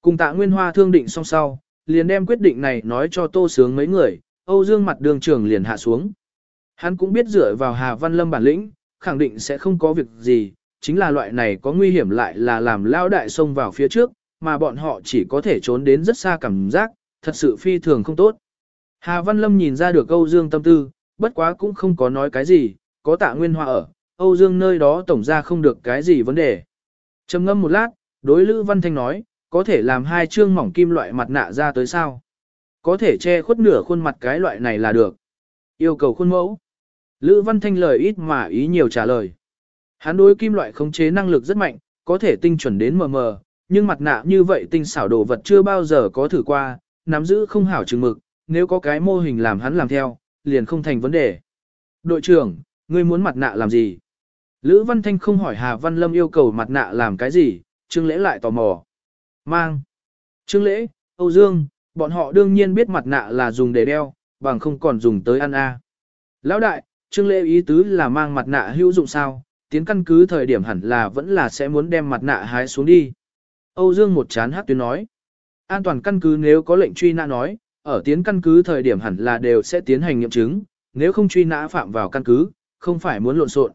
Cùng tạ Nguyên Hoa thương định xong sau, liền đem quyết định này nói cho tô sướng mấy người, Âu Dương mặt đường trường liền hạ xuống. Hắn cũng biết dựa vào Hà Văn Lâm bản lĩnh, khẳng định sẽ không có việc gì, chính là loại này có nguy hiểm lại là làm lao đại xông vào phía trước, mà bọn họ chỉ có thể trốn đến rất xa cảm giác, thật sự phi thường không tốt. Hà Văn Lâm nhìn ra được Âu Dương tâm tư, bất quá cũng không có nói cái gì, có tạ nguyên hoa ở, Âu Dương nơi đó tổng ra không được cái gì vấn đề. trầm ngâm một lát, đối Lữ Văn Thanh nói, có thể làm hai chương mỏng kim loại mặt nạ ra tới sao? Có thể che khuất nửa khuôn mặt cái loại này là được. Yêu cầu khuôn mẫu. Lữ Văn Thanh lời ít mà ý nhiều trả lời. Hắn đối kim loại khống chế năng lực rất mạnh, có thể tinh chuẩn đến mờ mờ, nhưng mặt nạ như vậy tinh xảo đồ vật chưa bao giờ có thử qua, nắm giữ không hảo chừng mực, nếu có cái mô hình làm hắn làm theo, liền không thành vấn đề. Đội trưởng, ngươi muốn mặt nạ làm gì? Lữ Văn Thanh không hỏi Hà Văn Lâm yêu cầu mặt nạ làm cái gì, Trương Lễ lại tò mò. Mang. Trương Lễ, Âu Dương, bọn họ đương nhiên biết mặt nạ là dùng để đeo, bằng không còn dùng tới ăn a. Lão đại, Trương Lễ ý tứ là mang mặt nạ hữu dụng sao, tiến căn cứ thời điểm hẳn là vẫn là sẽ muốn đem mặt nạ hái xuống đi. Âu Dương một chán hát tuyến nói. An toàn căn cứ nếu có lệnh truy nã nói, ở tiến căn cứ thời điểm hẳn là đều sẽ tiến hành nghiệm chứng, nếu không truy nã phạm vào căn cứ, không phải muốn lộn xộn.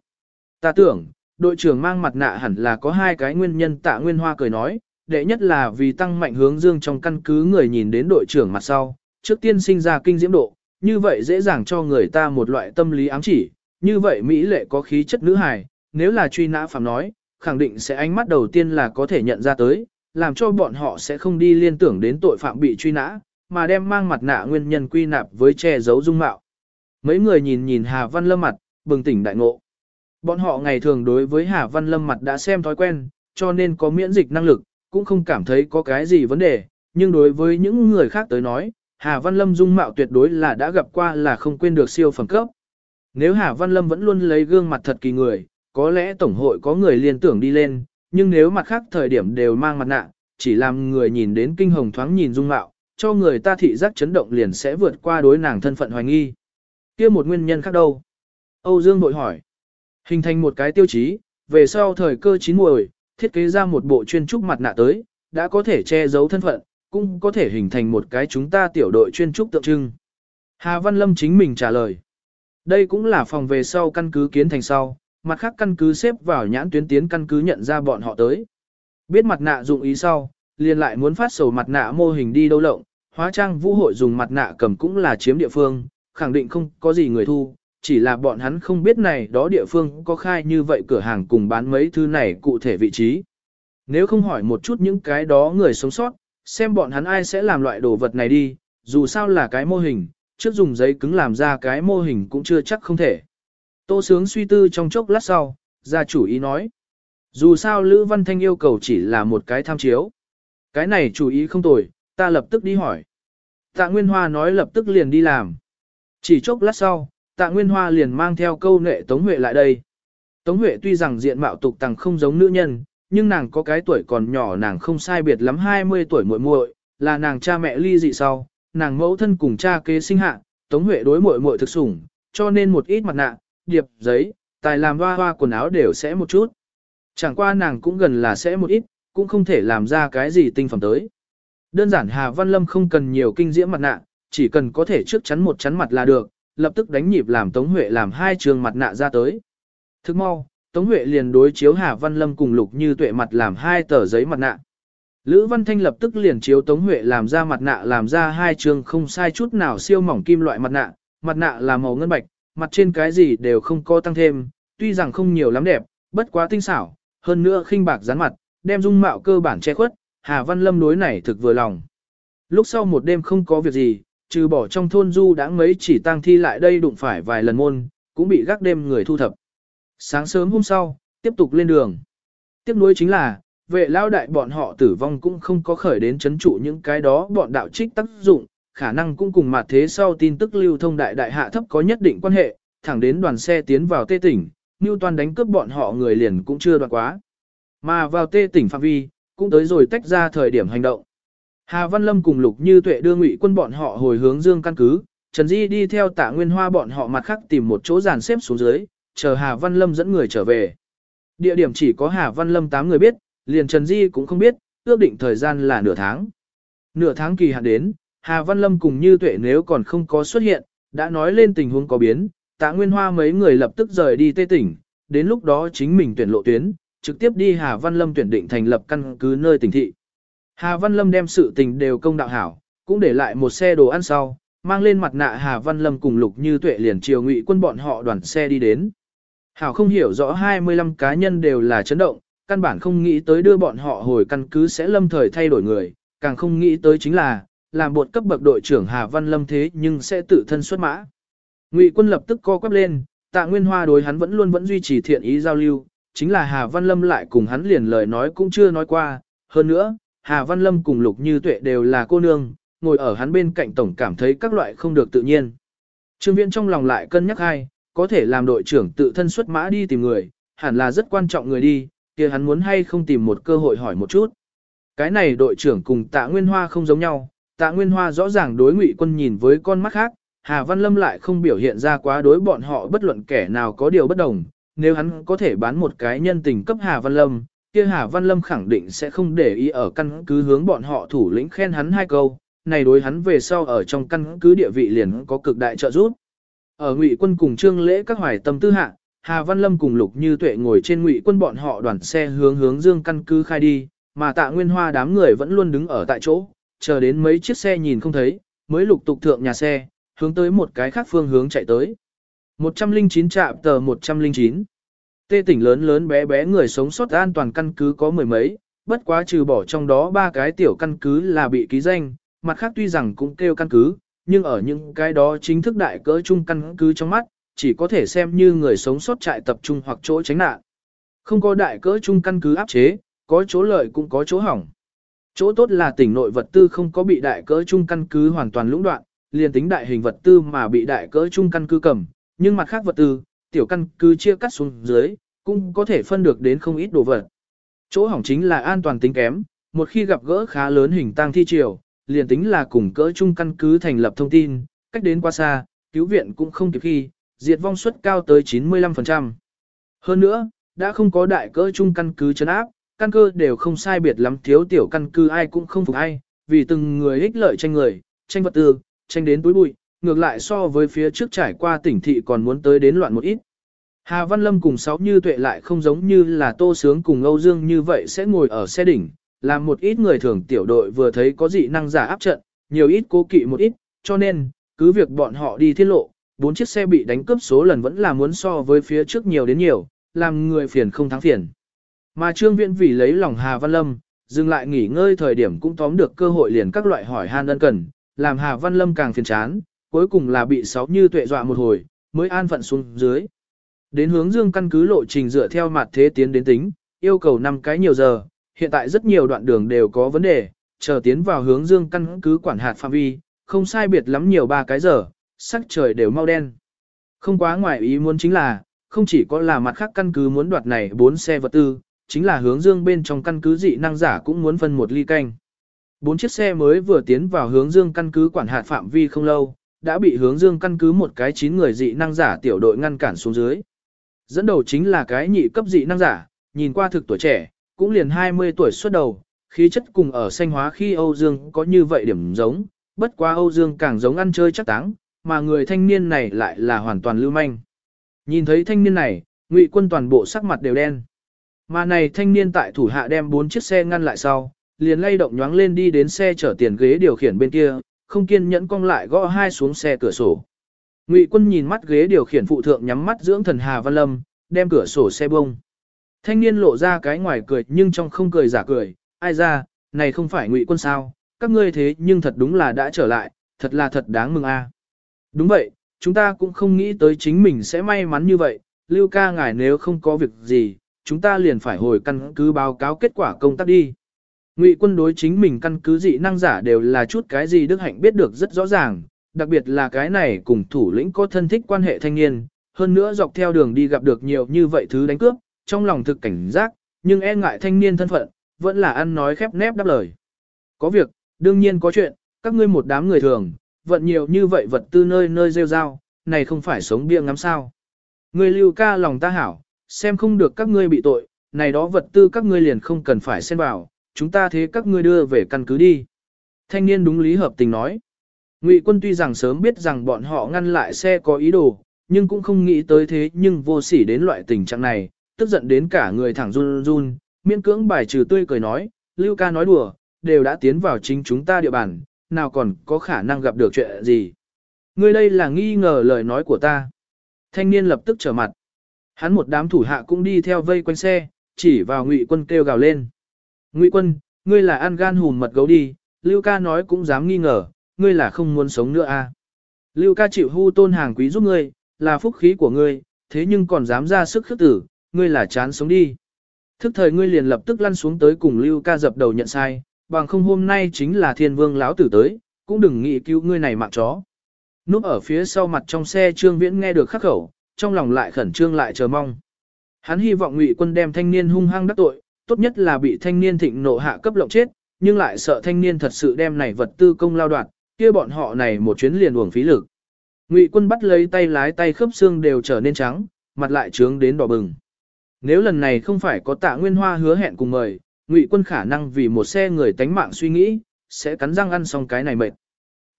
Ta tưởng, đội trưởng mang mặt nạ hẳn là có hai cái nguyên nhân tạ Nguyên Hoa cười nói, đệ nhất là vì tăng mạnh hướng dương trong căn cứ người nhìn đến đội trưởng mặt sau, trước tiên sinh ra kinh diễm độ, như vậy dễ dàng cho người ta một loại tâm lý ám chỉ, như vậy Mỹ lệ có khí chất nữ hài, nếu là truy nã phạm nói, khẳng định sẽ ánh mắt đầu tiên là có thể nhận ra tới, làm cho bọn họ sẽ không đi liên tưởng đến tội phạm bị truy nã, mà đem mang mặt nạ nguyên nhân quy nạp với che giấu dung mạo. Mấy người nhìn nhìn Hà Văn Lâm mặt, bừng tỉnh đại ngộ. Bọn họ ngày thường đối với Hà Văn Lâm mặt đã xem thói quen, cho nên có miễn dịch năng lực, cũng không cảm thấy có cái gì vấn đề, nhưng đối với những người khác tới nói, Hà Văn Lâm dung mạo tuyệt đối là đã gặp qua là không quên được siêu phẩm cấp. Nếu Hà Văn Lâm vẫn luôn lấy gương mặt thật kỳ người, có lẽ Tổng hội có người liên tưởng đi lên, nhưng nếu mặt khác thời điểm đều mang mặt nạ, chỉ làm người nhìn đến kinh hồng thoáng nhìn dung mạo, cho người ta thị giác chấn động liền sẽ vượt qua đối nàng thân phận hoài nghi. kia một nguyên nhân khác đâu? Âu Dương bội hỏi. Hình thành một cái tiêu chí, về sau thời cơ chín muồi, thiết kế ra một bộ chuyên trúc mặt nạ tới, đã có thể che giấu thân phận, cũng có thể hình thành một cái chúng ta tiểu đội chuyên trúc tượng trưng. Hà Văn Lâm chính mình trả lời. Đây cũng là phòng về sau căn cứ kiến thành sau, mặt khác căn cứ xếp vào nhãn tuyến tiến căn cứ nhận ra bọn họ tới. Biết mặt nạ dụng ý sau, liền lại muốn phát sầu mặt nạ mô hình đi đâu lộng, hóa trang vũ hội dùng mặt nạ cầm cũng là chiếm địa phương, khẳng định không có gì người thu, chỉ là bọn hắn không biết này đó địa phương có khai như vậy cửa hàng cùng bán mấy thứ này cụ thể vị trí. Nếu không hỏi một chút những cái đó người sống sót, xem bọn hắn ai sẽ làm loại đồ vật này đi, dù sao là cái mô hình, trước dùng giấy cứng làm ra cái mô hình cũng chưa chắc không thể. Tô Sướng suy tư trong chốc lát sau, gia chủ ý nói. Dù sao Lữ Văn Thanh yêu cầu chỉ là một cái tham chiếu. Cái này chủ ý không tồi, ta lập tức đi hỏi. Tạ Nguyên Hoa nói lập tức liền đi làm. Chỉ chốc lát sau, Tạ Nguyên Hoa liền mang theo câu nệ Tống Huệ lại đây. Tống Huệ tuy rằng diện mạo tục tằng không giống nữ nhân, nhưng nàng có cái tuổi còn nhỏ nàng không sai biệt lắm 20 tuổi muội muội, là nàng cha mẹ ly dị sau, nàng mẫu thân cùng cha kế sinh hạ, Tống Huệ đối muội muội thực sủng, cho nên một ít mặt nạ, điệp, giấy, tài làm hoa hoa quần áo đều sẽ một chút. Chẳng qua nàng cũng gần là sẽ một ít, cũng không thể làm ra cái gì tinh phẩm tới. Đơn giản Hà Văn Lâm không cần nhiều kinh diễm mặt nạ, chỉ cần có thể trước chắn một chắn mặt là được, lập tức đánh nhịp làm Tống Huệ làm hai trường mặt nạ ra tới. Thức mau, Tống Huệ liền đối chiếu Hà Văn Lâm cùng Lục Như Tuệ mặt làm hai tờ giấy mặt nạ. Lữ Văn Thanh lập tức liền chiếu Tống Huệ làm ra mặt nạ làm ra hai trường không sai chút nào siêu mỏng kim loại mặt nạ, mặt nạ là màu ngân bạch, mặt trên cái gì đều không có tăng thêm, tuy rằng không nhiều lắm đẹp, bất quá tinh xảo, hơn nữa khinh bạc dán mặt, đem dung mạo cơ bản che khuất, Hà Văn Lâm đối này thực vừa lòng. Lúc sau một đêm không có việc gì, trừ bỏ trong thôn du đã mấy chỉ tang thi lại đây đụng phải vài lần môn, cũng bị gác đêm người thu thập. Sáng sớm hôm sau, tiếp tục lên đường. Tiếp nối chính là, vệ lao đại bọn họ tử vong cũng không có khởi đến chấn trụ những cái đó bọn đạo trích tác dụng, khả năng cũng cùng mặt thế sau tin tức lưu thông đại đại hạ thấp có nhất định quan hệ, thẳng đến đoàn xe tiến vào tê tỉnh, toàn đánh cướp bọn họ người liền cũng chưa đoạn quá. Mà vào tê tỉnh phạm vi, cũng tới rồi tách ra thời điểm hành động. Hà Văn Lâm cùng Lục Như Tuệ đưa ngụy quân bọn họ hồi hướng dương căn cứ, Trần Di đi theo tạ Nguyên Hoa bọn họ mặt khác tìm một chỗ dàn xếp xuống dưới, chờ Hà Văn Lâm dẫn người trở về. Địa điểm chỉ có Hà Văn Lâm 8 người biết, liền Trần Di cũng không biết, ước định thời gian là nửa tháng. Nửa tháng kỳ hạn đến, Hà Văn Lâm cùng Như Tuệ nếu còn không có xuất hiện, đã nói lên tình huống có biến, tạ Nguyên Hoa mấy người lập tức rời đi Tây tỉnh, đến lúc đó chính mình tuyển lộ tuyến, trực tiếp đi Hà Văn Lâm tuyển định thành lập căn cứ nơi tỉnh thị. Hà Văn Lâm đem sự tình đều công đạo hảo, cũng để lại một xe đồ ăn sau, mang lên mặt nạ Hà Văn Lâm cùng Lục Như Tuệ liền chiều ngụy quân bọn họ đoàn xe đi đến. Hảo không hiểu rõ 25 cá nhân đều là chấn động, căn bản không nghĩ tới đưa bọn họ hồi căn cứ sẽ lâm thời thay đổi người, càng không nghĩ tới chính là, làm bột cấp bậc đội trưởng Hà Văn Lâm thế nhưng sẽ tự thân xuất mã. Ngụy quân lập tức co quắp lên, tạ Nguyên Hoa đối hắn vẫn luôn vẫn duy trì thiện ý giao lưu, chính là Hà Văn Lâm lại cùng hắn liền lời nói cũng chưa nói qua, hơn nữa, Hà Văn Lâm cùng Lục Như Tuệ đều là cô nương, ngồi ở hắn bên cạnh tổng cảm thấy các loại không được tự nhiên. Trương Viễn trong lòng lại cân nhắc hai, có thể làm đội trưởng tự thân xuất mã đi tìm người, hẳn là rất quan trọng người đi, kia hắn muốn hay không tìm một cơ hội hỏi một chút. Cái này đội trưởng cùng tạ Nguyên Hoa không giống nhau, tạ Nguyên Hoa rõ ràng đối ngụy quân nhìn với con mắt khác, Hà Văn Lâm lại không biểu hiện ra quá đối bọn họ bất luận kẻ nào có điều bất đồng, nếu hắn có thể bán một cái nhân tình cấp Hà Văn Lâm, kia Hà Văn Lâm khẳng định sẽ không để ý ở căn cứ hướng bọn họ thủ lĩnh khen hắn hai câu, này đối hắn về sau ở trong căn cứ địa vị liền có cực đại trợ giúp. Ở Ngụy Quân cùng Trương Lễ các hoài tâm tư hạ, Hà Văn Lâm cùng Lục Như Tuệ ngồi trên Ngụy Quân bọn họ đoàn xe hướng hướng Dương căn cứ khai đi, mà Tạ Nguyên Hoa đám người vẫn luôn đứng ở tại chỗ, chờ đến mấy chiếc xe nhìn không thấy, mới lục tục thượng nhà xe, hướng tới một cái khác phương hướng chạy tới. 109 trạm tờ 109 Tê tỉnh lớn lớn bé bé người sống sót an toàn căn cứ có mười mấy, bất quá trừ bỏ trong đó ba cái tiểu căn cứ là bị ký danh, mặt khác tuy rằng cũng kêu căn cứ, nhưng ở những cái đó chính thức đại cỡ chung căn cứ trong mắt, chỉ có thể xem như người sống sót trại tập trung hoặc chỗ tránh nạn. Không có đại cỡ chung căn cứ áp chế, có chỗ lợi cũng có chỗ hỏng. Chỗ tốt là tỉnh nội vật tư không có bị đại cỡ chung căn cứ hoàn toàn lũng đoạn, liền tính đại hình vật tư mà bị đại cỡ chung căn cứ cầm, nhưng mặt khác vật tư, tiểu căn cứ chia cắt xuống dưới, cũng có thể phân được đến không ít đồ vật. Chỗ hỏng chính là an toàn tính kém, một khi gặp gỡ khá lớn hình tang thi triều, liền tính là cùng cỡ chung căn cứ thành lập thông tin, cách đến quá xa, cứu viện cũng không kịp khi, diệt vong suất cao tới 95%. Hơn nữa, đã không có đại cỡ chung căn cứ chấn áp, căn cơ đều không sai biệt lắm thiếu tiểu căn cứ ai cũng không phục ai, vì từng người ích lợi tranh người, tranh vật tư, tranh đến túi bụi, ngược lại so với phía trước trải qua tỉnh thị còn muốn tới đến loạn một ít. Hà Văn Lâm cùng sáu như tuệ lại không giống như là Tô Sướng cùng Âu Dương như vậy sẽ ngồi ở xe đỉnh, làm một ít người thường tiểu đội vừa thấy có dị năng giả áp trận, nhiều ít cố kỵ một ít, cho nên, cứ việc bọn họ đi thiết lộ, bốn chiếc xe bị đánh cướp số lần vẫn là muốn so với phía trước nhiều đến nhiều, làm người phiền không thắng phiền. Mà Trương Viễn vì lấy lòng Hà Văn Lâm, dừng lại nghỉ ngơi thời điểm cũng tóm được cơ hội liền các loại hỏi han ân cần, làm Hà Văn Lâm càng phiền chán, cuối cùng là bị sáu như tuệ dọa một hồi, mới an phận xuống dưới. Đến hướng dương căn cứ lộ trình dựa theo mặt thế tiến đến tính, yêu cầu 5 cái nhiều giờ, hiện tại rất nhiều đoạn đường đều có vấn đề, chờ tiến vào hướng dương căn cứ quản hạt phạm vi, không sai biệt lắm nhiều ba cái giờ, sắc trời đều mau đen. Không quá ngoài ý muốn chính là, không chỉ có là mặt khác căn cứ muốn đoạt này bốn xe vật tư, chính là hướng dương bên trong căn cứ dị năng giả cũng muốn phân một ly canh. Bốn chiếc xe mới vừa tiến vào hướng dương căn cứ quản hạt phạm vi không lâu, đã bị hướng dương căn cứ một cái chín người dị năng giả tiểu đội ngăn cản xuống dưới. Dẫn đầu chính là cái nhị cấp dị năng giả, nhìn qua thực tuổi trẻ, cũng liền 20 tuổi xuất đầu, khí chất cùng ở xanh hóa khi Âu Dương có như vậy điểm giống, bất quá Âu Dương càng giống ăn chơi chắc táng, mà người thanh niên này lại là hoàn toàn lưu manh. Nhìn thấy thanh niên này, ngụy quân toàn bộ sắc mặt đều đen. Mà này thanh niên tại thủ hạ đem bốn chiếc xe ngăn lại sau, liền lay động nhoáng lên đi đến xe chở tiền ghế điều khiển bên kia, không kiên nhẫn cong lại gõ hai xuống xe cửa sổ. Ngụy quân nhìn mắt ghế điều khiển phụ thượng nhắm mắt dưỡng thần Hà Văn Lâm, đem cửa sổ xe bông. Thanh niên lộ ra cái ngoài cười nhưng trong không cười giả cười, ai ra, này không phải ngụy quân sao, các ngươi thế nhưng thật đúng là đã trở lại, thật là thật đáng mừng a. Đúng vậy, chúng ta cũng không nghĩ tới chính mình sẽ may mắn như vậy, Lưu ca ngài nếu không có việc gì, chúng ta liền phải hồi căn cứ báo cáo kết quả công tác đi. Ngụy quân đối chính mình căn cứ dị năng giả đều là chút cái gì Đức Hạnh biết được rất rõ ràng, đặc biệt là cái này cùng thủ lĩnh có thân thích quan hệ thanh niên, hơn nữa dọc theo đường đi gặp được nhiều như vậy thứ đánh cướp, trong lòng thực cảnh giác, nhưng e ngại thanh niên thân phận, vẫn là ăn nói khép nép đáp lời. Có việc, đương nhiên có chuyện, các ngươi một đám người thường, vận nhiều như vậy vật tư nơi nơi rêu rao, này không phải sống bia ngắm sao. Ngươi lưu ca lòng ta hảo, xem không được các ngươi bị tội, này đó vật tư các ngươi liền không cần phải xen vào, chúng ta thế các ngươi đưa về căn cứ đi. Thanh niên đúng lý hợp tình nói. Ngụy quân tuy rằng sớm biết rằng bọn họ ngăn lại xe có ý đồ, nhưng cũng không nghĩ tới thế nhưng vô sỉ đến loại tình trạng này, tức giận đến cả người thẳng run run, miễn cưỡng bài trừ tươi cười nói, Lưu ca nói đùa, đều đã tiến vào chính chúng ta địa bàn, nào còn có khả năng gặp được chuyện gì. Ngươi đây là nghi ngờ lời nói của ta. Thanh niên lập tức trở mặt. Hắn một đám thủ hạ cũng đi theo vây quanh xe, chỉ vào ngụy quân kêu gào lên. Ngụy quân, ngươi là ăn gan hùn mật gấu đi, Lưu ca nói cũng dám nghi ngờ, ngươi là không muốn sống nữa à. Lưu ca chịu hưu tôn hàng quý giúp ngươi, là phúc khí của ngươi, thế nhưng còn dám ra sức khước tử, ngươi là chán sống đi. Thức thời ngươi liền lập tức lăn xuống tới cùng Lưu ca dập đầu nhận sai, bằng không hôm nay chính là thiên vương lão tử tới, cũng đừng nghĩ cứu ngươi này mạng chó. Núp ở phía sau mặt trong xe Trương Viễn nghe được khắc khẩu, trong lòng lại khẩn trương lại chờ mong. Hắn hy vọng Ngụy Quân đem thanh niên hung hăng đắc tội, tốt nhất là bị thanh niên thịnh nộ hạ cấp lộng chết, nhưng lại sợ thanh niên thật sự đem này vật tư công lao đoạt, kia bọn họ này một chuyến liền uổng phí lực. Ngụy Quân bắt lấy tay lái tay khớp xương đều trở nên trắng, mặt lại trướng đến đỏ bừng. Nếu lần này không phải có Tạ Nguyên Hoa hứa hẹn cùng mời, Ngụy Quân khả năng vì một xe người tánh mạng suy nghĩ, sẽ cắn răng ăn xong cái này mệt.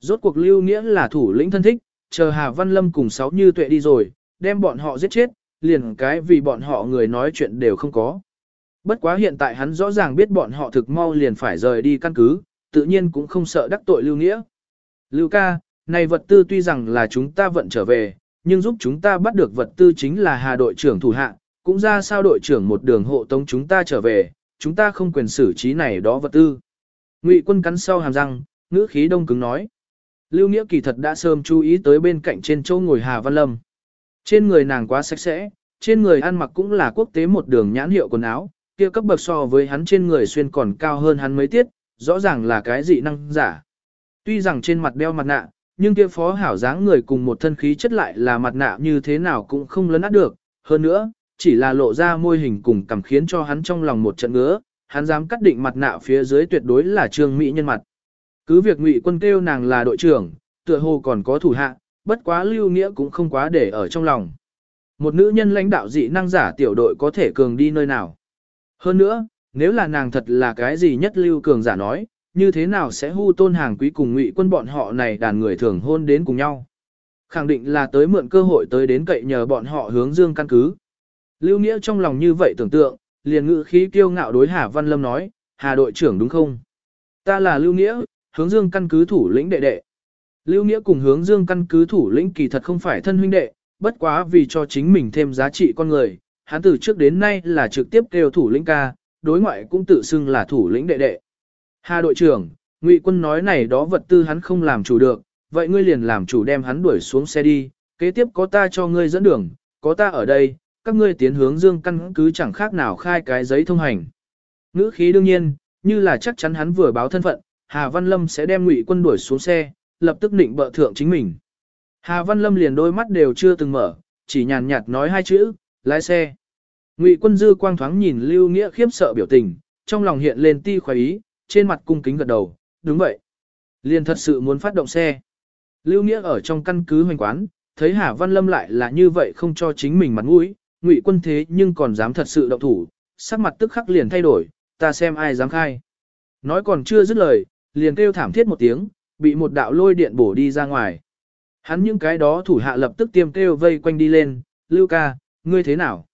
Rốt cuộc lưu nghĩa là thủ lĩnh thân thích, chờ Hà Văn Lâm cùng sáu như tuệ đi rồi, đem bọn họ giết chết, liền cái vì bọn họ người nói chuyện đều không có. Bất quá hiện tại hắn rõ ràng biết bọn họ thực mau liền phải rời đi căn cứ, tự nhiên cũng không sợ đắc tội lưu nghĩa. Lưu ca, này vật tư tuy rằng là chúng ta vận trở về, nhưng giúp chúng ta bắt được vật tư chính là Hà đội trưởng thủ hạ, cũng ra sao đội trưởng một đường hộ tống chúng ta trở về, chúng ta không quyền xử trí này đó vật tư. Ngụy quân cắn sau hàm răng, ngữ khí đông cứng nói. Lưu Nghĩa kỳ thật đã sớm chú ý tới bên cạnh trên chỗ ngồi Hà Văn Lâm. Trên người nàng quá sạch sẽ, trên người ăn mặc cũng là quốc tế một đường nhãn hiệu quần áo, kia cấp bậc so với hắn trên người xuyên còn cao hơn hắn mấy tiết, rõ ràng là cái dị năng giả. Tuy rằng trên mặt đeo mặt nạ, nhưng kia phó hảo dáng người cùng một thân khí chất lại là mặt nạ như thế nào cũng không lấn át được. Hơn nữa, chỉ là lộ ra môi hình cùng cảm khiến cho hắn trong lòng một trận ngứa, hắn dám cắt định mặt nạ phía dưới tuyệt đối là trương mỹ nhân mặt. Cứ việc ngụy quân kêu nàng là đội trưởng, tựa hồ còn có thủ hạ, bất quá lưu nghĩa cũng không quá để ở trong lòng. Một nữ nhân lãnh đạo dị năng giả tiểu đội có thể cường đi nơi nào. Hơn nữa, nếu là nàng thật là cái gì nhất lưu cường giả nói, như thế nào sẽ hu tôn hàng quý cùng ngụy quân bọn họ này đàn người thường hôn đến cùng nhau. Khẳng định là tới mượn cơ hội tới đến cậy nhờ bọn họ hướng dương căn cứ. Lưu Nghĩa trong lòng như vậy tưởng tượng, liền ngự khí kiêu ngạo đối Hà Văn Lâm nói, Hà đội trưởng đúng không? Ta là Lưu Nghĩa, hướng dương căn cứ thủ lĩnh đệ đệ. Lưu Nghĩa cùng hướng dương căn cứ thủ lĩnh kỳ thật không phải thân huynh đệ, bất quá vì cho chính mình thêm giá trị con người, hắn từ trước đến nay là trực tiếp kêu thủ lĩnh ca, đối ngoại cũng tự xưng là thủ lĩnh đệ đệ. Hà đội trưởng, Ngụy quân nói này đó vật tư hắn không làm chủ được, vậy ngươi liền làm chủ đem hắn đuổi xuống xe đi, kế tiếp có ta cho ngươi dẫn đường, có ta ở đây, các ngươi tiến hướng dương căn cứ chẳng khác nào khai cái giấy thông hành. Ngữ khí đương nhiên, như là chắc chắn hắn vừa báo thân phận, Hà Văn Lâm sẽ đem Ngụy quân đuổi xuống xe, lập tức định bợ thượng chính mình. Hà Văn Lâm liền đôi mắt đều chưa từng mở, chỉ nhàn nhạt nói hai chữ, lái xe. Ngụy quân dư quang thoáng nhìn Lưu Nghĩa khiếp sợ biểu tình, trong lòng hiện lên ti khoái ý, trên mặt cung kính gật đầu, đúng vậy. Liền thật sự muốn phát động xe. Lưu Nghĩa ở trong căn cứ hoành quán, thấy Hà Văn Lâm lại là như vậy không cho chính mình mặt mũi, Ngụy quân thế nhưng còn dám thật sự động thủ, sắc mặt tức khắc liền thay đổi, ta xem ai dám khai. Nói còn chưa dứt lời, liền kêu thảm thiết một tiếng, bị một đạo lôi điện bổ đi ra ngoài. Hắn những cái đó thủ hạ lập tức tiêm kêu vây quanh đi lên, Lưu ca, ngươi thế nào?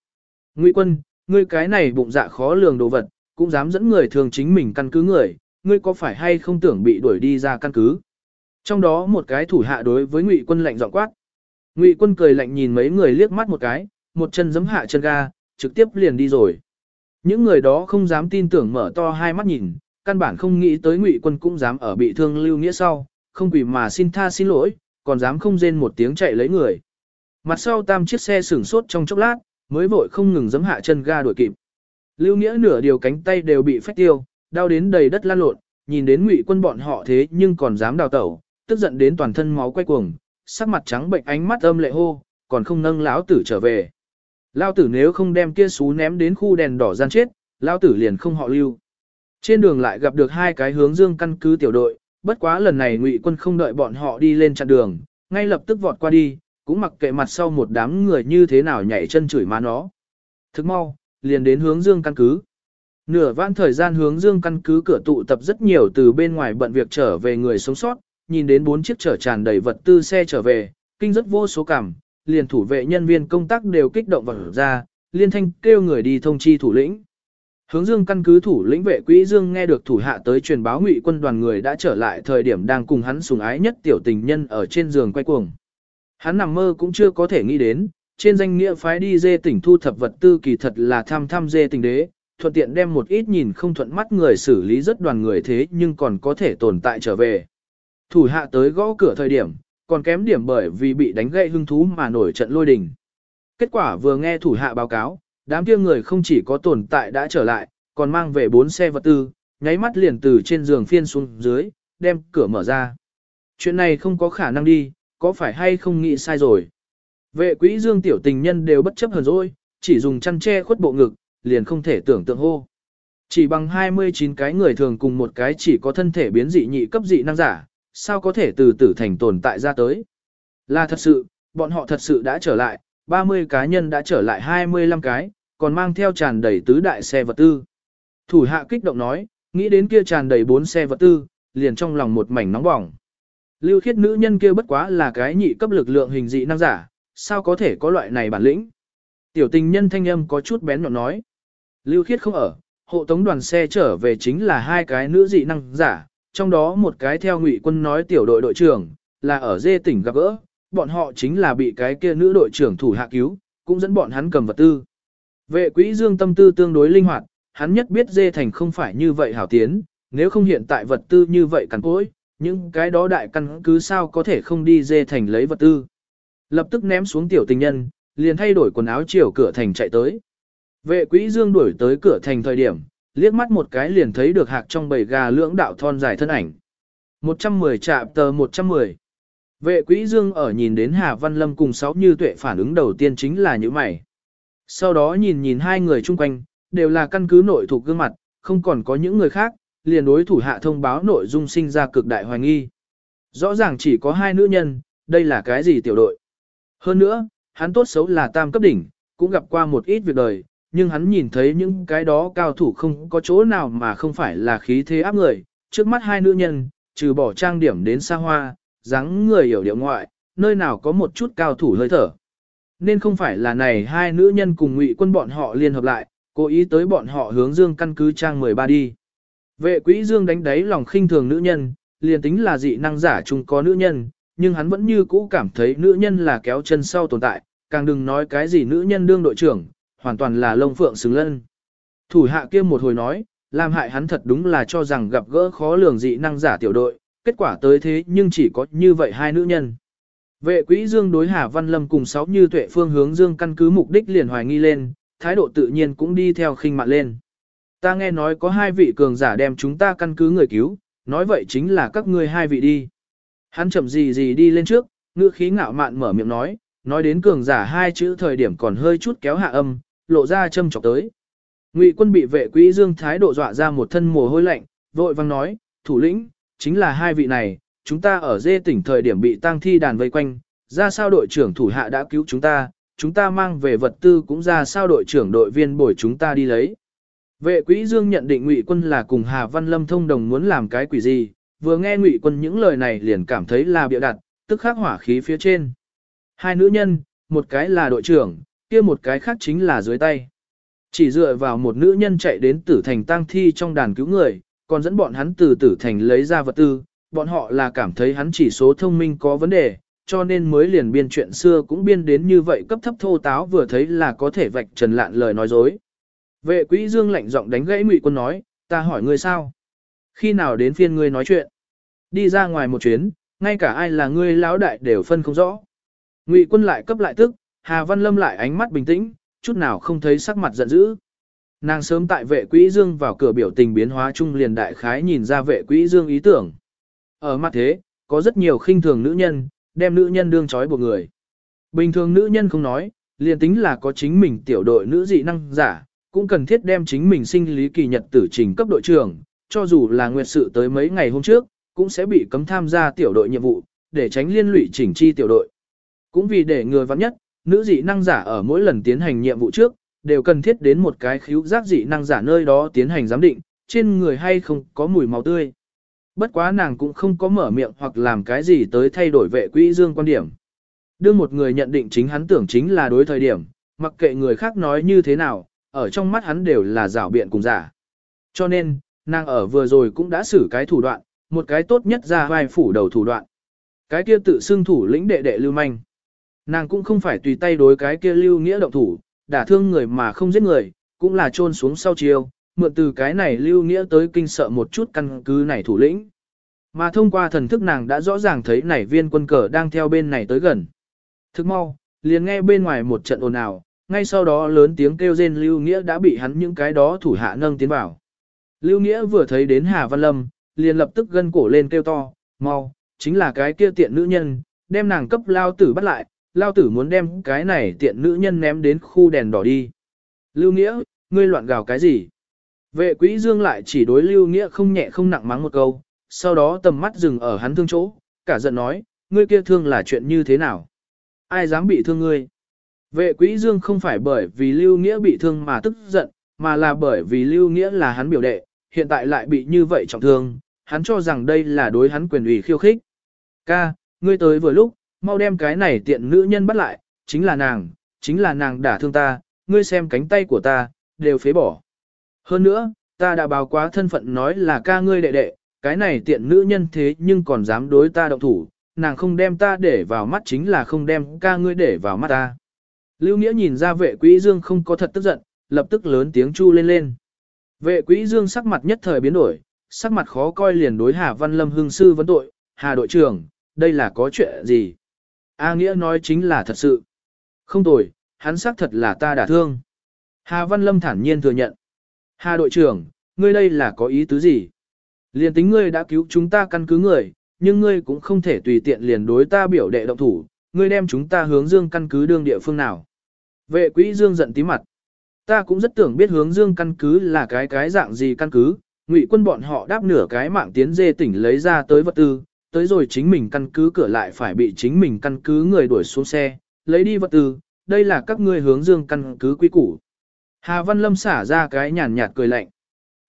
Ngụy quân, ngươi cái này bụng dạ khó lường đồ vật, cũng dám dẫn người thường chính mình căn cứ người, ngươi có phải hay không tưởng bị đuổi đi ra căn cứ? Trong đó một cái thủ hạ đối với Ngụy quân lạnh giọng quát. Ngụy quân cười lạnh nhìn mấy người liếc mắt một cái, một chân giấm hạ chân ga, trực tiếp liền đi rồi. Những người đó không dám tin tưởng mở to hai mắt nhìn, căn bản không nghĩ tới Ngụy quân cũng dám ở bị thương lưu nghĩa sau, không quỷ mà xin tha xin lỗi, còn dám không rên một tiếng chạy lấy người. Mặt sau tam chiếc xe sửng sốt trong chốc lát, mới vội không ngừng giẫm hạ chân ga đuổi kịp. Lưu Nghĩa nửa điều cánh tay đều bị phách tiêu, đau đến đầy đất lan lộn, nhìn đến ngụy quân bọn họ thế nhưng còn dám đào tẩu, tức giận đến toàn thân máu quay cuồng, sắc mặt trắng bệnh ánh mắt âm lệ hô, còn không nâng lão tử trở về. Lão tử nếu không đem kia xú ném đến khu đèn đỏ gian chết, lão tử liền không họ lưu. Trên đường lại gặp được hai cái hướng dương căn cứ tiểu đội, bất quá lần này ngụy quân không đợi bọn họ đi lên chặn đường, ngay lập tức vọt qua đi, cũng mặc kệ mặt sau một đám người như thế nào nhảy chân chửi má nó. Thức mau, liền đến hướng dương căn cứ. Nửa vãn thời gian hướng dương căn cứ cửa tụ tập rất nhiều từ bên ngoài bận việc trở về người sống sót, nhìn đến bốn chiếc chở tràn đầy vật tư xe trở về, kinh rất vô số cảm, liền thủ vệ nhân viên công tác đều kích động vào ra, liên thanh kêu người đi thông chi thủ lĩnh. Hướng dương căn cứ thủ lĩnh vệ quỹ dương nghe được thủ hạ tới truyền báo ngụy quân đoàn người đã trở lại thời điểm đang cùng hắn sùng ái nhất tiểu tình nhân ở trên giường quay cuồng. Hắn nằm mơ cũng chưa có thể nghĩ đến, trên danh nghĩa phái đi dê tỉnh thu thập vật tư kỳ thật là tham tham dê tỉnh đế, thuận tiện đem một ít nhìn không thuận mắt người xử lý rất đoàn người thế nhưng còn có thể tồn tại trở về. Thủ hạ tới gõ cửa thời điểm, còn kém điểm bởi vì bị đánh gậy hưng thú mà nổi trận lôi đình. Kết quả vừa nghe thủ hạ báo cáo, đám kia người không chỉ có tồn tại đã trở lại, còn mang về bốn xe vật tư, nháy mắt liền từ trên giường phiên xuống dưới, đem cửa mở ra. Chuyện này không có khả năng đi, có phải hay không nghĩ sai rồi. Vệ quỹ dương tiểu tình nhân đều bất chấp hờn rồi, chỉ dùng chăn che khuất bộ ngực, liền không thể tưởng tượng hô. Chỉ bằng 29 cái người thường cùng một cái chỉ có thân thể biến dị nhị cấp dị năng giả, sao có thể từ tử thành tồn tại ra tới. Là thật sự, bọn họ thật sự đã trở lại, 30 cá nhân đã trở lại 25 cái, còn mang theo tràn đầy tứ đại xe vật tư. Thủ hạ kích động nói, nghĩ đến kia tràn đầy bốn xe vật tư, liền trong lòng một mảnh nóng bỏng. Lưu khiết nữ nhân kia bất quá là cái nhị cấp lực lượng hình dị năng giả, sao có thể có loại này bản lĩnh. Tiểu tình nhân thanh âm có chút bén nhọn nói. Lưu khiết không ở, hộ tống đoàn xe trở về chính là hai cái nữ dị năng giả, trong đó một cái theo ngụy quân nói tiểu đội đội trưởng, là ở dê tỉnh gặp gỡ, bọn họ chính là bị cái kia nữ đội trưởng thủ hạ cứu, cũng dẫn bọn hắn cầm vật tư. Vệ quỹ dương tâm tư tương đối linh hoạt, hắn nhất biết dê thành không phải như vậy hảo tiến, nếu không hiện tại vật tư như vậy cằn cỗi, những cái đó đại căn cứ sao có thể không đi dê thành lấy vật tư. Lập tức ném xuống tiểu tình nhân, liền thay đổi quần áo chiều cửa thành chạy tới. Vệ quỹ dương đuổi tới cửa thành thời điểm, liếc mắt một cái liền thấy được hạc trong bầy gà lưỡng đạo thon dài thân ảnh. 110 chạm tờ 110. Vệ quỹ dương ở nhìn đến Hà Văn Lâm cùng sáu như tuệ phản ứng đầu tiên chính là những mày. Sau đó nhìn nhìn hai người chung quanh, đều là căn cứ nội thuộc gương mặt, không còn có những người khác, liền đối thủ hạ thông báo nội dung sinh ra cực đại hoài nghi. Rõ ràng chỉ có hai nữ nhân, đây là cái gì tiểu đội. Hơn nữa, hắn tốt xấu là tam cấp đỉnh, cũng gặp qua một ít việc đời, nhưng hắn nhìn thấy những cái đó cao thủ không có chỗ nào mà không phải là khí thế áp người. Trước mắt hai nữ nhân, trừ bỏ trang điểm đến xa hoa, dáng người hiểu điệu ngoại, nơi nào có một chút cao thủ hơi thở. Nên không phải là này hai nữ nhân cùng ngụy quân bọn họ liên hợp lại, cố ý tới bọn họ hướng dương căn cứ trang 13 đi. Vệ quỹ dương đánh đáy lòng khinh thường nữ nhân, liền tính là dị năng giả chung có nữ nhân, nhưng hắn vẫn như cũ cảm thấy nữ nhân là kéo chân sau tồn tại, càng đừng nói cái gì nữ nhân đương đội trưởng, hoàn toàn là lông phượng xứng lân. Thủ hạ kia một hồi nói, làm hại hắn thật đúng là cho rằng gặp gỡ khó lường dị năng giả tiểu đội, kết quả tới thế nhưng chỉ có như vậy hai nữ nhân. Vệ quỹ Dương đối Hà Văn Lâm cùng sáu như tuệ phương hướng Dương căn cứ mục đích liền hoài nghi lên, thái độ tự nhiên cũng đi theo khinh mạn lên. Ta nghe nói có hai vị cường giả đem chúng ta căn cứ người cứu, nói vậy chính là các ngươi hai vị đi. Hắn chậm gì gì đi lên trước, ngữ khí ngạo mạn mở miệng nói, nói đến cường giả hai chữ thời điểm còn hơi chút kéo hạ âm, lộ ra châm chọc tới. Ngụy quân bị vệ quỹ dương thái độ dọa ra một thân mồ hôi lạnh, vội vang nói, thủ lĩnh, chính là hai vị này, chúng ta ở dê tỉnh thời điểm bị tang thi đàn vây quanh, ra sao đội trưởng thủ hạ đã cứu chúng ta, chúng ta mang về vật tư cũng ra sao đội trưởng đội viên bồi chúng ta đi lấy. Vệ quỹ dương nhận định ngụy quân là cùng Hà Văn Lâm thông đồng muốn làm cái quỷ gì, vừa nghe ngụy quân những lời này liền cảm thấy là bịa đặt, tức khắc hỏa khí phía trên. Hai nữ nhân, một cái là đội trưởng, kia một cái khác chính là dưới tay. Chỉ dựa vào một nữ nhân chạy đến tử thành tang thi trong đàn cứu người, còn dẫn bọn hắn từ tử thành lấy ra vật tư, bọn họ là cảm thấy hắn chỉ số thông minh có vấn đề, cho nên mới liền biên chuyện xưa cũng biên đến như vậy cấp thấp thô táo vừa thấy là có thể vạch trần lạn lời nói dối. Vệ quỹ dương lạnh giọng đánh gãy ngụy quân nói, ta hỏi ngươi sao? Khi nào đến phiên ngươi nói chuyện? Đi ra ngoài một chuyến, ngay cả ai là ngươi lão đại đều phân không rõ. Ngụy quân lại cấp lại tức, Hà Văn Lâm lại ánh mắt bình tĩnh, chút nào không thấy sắc mặt giận dữ. Nàng sớm tại vệ quỹ dương vào cửa biểu tình biến hóa chung liền đại khái nhìn ra vệ quỹ dương ý tưởng. Ở mặt thế, có rất nhiều khinh thường nữ nhân, đem nữ nhân đương chói buộc người. Bình thường nữ nhân không nói, liền tính là có chính mình tiểu đội nữ dị năng giả, cũng cần thiết đem chính mình sinh lý kỳ nhật tử trình cấp đội trưởng, cho dù là nguyệt sự tới mấy ngày hôm trước, cũng sẽ bị cấm tham gia tiểu đội nhiệm vụ, để tránh liên lụy chỉnh chi tiểu đội. Cũng vì để người vắng nhất, nữ dị năng giả ở mỗi lần tiến hành nhiệm vụ trước, đều cần thiết đến một cái khíu giác dị năng giả nơi đó tiến hành giám định, trên người hay không có mùi máu tươi. Bất quá nàng cũng không có mở miệng hoặc làm cái gì tới thay đổi vệ quỹ dương quan điểm. Đưa một người nhận định chính hắn tưởng chính là đối thời điểm, mặc kệ người khác nói như thế nào, ở trong mắt hắn đều là rảo biện cùng giả. Cho nên, nàng ở vừa rồi cũng đã xử cái thủ đoạn, một cái tốt nhất ra vai phủ đầu thủ đoạn. Cái kia tự xưng thủ lĩnh đệ đệ lưu manh. Nàng cũng không phải tùy tay đối cái kia lưu nghĩa động thủ, đả thương người mà không giết người, cũng là trôn xuống sau chiều, mượn từ cái này lưu nghĩa tới kinh sợ một chút căn cứ này thủ lĩnh. Mà thông qua thần thức nàng đã rõ ràng thấy nảy viên quân cờ đang theo bên này tới gần. Thức mau, liền nghe bên ngoài một trận ồn ào, ngay sau đó lớn tiếng kêu rên lưu nghĩa đã bị hắn những cái đó thủ hạ nâng tiến vào. Lưu nghĩa vừa thấy đến Hà Văn Lâm, liền lập tức gân cổ lên kêu to, mau, chính là cái kia tiện nữ nhân, đem nàng cấp lao tử bắt lại, lao tử muốn đem cái này tiện nữ nhân ném đến khu đèn đỏ đi. Lưu Nghĩa, ngươi loạn gào cái gì? Vệ quỹ dương lại chỉ đối Lưu Nghĩa không nhẹ không nặng mắng một câu, sau đó tầm mắt dừng ở hắn thương chỗ, cả giận nói, ngươi kia thương là chuyện như thế nào? Ai dám bị thương ngươi? Vệ quỹ dương không phải bởi vì Lưu Nghĩa bị thương mà tức giận, mà là bởi vì Lưu Nghĩa là hắn biểu đệ, hiện tại lại bị như vậy trọng thương, hắn cho rằng đây là đối hắn quyền ủy khiêu khích. Ca, ngươi tới vừa lúc, mau đem cái này tiện nữ nhân bắt lại, chính là nàng, chính là nàng đả thương ta, ngươi xem cánh tay của ta, đều phế bỏ. Hơn nữa, ta đã báo quá thân phận nói là ca ngươi đệ đệ, cái này tiện nữ nhân thế nhưng còn dám đối ta động thủ, nàng không đem ta để vào mắt chính là không đem ca ngươi để vào mắt ta. Lưu Nghĩa nhìn ra vệ quỹ dương không có thật tức giận, lập tức lớn tiếng chu lên lên. Vệ quỹ dương sắc mặt nhất thời biến đổi, sắc mặt khó coi liền đối Hà Văn Lâm hưng sư vấn tội, Hà đội trưởng, đây là có chuyện gì? A Nghĩa nói chính là thật sự. Không tồi, hắn xác thật là ta đả thương. Hà Văn Lâm thản nhiên thừa nhận. Hà đội trưởng, ngươi đây là có ý tứ gì? Liền tính ngươi đã cứu chúng ta căn cứ người, nhưng ngươi cũng không thể tùy tiện liền đối ta biểu đệ động thủ, ngươi đem chúng ta hướng dương căn cứ đương địa phương nào. Vệ quỹ dương giận tí mặt. Ta cũng rất tưởng biết hướng dương căn cứ là cái cái dạng gì căn cứ, ngụy quân bọn họ đáp nửa cái mạng tiến dê tỉnh lấy ra tới vật tư, tới rồi chính mình căn cứ cửa lại phải bị chính mình căn cứ người đuổi xuống xe, lấy đi vật tư, đây là các ngươi hướng dương căn cứ quý củ. Hà Văn Lâm xả ra cái nhàn nhạt cười lạnh.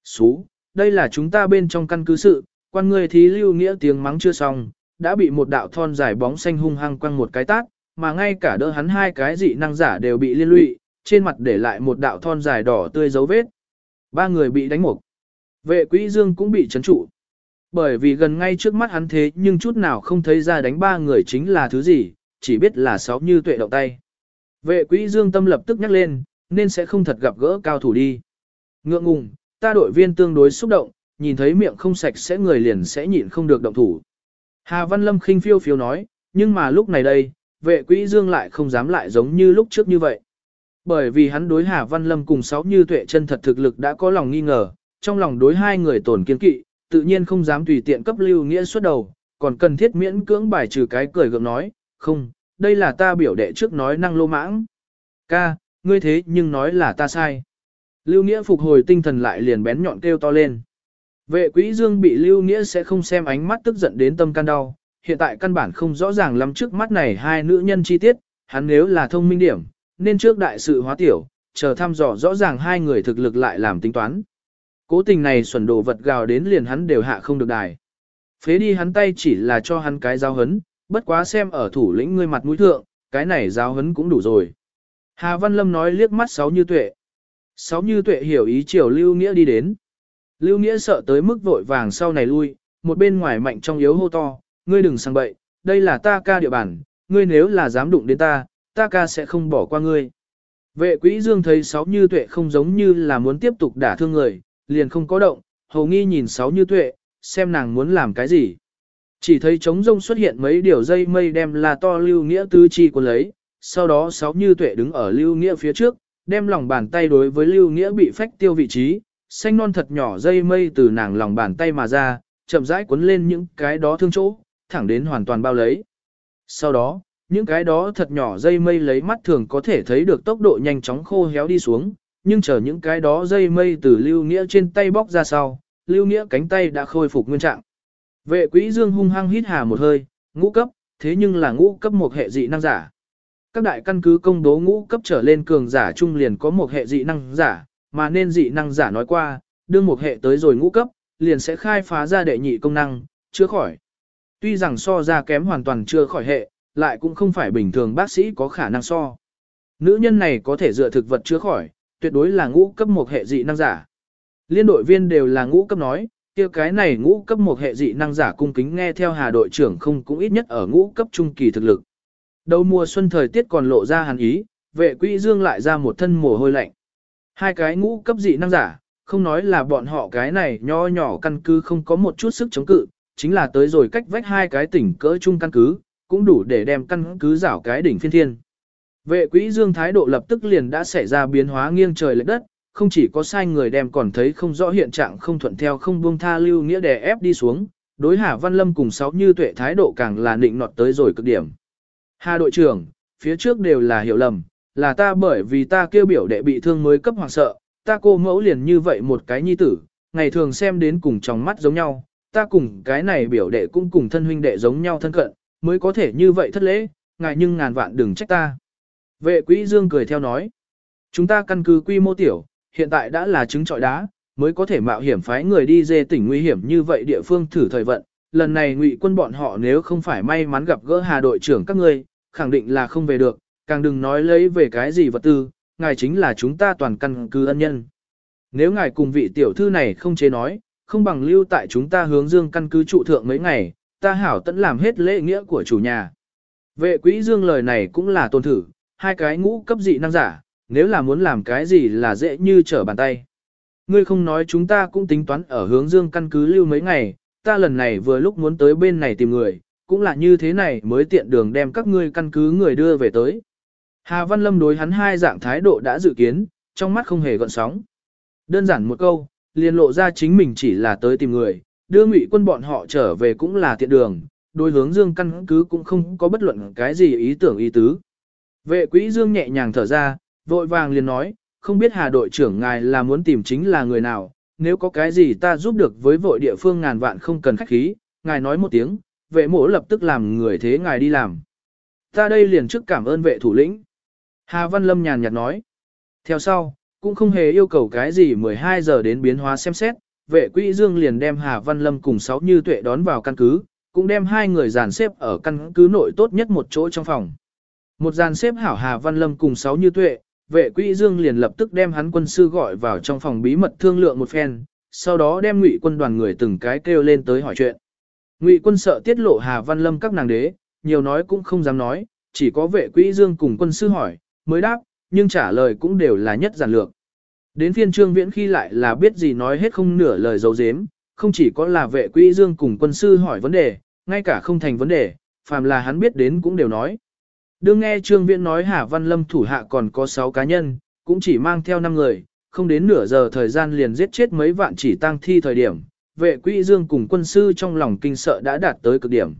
Xú, đây là chúng ta bên trong căn cứ sự, quan người thí lưu nghĩa tiếng mắng chưa xong, đã bị một đạo thon dài bóng xanh hung hăng quăng một cái tát, mà ngay cả đỡ hắn hai cái dị năng giả đều bị liên lụy, trên mặt để lại một đạo thon dài đỏ tươi dấu vết. Ba người bị đánh mục. Vệ quỹ dương cũng bị chấn trụ. Bởi vì gần ngay trước mắt hắn thế nhưng chút nào không thấy ra đánh ba người chính là thứ gì, chỉ biết là sáu như tuệ động tay. Vệ quỹ dương tâm lập tức nhắc lên, nên sẽ không thật gặp gỡ cao thủ đi. Ngượng ngùng, ta đội viên tương đối xúc động, nhìn thấy miệng không sạch sẽ người liền sẽ nhịn không được động thủ. Hà Văn Lâm khinh phiêu phiêu nói, nhưng mà lúc này đây, vệ quỹ dương lại không dám lại giống như lúc trước như vậy. Bởi vì hắn đối Hà Văn Lâm cùng sáu như tuệ chân thật thực lực đã có lòng nghi ngờ, trong lòng đối hai người tổn kiên kỵ, tự nhiên không dám tùy tiện cấp lưu nghĩa xuất đầu, còn cần thiết miễn cưỡng bài trừ cái cười gượng nói, không, đây là ta biểu đệ trước nói năng lô mãng. Ca, ngươi thế nhưng nói là ta sai. Lưu nghĩa phục hồi tinh thần lại liền bén nhọn kêu to lên. Vệ quỹ dương bị lưu nghĩa sẽ không xem ánh mắt tức giận đến tâm can đau, hiện tại căn bản không rõ ràng lắm trước mắt này hai nữ nhân chi tiết, hắn nếu là thông minh điểm, nên trước đại sự hóa tiểu, chờ thăm dò rõ ràng hai người thực lực lại làm tính toán. Cố tình này xuẩn đồ vật gào đến liền hắn đều hạ không được đài. Phế đi hắn tay chỉ là cho hắn cái giáo hấn, bất quá xem ở thủ lĩnh ngươi mặt mũi thượng, cái này giáo hấn cũng đủ rồi. Hà Văn Lâm nói liếc mắt sáu như tuệ. Sáu như tuệ hiểu ý chiều Lưu Nghĩa đi đến. Lưu Nghĩa sợ tới mức vội vàng sau này lui, một bên ngoài mạnh trong yếu hô to, ngươi đừng sang bậy, đây là ta ca địa bàn, ngươi nếu là dám đụng đến ta, ta ca sẽ không bỏ qua ngươi. Vệ quỹ dương thấy sáu như tuệ không giống như là muốn tiếp tục đả thương người, liền không có động, hầu nghi nhìn sáu như tuệ, xem nàng muốn làm cái gì. Chỉ thấy trống rông xuất hiện mấy điều dây mây đem là to lưu nghĩa tứ chi của lấy, sau đó sáu như tuệ đứng ở lưu nghĩa phía trước, đem lòng bàn tay đối với Lưu Nghĩa bị phách tiêu vị trí, xanh non thật nhỏ dây mây từ nàng lòng bàn tay mà ra, chậm rãi cuốn lên những cái đó thương chỗ, thẳng đến hoàn toàn bao lấy. Sau đó, những cái đó thật nhỏ dây mây lấy mắt thường có thể thấy được tốc độ nhanh chóng khô héo đi xuống, nhưng chờ những cái đó dây mây từ Lưu Nghĩa trên tay bóc ra sau, Lưu Nghĩa cánh tay đã khôi phục nguyên trạng. Vệ quỹ dương hung hăng hít hà một hơi, ngũ cấp, thế nhưng là ngũ cấp một hệ dị năng giả. Các đại căn cứ công đố ngũ cấp trở lên cường giả trung liền có một hệ dị năng giả, mà nên dị năng giả nói qua, đương một hệ tới rồi ngũ cấp, liền sẽ khai phá ra đệ nhị công năng, chữa khỏi. Tuy rằng so ra kém hoàn toàn chưa khỏi hệ, lại cũng không phải bình thường bác sĩ có khả năng so. Nữ nhân này có thể dựa thực vật chữa khỏi, tuyệt đối là ngũ cấp một hệ dị năng giả. Liên đội viên đều là ngũ cấp nói, kia cái này ngũ cấp một hệ dị năng giả cung kính nghe theo Hà đội trưởng không cũng ít nhất ở ngũ cấp trung kỳ thực lực. Đầu mùa xuân thời tiết còn lộ ra hàn ý, vệ quỹ dương lại ra một thân mồ hôi lạnh. Hai cái ngũ cấp dị năng giả, không nói là bọn họ cái này nho nhỏ căn cứ không có một chút sức chống cự, chính là tới rồi cách vách hai cái tỉnh cỡ chung căn cứ, cũng đủ để đem căn cứ rảo cái đỉnh phiên thiên. Vệ quỹ dương thái độ lập tức liền đã xảy ra biến hóa nghiêng trời lệch đất, không chỉ có sai người đem còn thấy không rõ hiện trạng không thuận theo không buông tha lưu nghĩa đè ép đi xuống, đối Hà Văn Lâm cùng sáu như tuệ thái độ càng là nịnh nọt tới rồi cực điểm. Hà đội trưởng, phía trước đều là hiểu lầm, là ta bởi vì ta kêu biểu đệ bị thương mới cấp hoàng sợ, ta cô mẫu liền như vậy một cái nhi tử, ngày thường xem đến cùng trong mắt giống nhau, ta cùng cái này biểu đệ cũng cùng thân huynh đệ giống nhau thân cận, mới có thể như vậy thất lễ, ngài nhưng ngàn vạn đừng trách ta. Vệ quỹ dương cười theo nói, chúng ta căn cứ quy mô tiểu, hiện tại đã là trứng trọi đá, mới có thể mạo hiểm phái người đi dê tỉnh nguy hiểm như vậy địa phương thử thời vận. Lần này ngụy quân bọn họ nếu không phải may mắn gặp gỡ hà đội trưởng các ngươi, khẳng định là không về được, càng đừng nói lấy về cái gì vật tư, ngài chính là chúng ta toàn căn cứ ân nhân. Nếu ngài cùng vị tiểu thư này không chế nói, không bằng lưu tại chúng ta hướng dương căn cứ trụ thượng mấy ngày, ta hảo tận làm hết lễ nghĩa của chủ nhà. Vệ quỹ dương lời này cũng là tôn thử, hai cái ngũ cấp dị năng giả, nếu là muốn làm cái gì là dễ như trở bàn tay. Ngươi không nói chúng ta cũng tính toán ở hướng dương căn cứ lưu mấy ngày, ta lần này vừa lúc muốn tới bên này tìm người, cũng là như thế này mới tiện đường đem các ngươi căn cứ người đưa về tới. Hà Văn Lâm đối hắn hai dạng thái độ đã dự kiến, trong mắt không hề gợn sóng. Đơn giản một câu, liền lộ ra chính mình chỉ là tới tìm người, đưa ngụy quân bọn họ trở về cũng là tiện đường, đối hướng dương căn cứ cũng không có bất luận cái gì ý tưởng ý tứ. Vệ quỹ dương nhẹ nhàng thở ra, vội vàng liền nói, không biết hà đội trưởng ngài là muốn tìm chính là người nào, nếu có cái gì ta giúp được với vội địa phương ngàn vạn không cần khách khí, ngài nói một tiếng, vệ mổ lập tức làm người thế ngài đi làm. Ta đây liền trước cảm ơn vệ thủ lĩnh. Hà Văn Lâm nhàn nhạt nói. Theo sau, cũng không hề yêu cầu cái gì 12 giờ đến biến hóa xem xét, vệ quỹ dương liền đem Hà Văn Lâm cùng sáu như tuệ đón vào căn cứ, cũng đem hai người dàn xếp ở căn cứ nội tốt nhất một chỗ trong phòng. Một dàn xếp hảo Hà Văn Lâm cùng sáu như tuệ, vệ quỹ dương liền lập tức đem hắn quân sư gọi vào trong phòng bí mật thương lượng một phen, sau đó đem ngụy quân đoàn người từng cái kêu lên tới hỏi chuyện. Ngụy quân sợ tiết lộ Hà Văn Lâm các nàng đế, nhiều nói cũng không dám nói, chỉ có vệ quỹ dương cùng quân sư hỏi, mới đáp, nhưng trả lời cũng đều là nhất giản lược. Đến phiên trương viễn khi lại là biết gì nói hết không nửa lời dấu dếm, không chỉ có là vệ quỹ dương cùng quân sư hỏi vấn đề, ngay cả không thành vấn đề, phàm là hắn biết đến cũng đều nói. Đương nghe trương viễn nói Hà Văn Lâm thủ hạ còn có 6 cá nhân, cũng chỉ mang theo 5 người, không đến nửa giờ thời gian liền giết chết mấy vạn chỉ tăng thi thời điểm, vệ quỹ dương cùng quân sư trong lòng kinh sợ đã đạt tới cực điểm.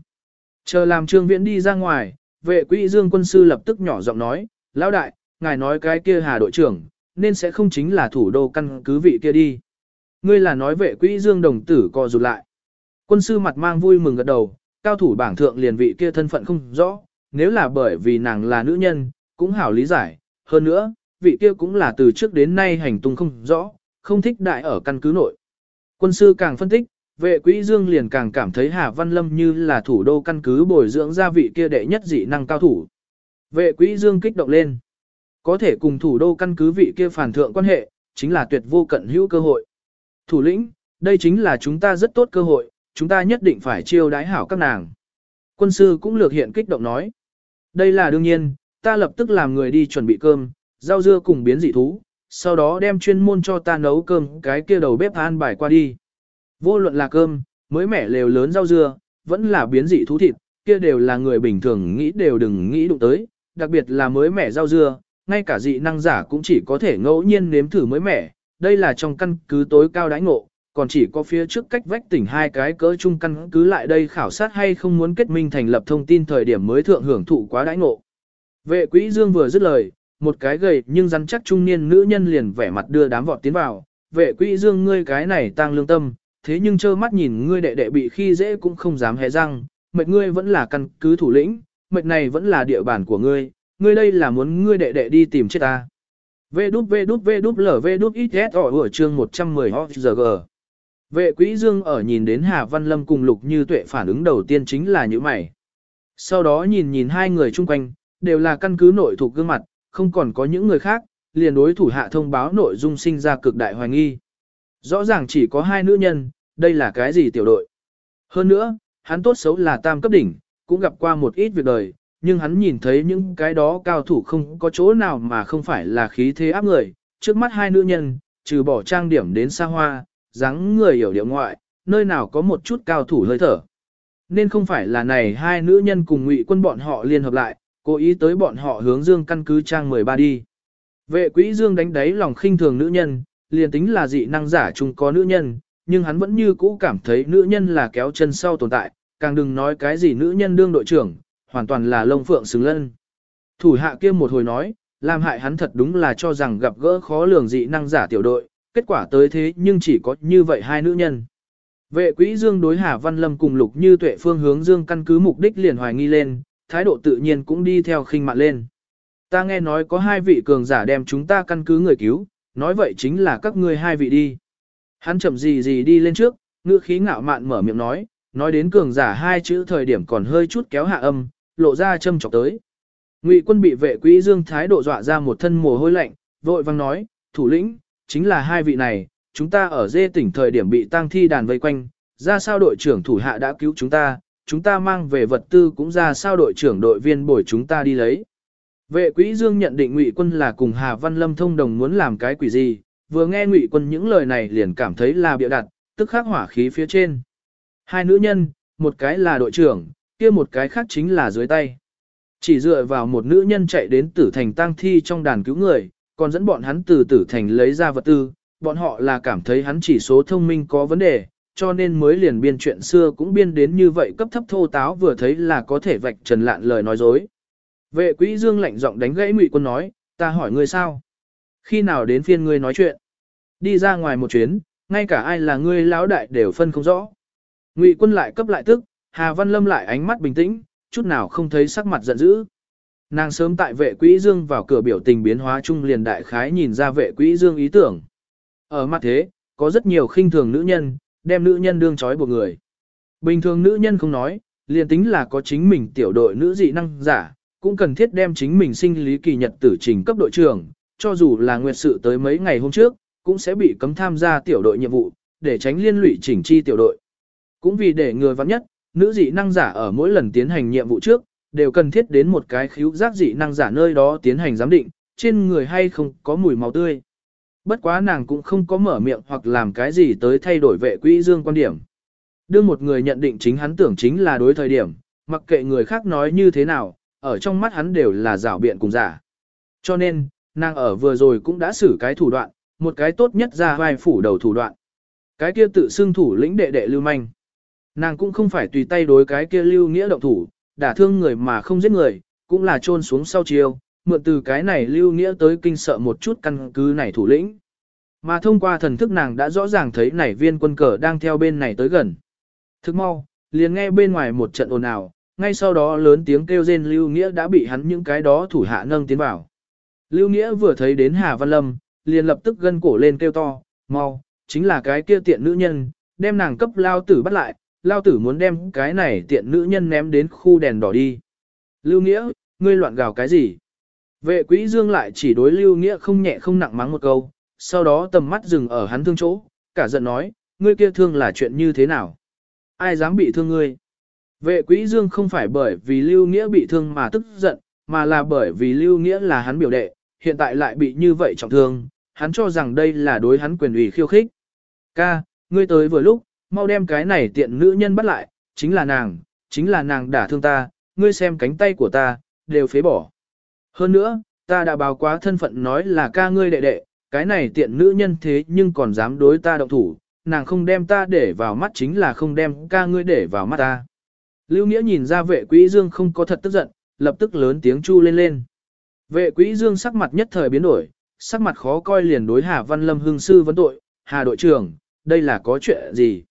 Chờ làm trương viễn đi ra ngoài, vệ quỹ dương quân sư lập tức nhỏ giọng nói, lão đại, ngài nói cái kia hà đội trưởng, nên sẽ không chính là thủ đô căn cứ vị kia đi. Ngươi là nói vệ quỹ dương đồng tử co rụt lại. Quân sư mặt mang vui mừng gật đầu, cao thủ bảng thượng liền vị kia thân phận không rõ, nếu là bởi vì nàng là nữ nhân, cũng hảo lý giải. Hơn nữa, vị kia cũng là từ trước đến nay hành tung không rõ, không thích đại ở căn cứ nội. Quân sư càng phân tích, vệ quỹ dương liền càng cảm thấy Hà Văn Lâm như là thủ đô căn cứ bồi dưỡng gia vị kia đệ nhất dị năng cao thủ. Vệ quỹ dương kích động lên. Có thể cùng thủ đô căn cứ vị kia phản thượng quan hệ, chính là tuyệt vô cận hữu cơ hội. Thủ lĩnh, đây chính là chúng ta rất tốt cơ hội, chúng ta nhất định phải chiêu đái hảo các nàng. Quân sư cũng lược hiện kích động nói. Đây là đương nhiên, ta lập tức làm người đi chuẩn bị cơm, rau dưa cùng biến dị thú, sau đó đem chuyên môn cho ta nấu cơm cái kia đầu bếp an bài qua đi. Vô luận là cơm, mới mẻ lều lớn rau dưa, vẫn là biến dị thú thịt, kia đều là người bình thường nghĩ đều đừng nghĩ đụng tới, đặc biệt là mới mẻ rau dưa, ngay cả dị năng giả cũng chỉ có thể ngẫu nhiên nếm thử mới mẻ, đây là trong căn cứ tối cao đãi ngộ, còn chỉ có phía trước cách vách tỉnh hai cái cỡ chung căn cứ lại đây khảo sát hay không muốn kết minh thành lập thông tin thời điểm mới thượng hưởng thụ quá đãi ngộ. Vệ quỹ Dương vừa dứt lời, một cái gầy nhưng rắn chắc trung niên nữ nhân liền vẻ mặt đưa đám vọt tiến vào, vệ quỹ Dương ngươi cái này tăng lương tâm, thế nhưng trơ mắt nhìn ngươi đệ đệ bị khi dễ cũng không dám hé răng, mệt ngươi vẫn là căn cứ thủ lĩnh, mệt này vẫn là địa bàn của ngươi, ngươi đây là muốn ngươi đệ đệ đi tìm chết ta. Vê đút vê đút vê đút lở vê đút ít s ở chương 110 HGG. Vệ quỹ dương ở nhìn đến Hà Văn Lâm cùng Lục Như Tuệ phản ứng đầu tiên chính là như mày. Sau đó nhìn nhìn hai người chung quanh, đều là căn cứ nội thuộc gương mặt, không còn có những người khác, liền đối thủ hạ thông báo nội dung sinh ra cực đại hoài nghi. Rõ ràng chỉ có hai nữ nhân, đây là cái gì tiểu đội. Hơn nữa, hắn tốt xấu là tam cấp đỉnh, cũng gặp qua một ít việc đời, nhưng hắn nhìn thấy những cái đó cao thủ không có chỗ nào mà không phải là khí thế áp người. Trước mắt hai nữ nhân, trừ bỏ trang điểm đến xa hoa, dáng người hiểu điệu ngoại, nơi nào có một chút cao thủ hơi thở. Nên không phải là này hai nữ nhân cùng ngụy quân bọn họ liên hợp lại, cố ý tới bọn họ hướng dương căn cứ trang 13 đi. Vệ quỹ dương đánh đáy lòng khinh thường nữ nhân, liền tính là dị năng giả chung có nữ nhân, nhưng hắn vẫn như cũ cảm thấy nữ nhân là kéo chân sau tồn tại, càng đừng nói cái gì nữ nhân đương đội trưởng, hoàn toàn là lông phượng xứng lân. Thủ hạ kia một hồi nói, làm hại hắn thật đúng là cho rằng gặp gỡ khó lường dị năng giả tiểu đội, kết quả tới thế nhưng chỉ có như vậy hai nữ nhân. Vệ quỹ Dương đối Hà Văn Lâm cùng Lục Như Tuệ phương hướng Dương căn cứ mục đích liền hoài nghi lên, thái độ tự nhiên cũng đi theo khinh mạn lên. Ta nghe nói có hai vị cường giả đem chúng ta căn cứ người cứu, nói vậy chính là các ngươi hai vị đi. Hắn chậm gì gì đi lên trước, ngữ khí ngạo mạn mở miệng nói, nói đến cường giả hai chữ thời điểm còn hơi chút kéo hạ âm, lộ ra châm chọc tới. Ngụy quân bị vệ quỹ dương thái độ dọa ra một thân mồ hôi lạnh, vội vang nói, thủ lĩnh, chính là hai vị này, chúng ta ở dê tỉnh thời điểm bị tang thi đàn vây quanh, ra sao đội trưởng thủ hạ đã cứu chúng ta, chúng ta mang về vật tư cũng ra sao đội trưởng đội viên bồi chúng ta đi lấy. Vệ quỹ dương nhận định ngụy quân là cùng Hà Văn Lâm thông đồng muốn làm cái quỷ gì, vừa nghe ngụy quân những lời này liền cảm thấy là bịa đặt, tức khắc hỏa khí phía trên. Hai nữ nhân, một cái là đội trưởng, kia một cái khác chính là dưới tay. Chỉ dựa vào một nữ nhân chạy đến tử thành tang thi trong đàn cứu người, còn dẫn bọn hắn từ tử thành lấy ra vật tư, bọn họ là cảm thấy hắn chỉ số thông minh có vấn đề, cho nên mới liền biên chuyện xưa cũng biên đến như vậy cấp thấp thô táo vừa thấy là có thể vạch trần lạn lời nói dối. Vệ quỹ dương lạnh giọng đánh gãy ngụy quân nói, ta hỏi ngươi sao? Khi nào đến phiên ngươi nói chuyện? Đi ra ngoài một chuyến, ngay cả ai là ngươi lão đại đều phân không rõ. Ngụy quân lại cấp lại tức, Hà Văn Lâm lại ánh mắt bình tĩnh, chút nào không thấy sắc mặt giận dữ. Nàng sớm tại vệ quỹ dương vào cửa biểu tình biến hóa chung liền đại khái nhìn ra vệ quỹ dương ý tưởng. Ở mặt thế, có rất nhiều khinh thường nữ nhân, đem nữ nhân đương chói buộc người. Bình thường nữ nhân không nói, liền tính là có chính mình tiểu đội nữ dị năng giả, cũng cần thiết đem chính mình sinh lý kỳ nhật tử trình cấp đội trưởng, cho dù là nguyệt sự tới mấy ngày hôm trước, cũng sẽ bị cấm tham gia tiểu đội nhiệm vụ, để tránh liên lụy chỉnh chi tiểu đội. Cũng vì để người vắng nhất, nữ dị năng giả ở mỗi lần tiến hành nhiệm vụ trước, đều cần thiết đến một cái khíu giác dị năng giả nơi đó tiến hành giám định, trên người hay không có mùi máu tươi. Bất quá nàng cũng không có mở miệng hoặc làm cái gì tới thay đổi vệ quỹ dương quan điểm. Đưa một người nhận định chính hắn tưởng chính là đối thời điểm, mặc kệ người khác nói như thế nào, ở trong mắt hắn đều là rảo biện cùng giả. Cho nên, nàng ở vừa rồi cũng đã xử cái thủ đoạn, một cái tốt nhất ra vai phủ đầu thủ đoạn. Cái kia tự xưng thủ lĩnh đệ đệ lưu manh. Nàng cũng không phải tùy tay đối cái kia lưu nghĩa động thủ, đả thương người mà không giết người, cũng là trôn xuống sau chiều mượn từ cái này lưu nghĩa tới kinh sợ một chút căn cứ này thủ lĩnh. Mà thông qua thần thức nàng đã rõ ràng thấy nảy viên quân cờ đang theo bên này tới gần. Thức mau, liền nghe bên ngoài một trận ồn ào, ngay sau đó lớn tiếng kêu rên lưu nghĩa đã bị hắn những cái đó thủ hạ nâng tiến vào. Lưu nghĩa vừa thấy đến Hà Văn Lâm, liền lập tức gân cổ lên kêu to, mau, chính là cái kia tiện nữ nhân, đem nàng cấp lao tử bắt lại, lao tử muốn đem cái này tiện nữ nhân ném đến khu đèn đỏ đi. Lưu Nghĩa, ngươi loạn gào cái gì? Vệ quỹ dương lại chỉ đối Lưu Nghĩa không nhẹ không nặng mắng một câu, sau đó tầm mắt dừng ở hắn thương chỗ, cả giận nói, ngươi kia thương là chuyện như thế nào? Ai dám bị thương ngươi? Vệ quỹ dương không phải bởi vì Lưu Nghĩa bị thương mà tức giận, mà là bởi vì Lưu Nghĩa là hắn biểu đệ, hiện tại lại bị như vậy trọng thương, hắn cho rằng đây là đối hắn quyền ủy khiêu khích. Ca, ngươi tới vừa lúc, mau đem cái này tiện nữ nhân bắt lại, chính là nàng, chính là nàng đả thương ta, ngươi xem cánh tay của ta, đều phế bỏ. Hơn nữa, ta đã báo quá thân phận nói là ca ngươi đệ đệ, cái này tiện nữ nhân thế nhưng còn dám đối ta động thủ, nàng không đem ta để vào mắt chính là không đem ca ngươi để vào mắt ta. Lưu Nghĩa nhìn ra vệ quỹ dương không có thật tức giận, lập tức lớn tiếng chu lên lên. Vệ quỹ dương sắc mặt nhất thời biến đổi, sắc mặt khó coi liền đối Hà Văn Lâm hương sư vấn tội, Hà đội trưởng, đây là có chuyện gì?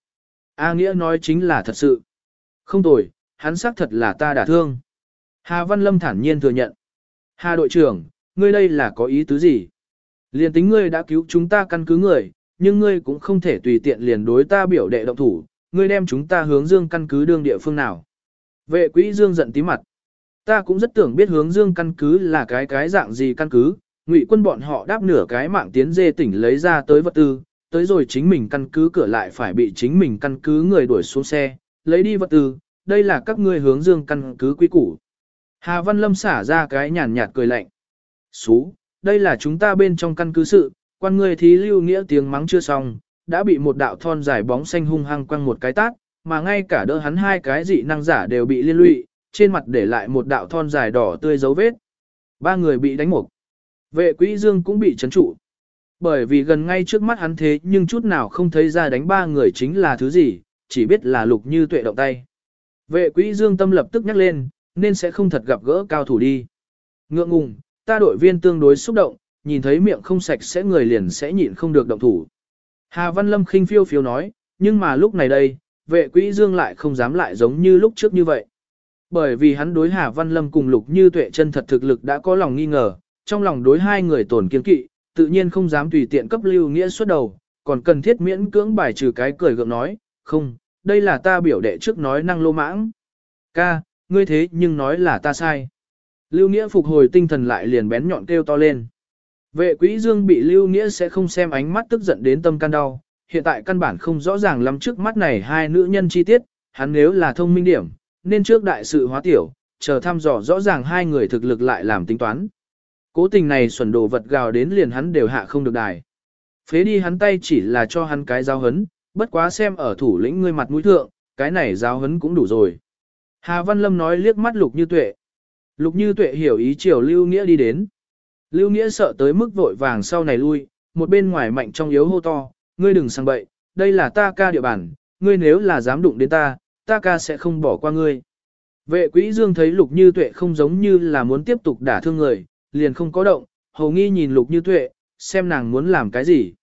A Nghĩa nói chính là thật sự. Không tồi, hắn xác thật là ta đả thương. Hà Văn Lâm thản nhiên thừa nhận. Hà đội trưởng, ngươi đây là có ý tứ gì? Liền tính ngươi đã cứu chúng ta căn cứ người, nhưng ngươi cũng không thể tùy tiện liền đối ta biểu đệ động thủ, ngươi đem chúng ta hướng dương căn cứ đương địa phương nào. Vệ quỹ dương giận tí mặt. Ta cũng rất tưởng biết hướng dương căn cứ là cái cái dạng gì căn cứ, ngụy quân bọn họ đáp nửa cái mạng tiến dê tỉnh lấy ra tới vật tư, tới rồi chính mình căn cứ cửa lại phải bị chính mình căn cứ người đuổi xuống xe, lấy đi vật tư, đây là các ngươi hướng dương căn cứ quý củ. Hà Văn Lâm xả ra cái nhàn nhạt cười lạnh. Xú, đây là chúng ta bên trong căn cứ sự, quan người thí lưu nghĩa tiếng mắng chưa xong, đã bị một đạo thon dài bóng xanh hung hăng quăng một cái tát, mà ngay cả đỡ hắn hai cái dị năng giả đều bị liên lụy, trên mặt để lại một đạo thon dài đỏ tươi dấu vết. Ba người bị đánh mục. Vệ quỹ dương cũng bị chấn trụ. Bởi vì gần ngay trước mắt hắn thế nhưng chút nào không thấy ra đánh ba người chính là thứ gì, chỉ biết là lục như tuệ động tay. Vệ quỹ dương tâm lập tức nhắc lên, nên sẽ không thật gặp gỡ cao thủ đi. Ngượng ngùng, ta đội viên tương đối xúc động, nhìn thấy miệng không sạch sẽ người liền sẽ nhịn không được động thủ. Hà Văn Lâm khinh phiêu phiêu nói, nhưng mà lúc này đây, vệ quỹ dương lại không dám lại giống như lúc trước như vậy. Bởi vì hắn đối Hà Văn Lâm cùng Lục Như Tuệ chân thật thực lực đã có lòng nghi ngờ, trong lòng đối hai người tổn kiên kỵ, tự nhiên không dám tùy tiện cấp lưu nghĩa xuất đầu, còn cần thiết miễn cưỡng bài trừ cái cười gượng nói, không, đây là ta biểu đệ trước nói năng lô mãng. Ca, ngươi thế nhưng nói là ta sai. Lưu Nghĩa phục hồi tinh thần lại liền bén nhọn kêu to lên. Vệ quỹ dương bị Lưu Nghĩa sẽ không xem ánh mắt tức giận đến tâm can đau, hiện tại căn bản không rõ ràng lắm trước mắt này hai nữ nhân chi tiết, hắn nếu là thông minh điểm, nên trước đại sự hóa tiểu, chờ thăm dò rõ ràng hai người thực lực lại làm tính toán. Cố tình này xuẩn đồ vật gào đến liền hắn đều hạ không được đài. Phế đi hắn tay chỉ là cho hắn cái giao hấn, bất quá xem ở thủ lĩnh ngươi mặt mũi thượng, cái này giao hấn cũng đủ rồi. Hà Văn Lâm nói liếc mắt Lục Như Tuệ. Lục Như Tuệ hiểu ý chiều Lưu Nghĩa đi đến. Lưu Nghĩa sợ tới mức vội vàng sau này lui, một bên ngoài mạnh trong yếu hô to, ngươi đừng sang bậy, đây là ta ca địa bàn, ngươi nếu là dám đụng đến ta, ta ca sẽ không bỏ qua ngươi. Vệ quỹ dương thấy Lục Như Tuệ không giống như là muốn tiếp tục đả thương người, liền không có động, hầu nghi nhìn Lục Như Tuệ, xem nàng muốn làm cái gì.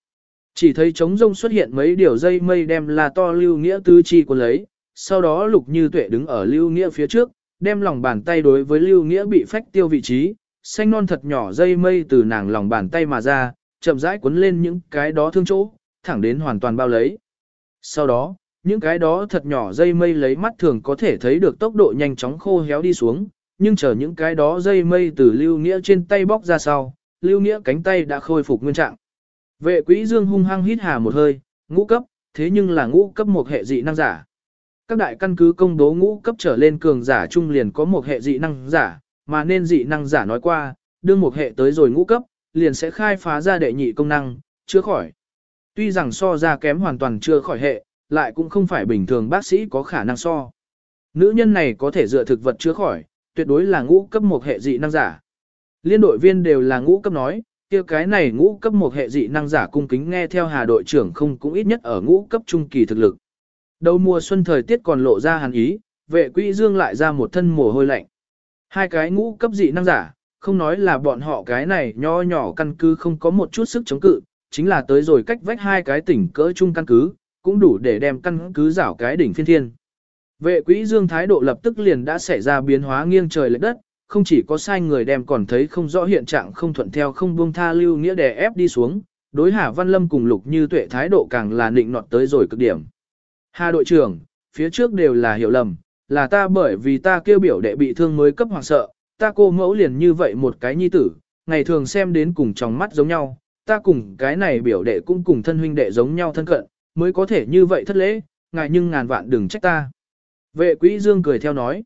Chỉ thấy trống rông xuất hiện mấy điều dây mây đem là to Lưu Nghĩa tứ chi của lấy, sau đó Lục Như Tuệ đứng ở Lưu Nghĩa phía trước, đem lòng bàn tay đối với Lưu Nghĩa bị phách tiêu vị trí, xanh non thật nhỏ dây mây từ nàng lòng bàn tay mà ra, chậm rãi cuốn lên những cái đó thương chỗ, thẳng đến hoàn toàn bao lấy. Sau đó, những cái đó thật nhỏ dây mây lấy mắt thường có thể thấy được tốc độ nhanh chóng khô héo đi xuống, nhưng chờ những cái đó dây mây từ Lưu Nghĩa trên tay bóc ra sau, Lưu Nghĩa cánh tay đã khôi phục nguyên trạng. Vệ quỹ dương hung hăng hít hà một hơi, ngũ cấp, thế nhưng là ngũ cấp một hệ dị năng giả các đại căn cứ công bố ngũ cấp trở lên cường giả trung liền có một hệ dị năng giả, mà nên dị năng giả nói qua, đương một hệ tới rồi ngũ cấp, liền sẽ khai phá ra đệ nhị công năng, chữa khỏi. Tuy rằng so ra kém hoàn toàn chưa khỏi hệ, lại cũng không phải bình thường bác sĩ có khả năng so. Nữ nhân này có thể dựa thực vật chữa khỏi, tuyệt đối là ngũ cấp một hệ dị năng giả. Liên đội viên đều là ngũ cấp nói, kia cái này ngũ cấp một hệ dị năng giả cung kính nghe theo hà đội trưởng không cũng ít nhất ở ngũ cấp trung kỳ thực lực. Đầu mùa xuân thời tiết còn lộ ra hàn ý, vệ quỹ dương lại ra một thân mồ hôi lạnh. Hai cái ngũ cấp dị năng giả, không nói là bọn họ cái này nho nhỏ căn cứ không có một chút sức chống cự, chính là tới rồi cách vách hai cái tỉnh cỡ chung căn cứ, cũng đủ để đem căn cứ rảo cái đỉnh phiên thiên. Vệ quỹ dương thái độ lập tức liền đã xảy ra biến hóa nghiêng trời lệch đất, không chỉ có sai người đem còn thấy không rõ hiện trạng không thuận theo không buông tha lưu nghĩa đè ép đi xuống, đối Hà Văn Lâm cùng Lục Như Tuệ thái độ càng là nịnh nọt tới rồi cực điểm. Hà đội trưởng, phía trước đều là hiểu lầm, là ta bởi vì ta kêu biểu đệ bị thương mới cấp hoàng sợ, ta cô mẫu liền như vậy một cái nhi tử, ngày thường xem đến cùng trong mắt giống nhau, ta cùng cái này biểu đệ cũng cùng thân huynh đệ giống nhau thân cận, mới có thể như vậy thất lễ, ngài nhưng ngàn vạn đừng trách ta. Vệ quỹ dương cười theo nói,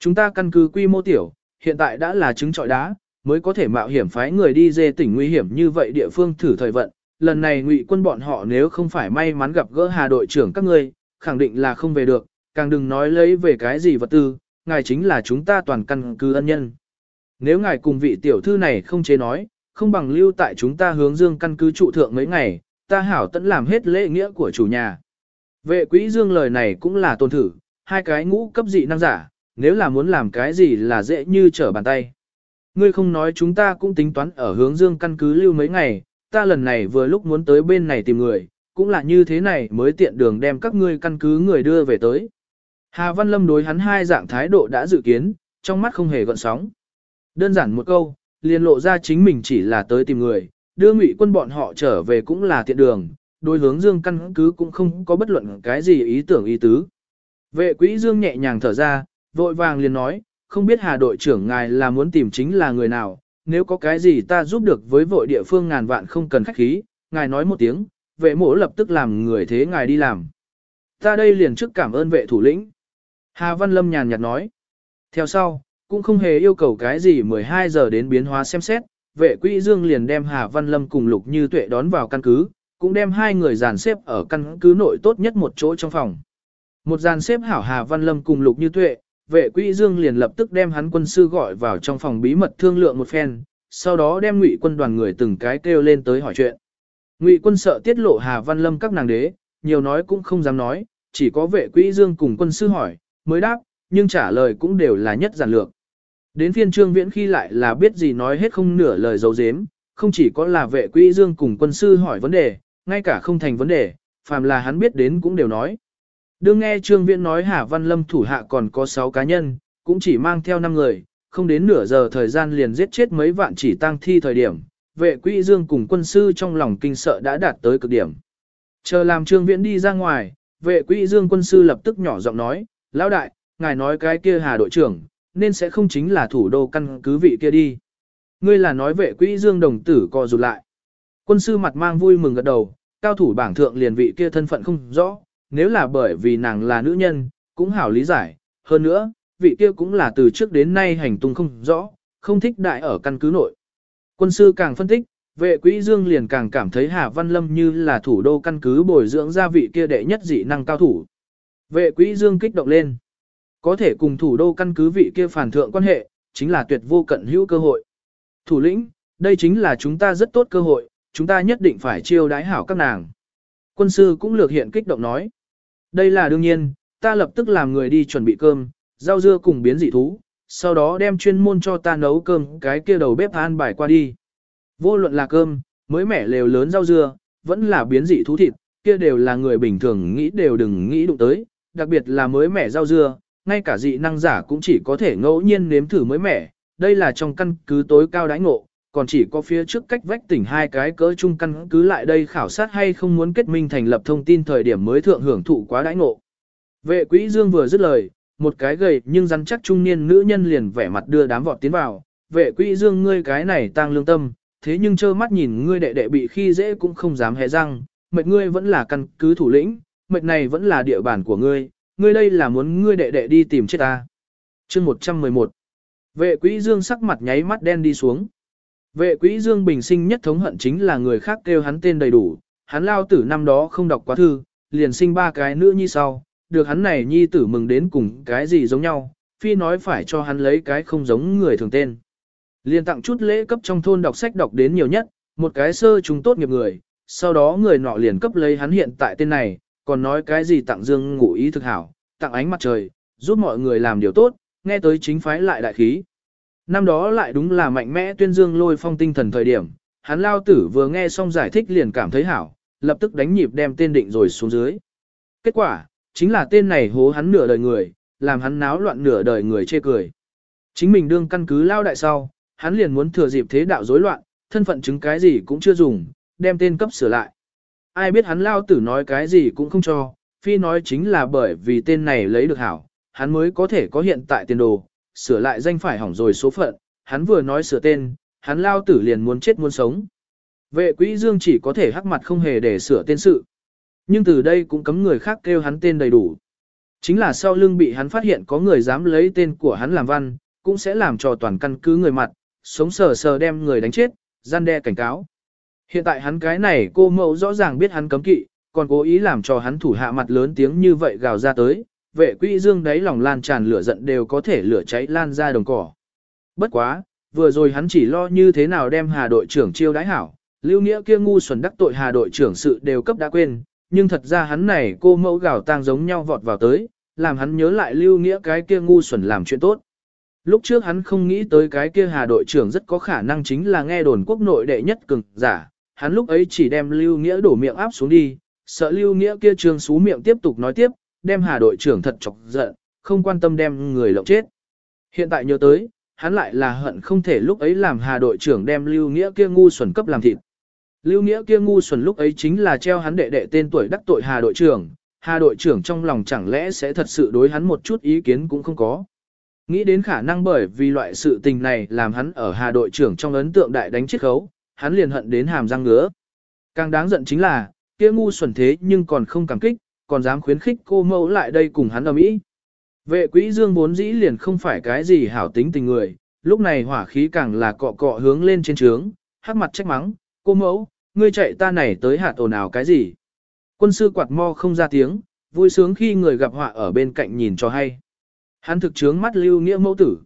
chúng ta căn cứ quy mô tiểu, hiện tại đã là trứng trọi đá, mới có thể mạo hiểm phái người đi dê tỉnh nguy hiểm như vậy địa phương thử thời vận. Lần này ngụy quân bọn họ nếu không phải may mắn gặp gỡ hà đội trưởng các ngươi, khẳng định là không về được, càng đừng nói lấy về cái gì vật tư, ngài chính là chúng ta toàn căn cứ ân nhân. nếu ngài cùng vị tiểu thư này không chế nói, không bằng lưu tại chúng ta hướng dương căn cứ trụ thượng mấy ngày, ta hảo tận làm hết lễ nghĩa của chủ nhà. Vệ quỹ dương lời này cũng là tôn thử, hai cái ngũ cấp dị năng giả, nếu là muốn làm cái gì là dễ như trở bàn tay. Ngươi không nói chúng ta cũng tính toán ở hướng dương căn cứ lưu mấy ngày, ta lần này vừa lúc muốn tới bên này tìm người, cũng là như thế này mới tiện đường đem các ngươi căn cứ người đưa về tới. Hà Văn Lâm đối hắn hai dạng thái độ đã dự kiến, trong mắt không hề gợn sóng. Đơn giản một câu, liền lộ ra chính mình chỉ là tới tìm người, đưa ngụy quân bọn họ trở về cũng là tiện đường, đối hướng dương căn cứ cũng không có bất luận cái gì ý tưởng ý tứ. Vệ quỹ dương nhẹ nhàng thở ra, vội vàng liền nói, không biết hà đội trưởng ngài là muốn tìm chính là người nào, nếu có cái gì ta giúp được với vội địa phương ngàn vạn không cần khách khí, ngài nói một tiếng, vệ mổ lập tức làm người thế ngài đi làm. Ta đây liền trước cảm ơn vệ thủ lĩnh. Hà Văn Lâm nhàn nhạt nói. Theo sau, cũng không hề yêu cầu cái gì 12 giờ đến biến hóa xem xét, vệ quỹ dương liền đem Hà Văn Lâm cùng Lục Như Tuệ đón vào căn cứ, cũng đem hai người dàn xếp ở căn cứ nội tốt nhất một chỗ trong phòng. Một dàn xếp hảo Hà Văn Lâm cùng Lục Như Tuệ, vệ quỹ dương liền lập tức đem hắn quân sư gọi vào trong phòng bí mật thương lượng một phen, sau đó đem ngụy quân đoàn người từng cái kêu lên tới hỏi chuyện. Ngụy quân sợ tiết lộ Hà Văn Lâm các nàng đế, nhiều nói cũng không dám nói, chỉ có vệ quỹ dương cùng quân sư hỏi, mới đáp, nhưng trả lời cũng đều là nhất giản lược. Đến phiên trương viễn khi lại là biết gì nói hết không nửa lời dấu dếm, không chỉ có là vệ quỹ dương cùng quân sư hỏi vấn đề, ngay cả không thành vấn đề, phàm là hắn biết đến cũng đều nói. Đương nghe trương viễn nói Hà Văn Lâm thủ hạ còn có 6 cá nhân, cũng chỉ mang theo 5 người, không đến nửa giờ thời gian liền giết chết mấy vạn chỉ tang thi thời điểm, vệ quỹ dương cùng quân sư trong lòng kinh sợ đã đạt tới cực điểm. Chờ làm trương viễn đi ra ngoài, vệ quỹ dương quân sư lập tức nhỏ giọng nói, lão đại, ngài nói cái kia hà đội trưởng, nên sẽ không chính là thủ đô căn cứ vị kia đi. Ngươi là nói vệ quỹ dương đồng tử co rụt lại. Quân sư mặt mang vui mừng gật đầu, cao thủ bảng thượng liền vị kia thân phận không rõ, nếu là bởi vì nàng là nữ nhân, cũng hảo lý giải. Hơn nữa, vị kia cũng là từ trước đến nay hành tung không rõ, không thích đại ở căn cứ nội. Quân sư càng phân tích, vệ quỹ dương liền càng cảm thấy Hà Văn Lâm như là thủ đô căn cứ bồi dưỡng ra vị kia đệ nhất dị năng cao thủ. Vệ quỹ dương kích động lên. Có thể cùng thủ đô căn cứ vị kia phản thượng quan hệ, chính là tuyệt vô cận hữu cơ hội. Thủ lĩnh, đây chính là chúng ta rất tốt cơ hội, chúng ta nhất định phải chiêu đái hảo các nàng. Quân sư cũng lược hiện kích động nói. Đây là đương nhiên, ta lập tức làm người đi chuẩn bị cơm, rau dưa cùng biến dị thú, sau đó đem chuyên môn cho ta nấu cơm cái kia đầu bếp an bài qua đi. Vô luận là cơm, mới mẻ lều lớn rau dưa, vẫn là biến dị thú thịt, kia đều là người bình thường nghĩ đều đừng nghĩ đụng tới, đặc biệt là mới mẻ rau dưa, ngay cả dị năng giả cũng chỉ có thể ngẫu nhiên nếm thử mới mẻ, đây là trong căn cứ tối cao đãi ngộ, còn chỉ có phía trước cách vách tỉnh hai cái cỡ chung căn cứ lại đây khảo sát hay không muốn kết minh thành lập thông tin thời điểm mới thượng hưởng thụ quá đãi ngộ. Vệ quỹ dương vừa dứt lời, một cái gầy nhưng rắn chắc trung niên nữ nhân liền vẻ mặt đưa đám vọt tiến vào, vệ quỹ dương ngươi cái này tăng lương tâm, thế nhưng trơ mắt nhìn ngươi đệ đệ bị khi dễ cũng không dám hé răng, mệt ngươi vẫn là căn cứ thủ lĩnh, mệt này vẫn là địa bàn của ngươi, ngươi đây là muốn ngươi đệ đệ đi tìm chết ta. chương 111 Vệ quỹ dương sắc mặt nháy mắt đen đi xuống. Vệ quỹ dương bình sinh nhất thống hận chính là người khác kêu hắn tên đầy đủ, hắn lao tử năm đó không đọc quá thư, liền sinh ba cái nữ nhi sau, được hắn này nhi tử mừng đến cùng cái gì giống nhau, phi nói phải cho hắn lấy cái không giống người thường tên. Liền tặng chút lễ cấp trong thôn đọc sách đọc đến nhiều nhất, một cái sơ chúng tốt nghiệp người, sau đó người nọ liền cấp lấy hắn hiện tại tên này, còn nói cái gì tặng dương ngủ ý thực hảo, tặng ánh mặt trời, giúp mọi người làm điều tốt, nghe tới chính phái lại đại khí. Năm đó lại đúng là mạnh mẽ tuyên dương lôi phong tinh thần thời điểm, hắn lao tử vừa nghe xong giải thích liền cảm thấy hảo, lập tức đánh nhịp đem tên định rồi xuống dưới. Kết quả, chính là tên này hố hắn nửa đời người, làm hắn náo loạn nửa đời người chê cười. Chính mình đương căn cứ lao đại sau, hắn liền muốn thừa dịp thế đạo rối loạn, thân phận chứng cái gì cũng chưa dùng, đem tên cấp sửa lại. Ai biết hắn lao tử nói cái gì cũng không cho, phi nói chính là bởi vì tên này lấy được hảo, hắn mới có thể có hiện tại tiền đồ, sửa lại danh phải hỏng rồi số phận, hắn vừa nói sửa tên, hắn lao tử liền muốn chết muốn sống. Vệ quỹ dương chỉ có thể hắc mặt không hề để sửa tên sự. Nhưng từ đây cũng cấm người khác kêu hắn tên đầy đủ. Chính là sau lưng bị hắn phát hiện có người dám lấy tên của hắn làm văn, cũng sẽ làm cho toàn căn cứ người mặt, sống sờ sờ đem người đánh chết, gian đe cảnh cáo. Hiện tại hắn cái này cô mẫu rõ ràng biết hắn cấm kỵ, còn cố ý làm cho hắn thủ hạ mặt lớn tiếng như vậy gào ra tới, vệ quỹ dương đấy lòng lan tràn lửa giận đều có thể lửa cháy lan ra đồng cỏ. Bất quá, vừa rồi hắn chỉ lo như thế nào đem Hà đội trưởng chiêu đãi hảo, lưu nghĩa kia ngu xuẩn đắc tội Hà đội trưởng sự đều cấp đã quên, nhưng thật ra hắn này cô mẫu gào tang giống nhau vọt vào tới, làm hắn nhớ lại lưu nghĩa cái kia ngu xuẩn làm chuyện tốt. Lúc trước hắn không nghĩ tới cái kia Hà đội trưởng rất có khả năng chính là nghe đồn quốc nội đệ nhất cường giả, hắn lúc ấy chỉ đem lưu nghĩa đổ miệng áp xuống đi, sợ lưu nghĩa kia trương xú miệng tiếp tục nói tiếp, đem Hà đội trưởng thật chọc giận, không quan tâm đem người lộng chết. Hiện tại nhớ tới, hắn lại là hận không thể lúc ấy làm Hà đội trưởng đem lưu nghĩa kia ngu xuẩn cấp làm thịt. Lưu nghĩa kia ngu xuẩn lúc ấy chính là treo hắn đệ đệ tên tuổi đắc tội Hà đội trưởng, Hà đội trưởng trong lòng chẳng lẽ sẽ thật sự đối hắn một chút ý kiến cũng không có. Nghĩ đến khả năng bởi vì loại sự tình này làm hắn ở Hà đội trưởng trong ấn tượng đại đánh chết khấu, hắn liền hận đến hàm răng ngứa. Càng đáng giận chính là, kia ngu xuẩn thế nhưng còn không cảm kích, còn dám khuyến khích cô mẫu lại đây cùng hắn ở mỹ. Vệ quỹ dương vốn dĩ liền không phải cái gì hảo tính tình người, lúc này hỏa khí càng là cọ cọ hướng lên trên trướng, hắc mặt trách mắng, cô mẫu, ngươi chạy ta này tới hạt ồn ào cái gì. Quân sư quạt mo không ra tiếng, vui sướng khi người gặp họa ở bên cạnh nhìn cho hay. Hắn thực trướng mắt lưu nghĩa mẫu tử.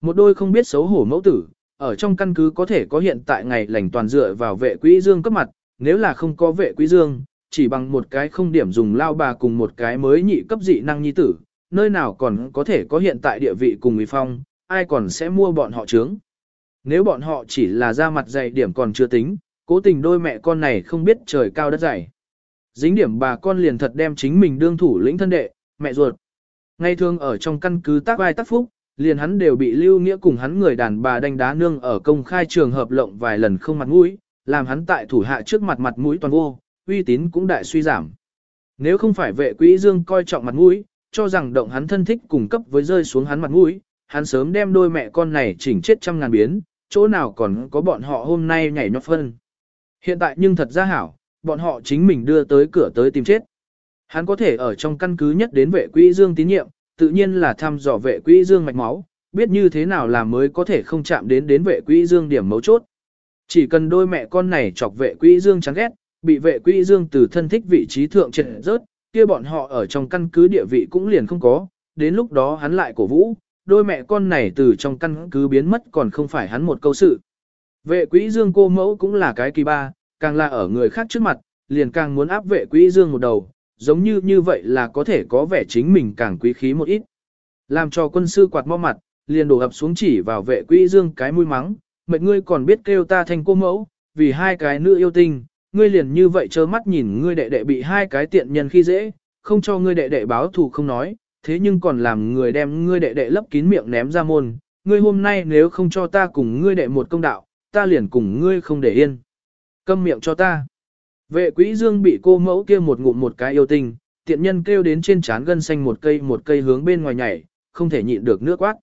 Một đôi không biết xấu hổ mẫu tử, ở trong căn cứ có thể có hiện tại ngày lành toàn dựa vào vệ quỹ dương cấp mặt, nếu là không có vệ quỹ dương, chỉ bằng một cái không điểm dùng lao bà cùng một cái mới nhị cấp dị năng nhi tử, nơi nào còn có thể có hiện tại địa vị cùng uy phong, ai còn sẽ mua bọn họ trướng. Nếu bọn họ chỉ là ra mặt dày điểm còn chưa tính, cố tình đôi mẹ con này không biết trời cao đất dày. Dính điểm bà con liền thật đem chính mình đương thủ lĩnh thân đệ, mẹ ruột. Ngay thường ở trong căn cứ tác vai tác phúc, liền hắn đều bị lưu nghĩa cùng hắn người đàn bà đánh đá nương ở công khai trường hợp lộng vài lần không mặt mũi, làm hắn tại thủ hạ trước mặt mặt mũi toàn vô, uy tín cũng đại suy giảm. Nếu không phải vệ quỹ dương coi trọng mặt mũi, cho rằng động hắn thân thích cùng cấp với rơi xuống hắn mặt mũi, hắn sớm đem đôi mẹ con này chỉnh chết trăm ngàn biến, chỗ nào còn có bọn họ hôm nay nhảy nhót phân. Hiện tại nhưng thật ra hảo, bọn họ chính mình đưa tới cửa tới tìm chết. Hắn có thể ở trong căn cứ nhất đến vệ quỹ dương tín nhiệm, tự nhiên là thăm dò vệ quỹ dương mạch máu, biết như thế nào là mới có thể không chạm đến đến vệ quỹ dương điểm mấu chốt. Chỉ cần đôi mẹ con này chọc vệ quỹ dương chán ghét, bị vệ quỹ dương từ thân thích vị trí thượng trệ rớt, kia bọn họ ở trong căn cứ địa vị cũng liền không có, đến lúc đó hắn lại cổ vũ, đôi mẹ con này từ trong căn cứ biến mất còn không phải hắn một câu sự. Vệ quỹ dương cô mẫu cũng là cái kỳ ba, càng là ở người khác trước mặt, liền càng muốn áp vệ quỹ dương một đầu, giống như như vậy là có thể có vẻ chính mình càng quý khí một ít. Làm cho quân sư quạt mo mặt, liền đổ ập xuống chỉ vào vệ quỹ dương cái mũi mắng, mệt ngươi còn biết kêu ta thành cô mẫu, vì hai cái nữ yêu tinh, ngươi liền như vậy trơ mắt nhìn ngươi đệ đệ bị hai cái tiện nhân khi dễ, không cho ngươi đệ đệ báo thù không nói, thế nhưng còn làm người đem ngươi đệ đệ lấp kín miệng ném ra môn, ngươi hôm nay nếu không cho ta cùng ngươi đệ một công đạo, ta liền cùng ngươi không để yên. Câm miệng cho ta. Vệ quỹ dương bị cô mẫu kia một ngụm một cái yêu tình, tiện nhân kêu đến trên trán gân xanh một cây một cây hướng bên ngoài nhảy, không thể nhịn được nước quát.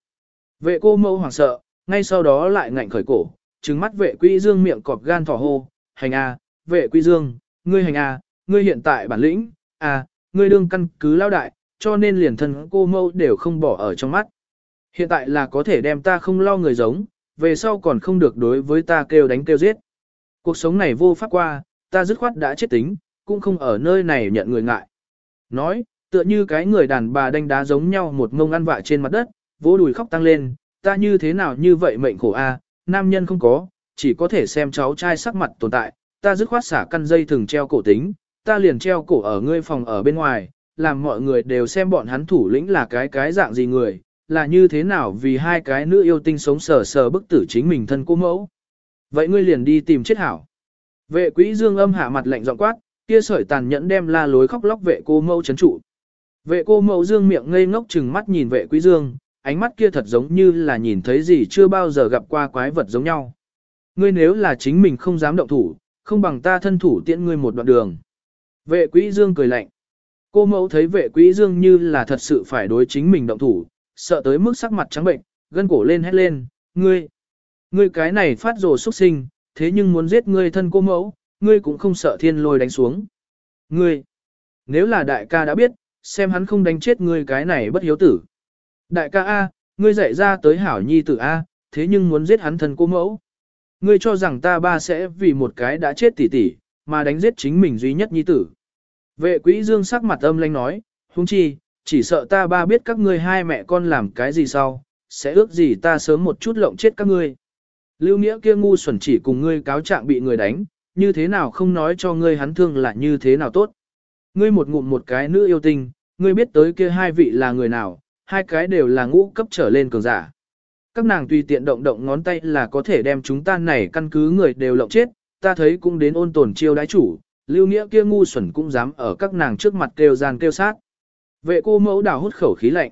Vệ cô mẫu hoảng sợ, ngay sau đó lại ngạnh khởi cổ, trừng mắt vệ quỹ dương miệng cọp gan thỏ hô, hành a, vệ Quy dương, ngươi hành à? ngươi hiện tại bản lĩnh, à, ngươi đương căn cứ lao đại, cho nên liền thân cô mâu đều không bỏ ở trong mắt. Hiện tại là có thể đem ta không lo người giống, về sau còn không được đối với ta kêu đánh kêu giết. Cuộc sống này vô pháp qua, ta dứt khoát đã chết tính, cũng không ở nơi này nhận người ngại. Nói, tựa như cái người đàn bà đánh đá giống nhau một ngông ăn vạ trên mặt đất, vỗ đùi khóc tăng lên, ta như thế nào như vậy mệnh khổ a, nam nhân không có, chỉ có thể xem cháu trai sắc mặt tồn tại, ta dứt khoát xả căn dây thường treo cổ tính, ta liền treo cổ ở ngươi phòng ở bên ngoài, làm mọi người đều xem bọn hắn thủ lĩnh là cái cái dạng gì người, là như thế nào vì hai cái nữ yêu tinh sống sờ sờ bức tử chính mình thân cô mẫu. Vậy ngươi liền đi tìm chết hảo. Vệ quỹ dương âm hạ mặt lạnh giọng quát, kia sợi tàn nhẫn đem la lối khóc lóc vệ cô mẫu chấn trụ. Vệ cô mẫu dương miệng ngây ngốc chừng mắt nhìn vệ quý dương, ánh mắt kia thật giống như là nhìn thấy gì chưa bao giờ gặp qua quái vật giống nhau. Ngươi nếu là chính mình không dám động thủ, không bằng ta thân thủ tiễn ngươi một đoạn đường. Vệ quý dương cười lạnh. Cô mẫu thấy vệ quý dương như là thật sự phải đối chính mình động thủ, sợ tới mức sắc mặt trắng bệnh, gân cổ lên hét lên, ngươi, ngươi cái này phát rồ xuất sinh, thế nhưng muốn giết ngươi thân cô mẫu, ngươi cũng không sợ thiên lôi đánh xuống. Ngươi, nếu là đại ca đã biết, xem hắn không đánh chết ngươi cái này bất hiếu tử. Đại ca A, ngươi dạy ra tới hảo nhi tử A, thế nhưng muốn giết hắn thân cô mẫu. Ngươi cho rằng ta ba sẽ vì một cái đã chết tỷ tỷ, mà đánh giết chính mình duy nhất nhi tử. Vệ quỹ dương sắc mặt âm lanh nói, huống chi, chỉ sợ ta ba biết các ngươi hai mẹ con làm cái gì sau, sẽ ước gì ta sớm một chút lộng chết các ngươi. Lưu Nghĩa kia ngu xuẩn chỉ cùng ngươi cáo trạng bị người đánh, như thế nào không nói cho ngươi hắn thương là như thế nào tốt. Ngươi một ngụm một cái nữ yêu tinh, ngươi biết tới kia hai vị là người nào, hai cái đều là ngũ cấp trở lên cường giả. Các nàng tùy tiện động động ngón tay là có thể đem chúng ta này căn cứ người đều lộng chết, ta thấy cũng đến ôn tồn chiêu đái chủ, lưu nghĩa kia ngu xuẩn cũng dám ở các nàng trước mặt kêu gian kêu sát. Vệ cô mẫu đào hút khẩu khí lạnh.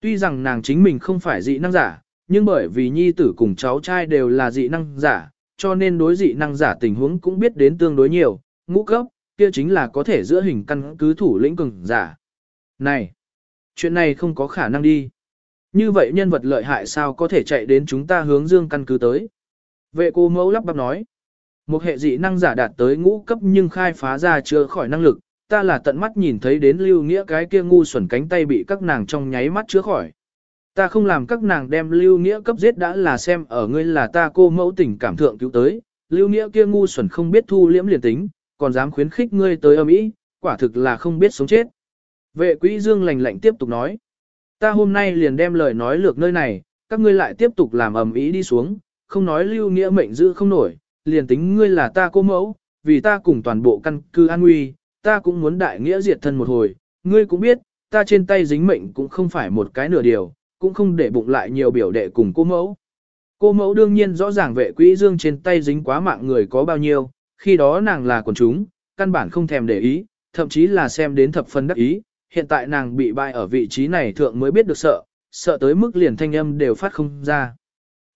Tuy rằng nàng chính mình không phải dị năng giả, nhưng bởi vì nhi tử cùng cháu trai đều là dị năng giả, cho nên đối dị năng giả tình huống cũng biết đến tương đối nhiều, ngũ cấp, kia chính là có thể giữa hình căn cứ thủ lĩnh cường giả. Này, chuyện này không có khả năng đi. Như vậy nhân vật lợi hại sao có thể chạy đến chúng ta hướng dương căn cứ tới. Vệ cô mẫu lắp bắp nói. Một hệ dị năng giả đạt tới ngũ cấp nhưng khai phá ra chưa khỏi năng lực, ta là tận mắt nhìn thấy đến lưu nghĩa cái kia ngu xuẩn cánh tay bị các nàng trong nháy mắt chữa khỏi. Ta không làm các nàng đem lưu nghĩa cấp giết đã là xem ở ngươi là ta cô mẫu tình cảm thượng cứu tới, lưu nghĩa kia ngu xuẩn không biết thu liễm liền tính, còn dám khuyến khích ngươi tới âm ý, quả thực là không biết sống chết. Vệ quỹ dương lành lạnh tiếp tục nói, ta hôm nay liền đem lời nói lược nơi này, các ngươi lại tiếp tục làm ầm ý đi xuống, không nói lưu nghĩa mệnh giữ không nổi, liền tính ngươi là ta cô mẫu, vì ta cùng toàn bộ căn cư an nguy, ta cũng muốn đại nghĩa diệt thân một hồi, ngươi cũng biết, ta trên tay dính mệnh cũng không phải một cái nửa điều, cũng không để bụng lại nhiều biểu đệ cùng cô mẫu. Cô mẫu đương nhiên rõ ràng vệ quỹ dương trên tay dính quá mạng người có bao nhiêu, khi đó nàng là quần chúng, căn bản không thèm để ý, thậm chí là xem đến thập phân đắc ý, hiện tại nàng bị bại ở vị trí này thượng mới biết được sợ, sợ tới mức liền thanh âm đều phát không ra.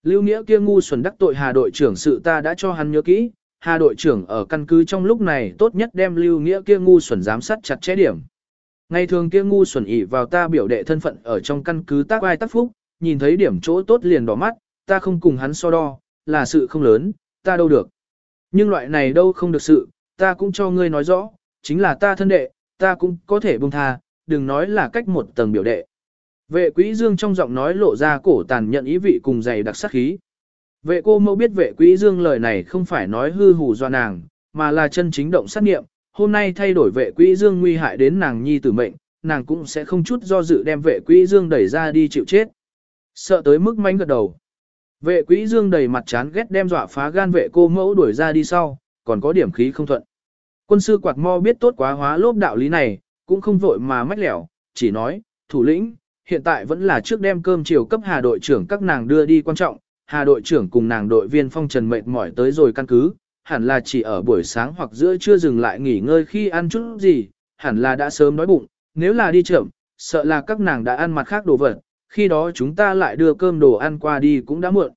Lưu Nghĩa kia ngu xuẩn đắc tội Hà đội trưởng sự ta đã cho hắn nhớ kỹ, Hà đội trưởng ở căn cứ trong lúc này tốt nhất đem Lưu Nghĩa kia ngu xuẩn giám sát chặt chẽ điểm. Ngày thường kia ngu xuẩn ỉ vào ta biểu đệ thân phận ở trong căn cứ tác ai tác phúc, nhìn thấy điểm chỗ tốt liền đỏ mắt, ta không cùng hắn so đo, là sự không lớn, ta đâu được. Nhưng loại này đâu không được sự, ta cũng cho ngươi nói rõ, chính là ta thân đệ, ta cũng có thể buông tha, đừng nói là cách một tầng biểu đệ. Vệ quý dương trong giọng nói lộ ra cổ tàn nhận ý vị cùng dày đặc sắc khí. Vệ cô mẫu biết vệ quý dương lời này không phải nói hư hù do nàng, mà là chân chính động sát nghiệm, hôm nay thay đổi vệ quý dương nguy hại đến nàng nhi tử mệnh, nàng cũng sẽ không chút do dự đem vệ quý dương đẩy ra đi chịu chết. Sợ tới mức mánh gật đầu. Vệ quý dương đầy mặt chán ghét đem dọa phá gan vệ cô mẫu đuổi ra đi sau, còn có điểm khí không thuận. Quân sư quạt mo biết tốt quá hóa lốp đạo lý này, cũng không vội mà mách lẻo, chỉ nói, thủ lĩnh, hiện tại vẫn là trước đem cơm chiều cấp hà đội trưởng các nàng đưa đi quan trọng, hà đội trưởng cùng nàng đội viên phong trần mệt mỏi tới rồi căn cứ, hẳn là chỉ ở buổi sáng hoặc giữa trưa dừng lại nghỉ ngơi khi ăn chút gì, hẳn là đã sớm đói bụng, nếu là đi chậm, sợ là các nàng đã ăn mặt khác đồ vật, khi đó chúng ta lại đưa cơm đồ ăn qua đi cũng đã muộn.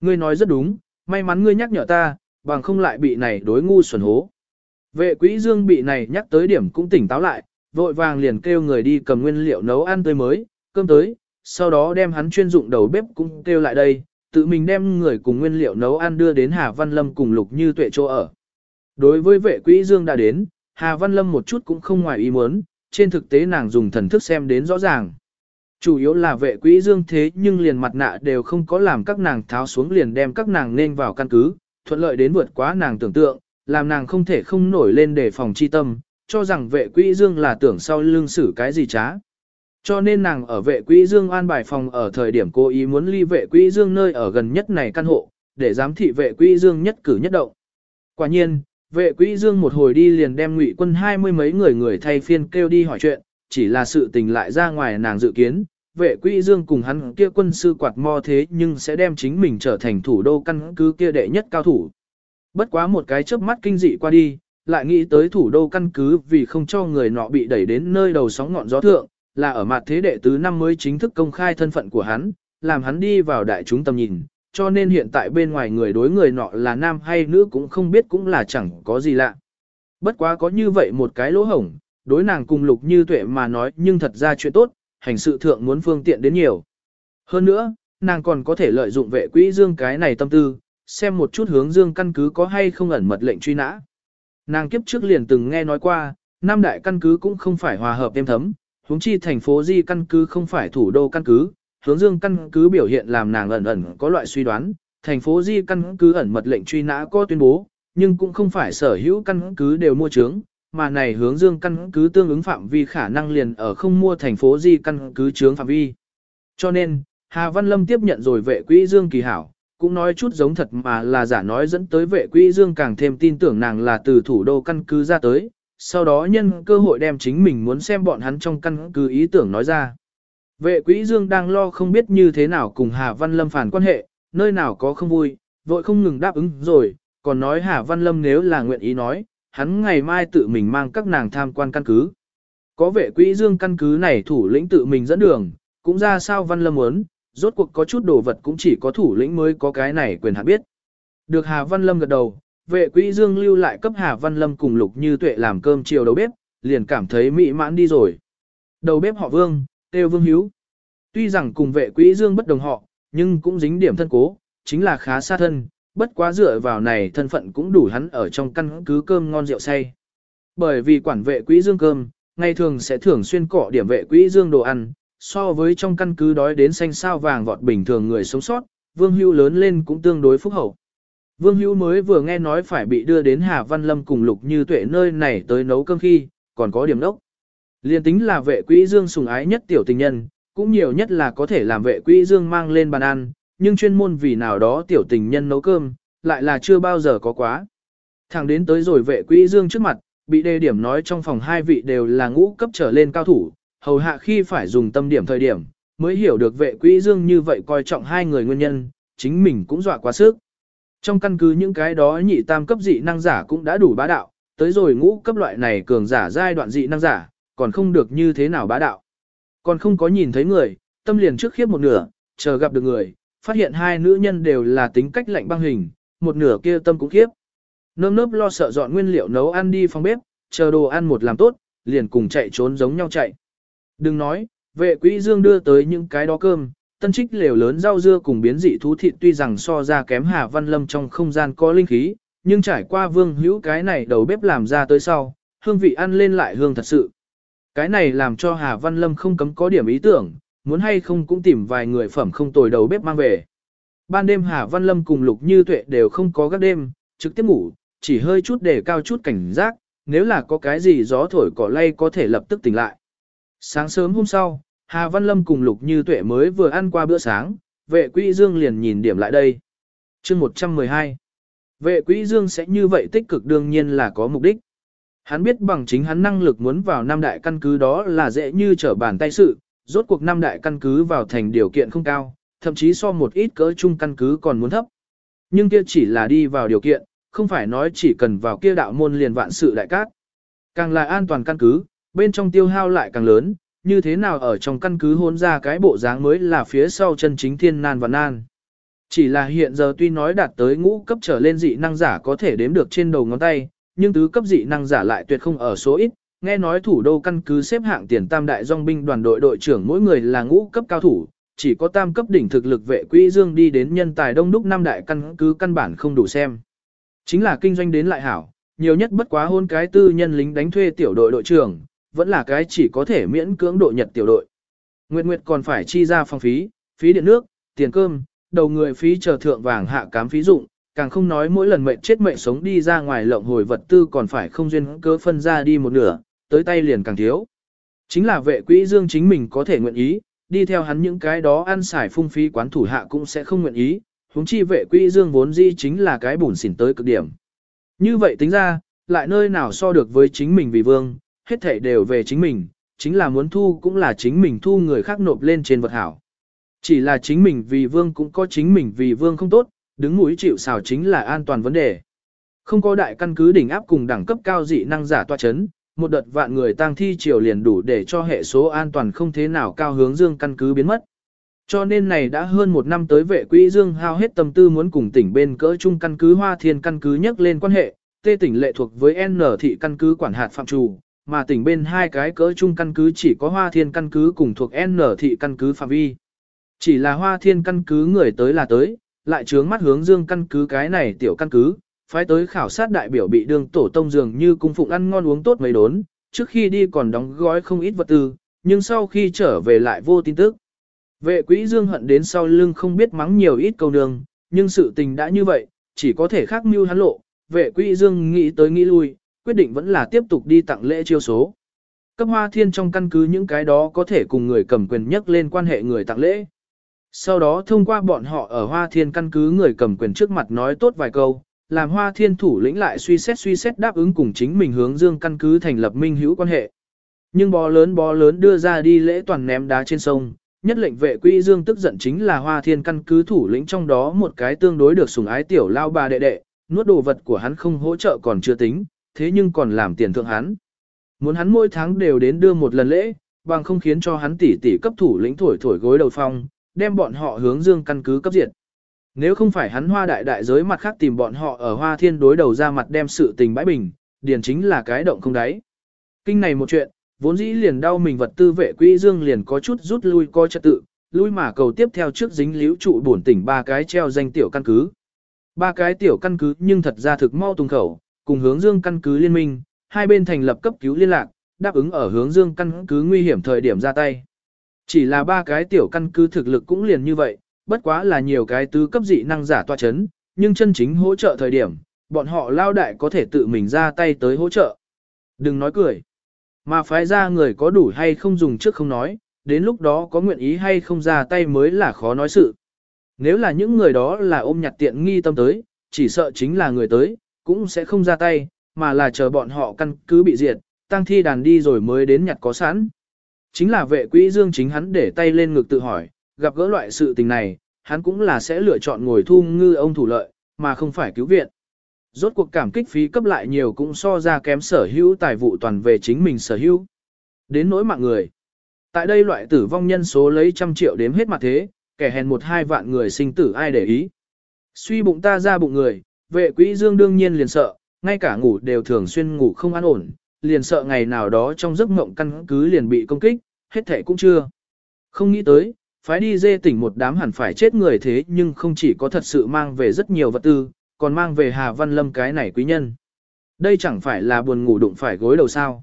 Ngươi nói rất đúng, may mắn ngươi nhắc nhở ta, bằng không lại bị này đối ngu xuẩn hố. Vệ quỹ dương bị này nhắc tới điểm cũng tỉnh táo lại, vội vàng liền kêu người đi cầm nguyên liệu nấu ăn tươi mới, cơm tới, sau đó đem hắn chuyên dụng đầu bếp cũng kêu lại đây, tự mình đem người cùng nguyên liệu nấu ăn đưa đến Hà Văn Lâm cùng Lục Như Tuệ chỗ ở. Đối với vệ quỹ Dương đã đến, Hà Văn Lâm một chút cũng không ngoài ý muốn, trên thực tế nàng dùng thần thức xem đến rõ ràng. Chủ yếu là vệ quỹ Dương thế nhưng liền mặt nạ đều không có làm các nàng tháo xuống liền đem các nàng nên vào căn cứ, thuận lợi đến vượt quá nàng tưởng tượng, làm nàng không thể không nổi lên để phòng chi tâm, cho rằng vệ quỹ Dương là tưởng sau lưng xử cái gì trá. Cho nên nàng ở vệ quỹ dương an bài phòng ở thời điểm cố ý muốn ly vệ quỹ dương nơi ở gần nhất này căn hộ, để giám thị vệ quỹ dương nhất cử nhất động. Quả nhiên, vệ quỹ dương một hồi đi liền đem ngụy quân hai mươi mấy người người thay phiên kêu đi hỏi chuyện, chỉ là sự tình lại ra ngoài nàng dự kiến. Vệ quỹ dương cùng hắn kia quân sư quạt mo thế nhưng sẽ đem chính mình trở thành thủ đô căn cứ kia đệ nhất cao thủ. Bất quá một cái chớp mắt kinh dị qua đi, lại nghĩ tới thủ đô căn cứ vì không cho người nọ bị đẩy đến nơi đầu sóng ngọn gió thượng, là ở mặt thế đệ tứ năm mới chính thức công khai thân phận của hắn, làm hắn đi vào đại chúng tầm nhìn, cho nên hiện tại bên ngoài người đối người nọ là nam hay nữ cũng không biết cũng là chẳng có gì lạ. Bất quá có như vậy một cái lỗ hổng, đối nàng cùng lục như tuệ mà nói nhưng thật ra chuyện tốt, hành sự thượng muốn phương tiện đến nhiều. Hơn nữa, nàng còn có thể lợi dụng vệ quỹ dương cái này tâm tư, xem một chút hướng dương căn cứ có hay không ẩn mật lệnh truy nã. Nàng kiếp trước liền từng nghe nói qua, Nam đại căn cứ cũng không phải hòa hợp êm thấm, huống chi thành phố Di căn cứ không phải thủ đô căn cứ, hướng dương căn cứ biểu hiện làm nàng ẩn ẩn có loại suy đoán, thành phố Di căn cứ ẩn mật lệnh truy nã có tuyên bố, nhưng cũng không phải sở hữu căn cứ đều mua trướng, mà này hướng dương căn cứ tương ứng phạm vi khả năng liền ở không mua thành phố Di căn cứ trướng phạm vi. Cho nên, Hà Văn Lâm tiếp nhận rồi vệ quỹ Dương Kỳ Hảo, cũng nói chút giống thật mà là giả nói dẫn tới vệ quỹ dương càng thêm tin tưởng nàng là từ thủ đô căn cứ ra tới, sau đó nhân cơ hội đem chính mình muốn xem bọn hắn trong căn cứ ý tưởng nói ra. Vệ quỹ dương đang lo không biết như thế nào cùng Hà Văn Lâm phản quan hệ, nơi nào có không vui, vội không ngừng đáp ứng rồi, còn nói Hà Văn Lâm nếu là nguyện ý nói, hắn ngày mai tự mình mang các nàng tham quan căn cứ. Có vệ quỹ dương căn cứ này thủ lĩnh tự mình dẫn đường, cũng ra sao Văn Lâm muốn, rốt cuộc có chút đồ vật cũng chỉ có thủ lĩnh mới có cái này quyền hạn biết. Được Hà Văn Lâm gật đầu, vệ quỹ dương lưu lại cấp Hà Văn Lâm cùng Lục Như Tuệ làm cơm chiều đầu bếp, liền cảm thấy mỹ mãn đi rồi. Đầu bếp họ Vương, Têu Vương Hiếu. Tuy rằng cùng vệ quỹ dương bất đồng họ, nhưng cũng dính điểm thân cố, chính là khá xa thân, bất quá dựa vào này thân phận cũng đủ hắn ở trong căn cứ cơm ngon rượu say. Bởi vì quản vệ quỹ dương cơm, ngày thường sẽ thường xuyên cọ điểm vệ quỹ dương đồ ăn, so với trong căn cứ đói đến xanh sao vàng vọt bình thường người sống sót, Vương Hưu lớn lên cũng tương đối phúc hậu. Vương Hưu mới vừa nghe nói phải bị đưa đến Hà Văn Lâm cùng Lục Như Tuệ nơi này tới nấu cơm khi, còn có điểm đốc. Liên tính là vệ quỹ dương sùng ái nhất tiểu tình nhân, cũng nhiều nhất là có thể làm vệ quỹ dương mang lên bàn ăn, nhưng chuyên môn vì nào đó tiểu tình nhân nấu cơm, lại là chưa bao giờ có quá. Thẳng đến tới rồi vệ quỹ dương trước mặt, bị đề điểm nói trong phòng hai vị đều là ngũ cấp trở lên cao thủ, hầu hạ khi phải dùng tâm điểm thời điểm, mới hiểu được vệ quỹ dương như vậy coi trọng hai người nguyên nhân, chính mình cũng dọa quá sức. Trong căn cứ những cái đó nhị tam cấp dị năng giả cũng đã đủ bá đạo, tới rồi ngũ cấp loại này cường giả giai đoạn dị năng giả, còn không được như thế nào bá đạo. Còn không có nhìn thấy người, tâm liền trước khiếp một nửa, chờ gặp được người, phát hiện hai nữ nhân đều là tính cách lạnh băng hình, một nửa kia tâm cũng khiếp. Nơm nớp lo sợ dọn nguyên liệu nấu ăn đi phòng bếp, chờ đồ ăn một làm tốt, liền cùng chạy trốn giống nhau chạy. Đừng nói, vệ quỹ dương đưa tới những cái đó cơm, tân trích lều lớn rau dưa cùng biến dị thú thịt tuy rằng so ra kém Hà Văn Lâm trong không gian có linh khí, nhưng trải qua vương hữu cái này đầu bếp làm ra tới sau, hương vị ăn lên lại hương thật sự. Cái này làm cho Hà Văn Lâm không cấm có điểm ý tưởng, muốn hay không cũng tìm vài người phẩm không tồi đầu bếp mang về. Ban đêm Hà Văn Lâm cùng Lục Như Tuệ đều không có các đêm, trực tiếp ngủ, chỉ hơi chút để cao chút cảnh giác, nếu là có cái gì gió thổi cỏ lay có thể lập tức tỉnh lại. Sáng sớm hôm sau, Hà Văn Lâm cùng Lục Như Tuệ mới vừa ăn qua bữa sáng, vệ quỹ dương liền nhìn điểm lại đây. chương 112 Vệ quỹ dương sẽ như vậy tích cực đương nhiên là có mục đích. Hắn biết bằng chính hắn năng lực muốn vào năm đại căn cứ đó là dễ như trở bàn tay sự, rốt cuộc năm đại căn cứ vào thành điều kiện không cao, thậm chí so một ít cỡ chung căn cứ còn muốn thấp. Nhưng kia chỉ là đi vào điều kiện, không phải nói chỉ cần vào kia đạo môn liền vạn sự đại cát. Càng là an toàn căn cứ, bên trong tiêu hao lại càng lớn, như thế nào ở trong căn cứ hôn ra cái bộ dáng mới là phía sau chân chính thiên nan và nan. Chỉ là hiện giờ tuy nói đạt tới ngũ cấp trở lên dị năng giả có thể đếm được trên đầu ngón tay, nhưng tứ cấp dị năng giả lại tuyệt không ở số ít. Nghe nói thủ đô căn cứ xếp hạng tiền tam đại dòng binh đoàn đội đội trưởng mỗi người là ngũ cấp cao thủ, chỉ có tam cấp đỉnh thực lực vệ quỹ dương đi đến nhân tài đông đúc năm đại căn cứ căn bản không đủ xem. Chính là kinh doanh đến lại hảo, nhiều nhất bất quá hôn cái tư nhân lính đánh thuê tiểu đội đội trưởng, vẫn là cái chỉ có thể miễn cưỡng độ nhật tiểu đội. Nguyệt Nguyệt còn phải chi ra phòng phí, phí điện nước, tiền cơm, đầu người phí chờ thượng vàng hạ cám phí dụng, càng không nói mỗi lần mệnh chết mệnh sống đi ra ngoài lộng hồi vật tư còn phải không duyên cớ phân ra đi một nửa, tới tay liền càng thiếu. Chính là vệ quỹ dương chính mình có thể nguyện ý, đi theo hắn những cái đó ăn xài phung phí quán thủ hạ cũng sẽ không nguyện ý, huống chi vệ quỹ dương vốn di chính là cái bùn xỉn tới cực điểm. Như vậy tính ra, lại nơi nào so được với chính mình vì vương, hết thảy đều về chính mình, chính là muốn thu cũng là chính mình thu người khác nộp lên trên vật hảo. Chỉ là chính mình vì vương cũng có chính mình vì vương không tốt, đứng mũi chịu xào chính là an toàn vấn đề. Không có đại căn cứ đỉnh áp cùng đẳng cấp cao dị năng giả tọa chấn, một đợt vạn người tang thi triều liền đủ để cho hệ số an toàn không thế nào cao hướng dương căn cứ biến mất. Cho nên này đã hơn một năm tới vệ quỹ dương hao hết tâm tư muốn cùng tỉnh bên cỡ chung căn cứ hoa thiên căn cứ nhắc lên quan hệ, tê tỉnh lệ thuộc với N thị căn cứ quản hạt phạm trù, mà tỉnh bên hai cái cỡ chung căn cứ chỉ có hoa thiên căn cứ cùng thuộc N thị căn cứ phạm vi. Chỉ là hoa thiên căn cứ người tới là tới, lại trướng mắt hướng dương căn cứ cái này tiểu căn cứ, phái tới khảo sát đại biểu bị đương tổ tông dường như cung phụng ăn ngon uống tốt mấy đốn, trước khi đi còn đóng gói không ít vật tư, nhưng sau khi trở về lại vô tin tức. Vệ quỹ dương hận đến sau lưng không biết mắng nhiều ít câu đường, nhưng sự tình đã như vậy, chỉ có thể khác mưu hắn lộ, vệ quỹ dương nghĩ tới nghĩ lui, quyết định vẫn là tiếp tục đi tặng lễ chiêu số. Cấp hoa thiên trong căn cứ những cái đó có thể cùng người cầm quyền nhất lên quan hệ người tặng lễ. Sau đó thông qua bọn họ ở Hoa Thiên căn cứ người cầm quyền trước mặt nói tốt vài câu, làm Hoa Thiên thủ lĩnh lại suy xét suy xét đáp ứng cùng chính mình hướng dương căn cứ thành lập minh hữu quan hệ. Nhưng bó lớn bó lớn đưa ra đi lễ toàn ném đá trên sông, nhất lệnh vệ quỹ dương tức giận chính là Hoa Thiên căn cứ thủ lĩnh trong đó một cái tương đối được sủng ái tiểu lao bà đệ đệ, nuốt đồ vật của hắn không hỗ trợ còn chưa tính, thế nhưng còn làm tiền thượng hắn. Muốn hắn mỗi tháng đều đến đưa một lần lễ, bằng không khiến cho hắn tỷ tỷ cấp thủ lĩnh thổi thổi gối đầu phong, đem bọn họ hướng dương căn cứ cấp diệt. Nếu không phải hắn hoa đại đại giới mặt khác tìm bọn họ ở hoa thiên đối đầu ra mặt đem sự tình bãi bình, điền chính là cái động không đáy. Kinh này một chuyện, vốn dĩ liền đau mình vật tư vệ quỹ dương liền có chút rút lui coi trật tự, lui mà cầu tiếp theo trước dính liễu trụ bổn tỉnh ba cái treo danh tiểu căn cứ. Ba cái tiểu căn cứ nhưng thật ra thực mau tung khẩu, cùng hướng dương căn cứ liên minh, hai bên thành lập cấp cứu liên lạc, đáp ứng ở hướng dương căn cứ nguy hiểm thời điểm ra tay. Chỉ là ba cái tiểu căn cứ thực lực cũng liền như vậy, bất quá là nhiều cái tứ cấp dị năng giả tòa chấn, nhưng chân chính hỗ trợ thời điểm, bọn họ lao đại có thể tự mình ra tay tới hỗ trợ. Đừng nói cười. Mà phái ra người có đủ hay không dùng trước không nói, đến lúc đó có nguyện ý hay không ra tay mới là khó nói sự. Nếu là những người đó là ôm nhặt tiện nghi tâm tới, chỉ sợ chính là người tới, cũng sẽ không ra tay, mà là chờ bọn họ căn cứ bị diệt, tăng thi đàn đi rồi mới đến nhặt có sẵn. Chính là vệ quỹ dương chính hắn để tay lên ngực tự hỏi, gặp gỡ loại sự tình này, hắn cũng là sẽ lựa chọn ngồi thu ngư ông thủ lợi, mà không phải cứu viện. Rốt cuộc cảm kích phí cấp lại nhiều cũng so ra kém sở hữu tài vụ toàn về chính mình sở hữu. Đến nỗi mạng người. Tại đây loại tử vong nhân số lấy trăm triệu đếm hết mặt thế, kẻ hèn một hai vạn người sinh tử ai để ý. Suy bụng ta ra bụng người, vệ quỹ dương đương nhiên liền sợ, ngay cả ngủ đều thường xuyên ngủ không an ổn, liền sợ ngày nào đó trong giấc mộng căn cứ liền bị công kích, hết thể cũng chưa. Không nghĩ tới, phái đi dê tỉnh một đám hẳn phải chết người thế nhưng không chỉ có thật sự mang về rất nhiều vật tư, còn mang về Hà Văn Lâm cái này quý nhân. Đây chẳng phải là buồn ngủ đụng phải gối đầu sao.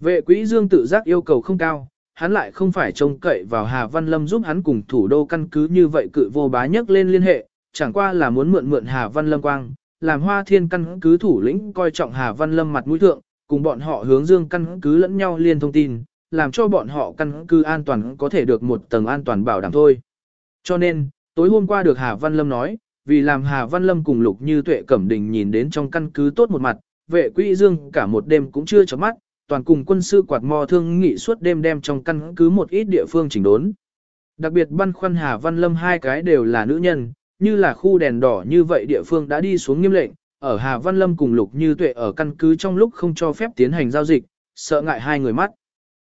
Vệ quỹ dương tự giác yêu cầu không cao, hắn lại không phải trông cậy vào Hà Văn Lâm giúp hắn cùng thủ đô căn cứ như vậy cự vô bá nhất lên liên hệ, chẳng qua là muốn mượn mượn Hà Văn Lâm quang, làm hoa thiên căn cứ thủ lĩnh coi trọng Hà Văn Lâm mặt mũi thượng, cùng bọn họ hướng dương căn cứ lẫn nhau liên thông tin, làm cho bọn họ căn cứ an toàn có thể được một tầng an toàn bảo đảm thôi. Cho nên, tối hôm qua được Hà Văn Lâm nói, vì làm Hà Văn Lâm cùng Lục Như Tuệ Cẩm Đình nhìn đến trong căn cứ tốt một mặt, vệ quỹ dương cả một đêm cũng chưa chấm mắt, toàn cùng quân sư quạt mò thương nghị suốt đêm đem trong căn cứ một ít địa phương chỉnh đốn. Đặc biệt băn khoăn Hà Văn Lâm hai cái đều là nữ nhân, như là khu đèn đỏ như vậy địa phương đã đi xuống nghiêm lệnh, ở Hà Văn Lâm cùng Lục Như Tuệ ở căn cứ trong lúc không cho phép tiến hành giao dịch, sợ ngại hai người mắt.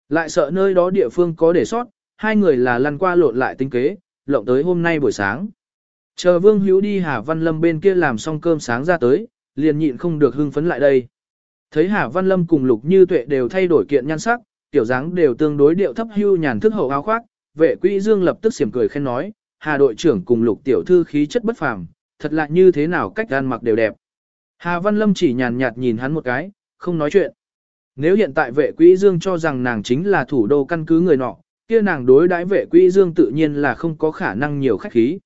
Lại sợ nơi đó địa phương có để sót, hai người là lăn qua lộn lại tinh kế, lộng tới hôm nay buổi sáng. Chờ Vương Hữu đi Hà Văn Lâm bên kia làm xong cơm sáng ra tới, liền nhịn không được hưng phấn lại đây. Thấy Hà Văn Lâm cùng Lục Như Tuệ đều thay đổi kiện nhan sắc, tiểu dáng đều tương đối điệu thấp hưu nhàn thức hậu áo khoác, vệ quỹ Dương lập tức xiểm cười khen nói, Hà đội trưởng cùng Lục tiểu thư khí chất bất phàm, thật lạ như thế nào cách ăn mặc đều đẹp. Hà Văn Lâm chỉ nhàn nhạt nhìn hắn một cái, không nói chuyện. Nếu hiện tại vệ quỹ Dương cho rằng nàng chính là thủ đô căn cứ người nọ, kia nàng đối đãi vệ quỹ Dương tự nhiên là không có khả năng nhiều khách khí.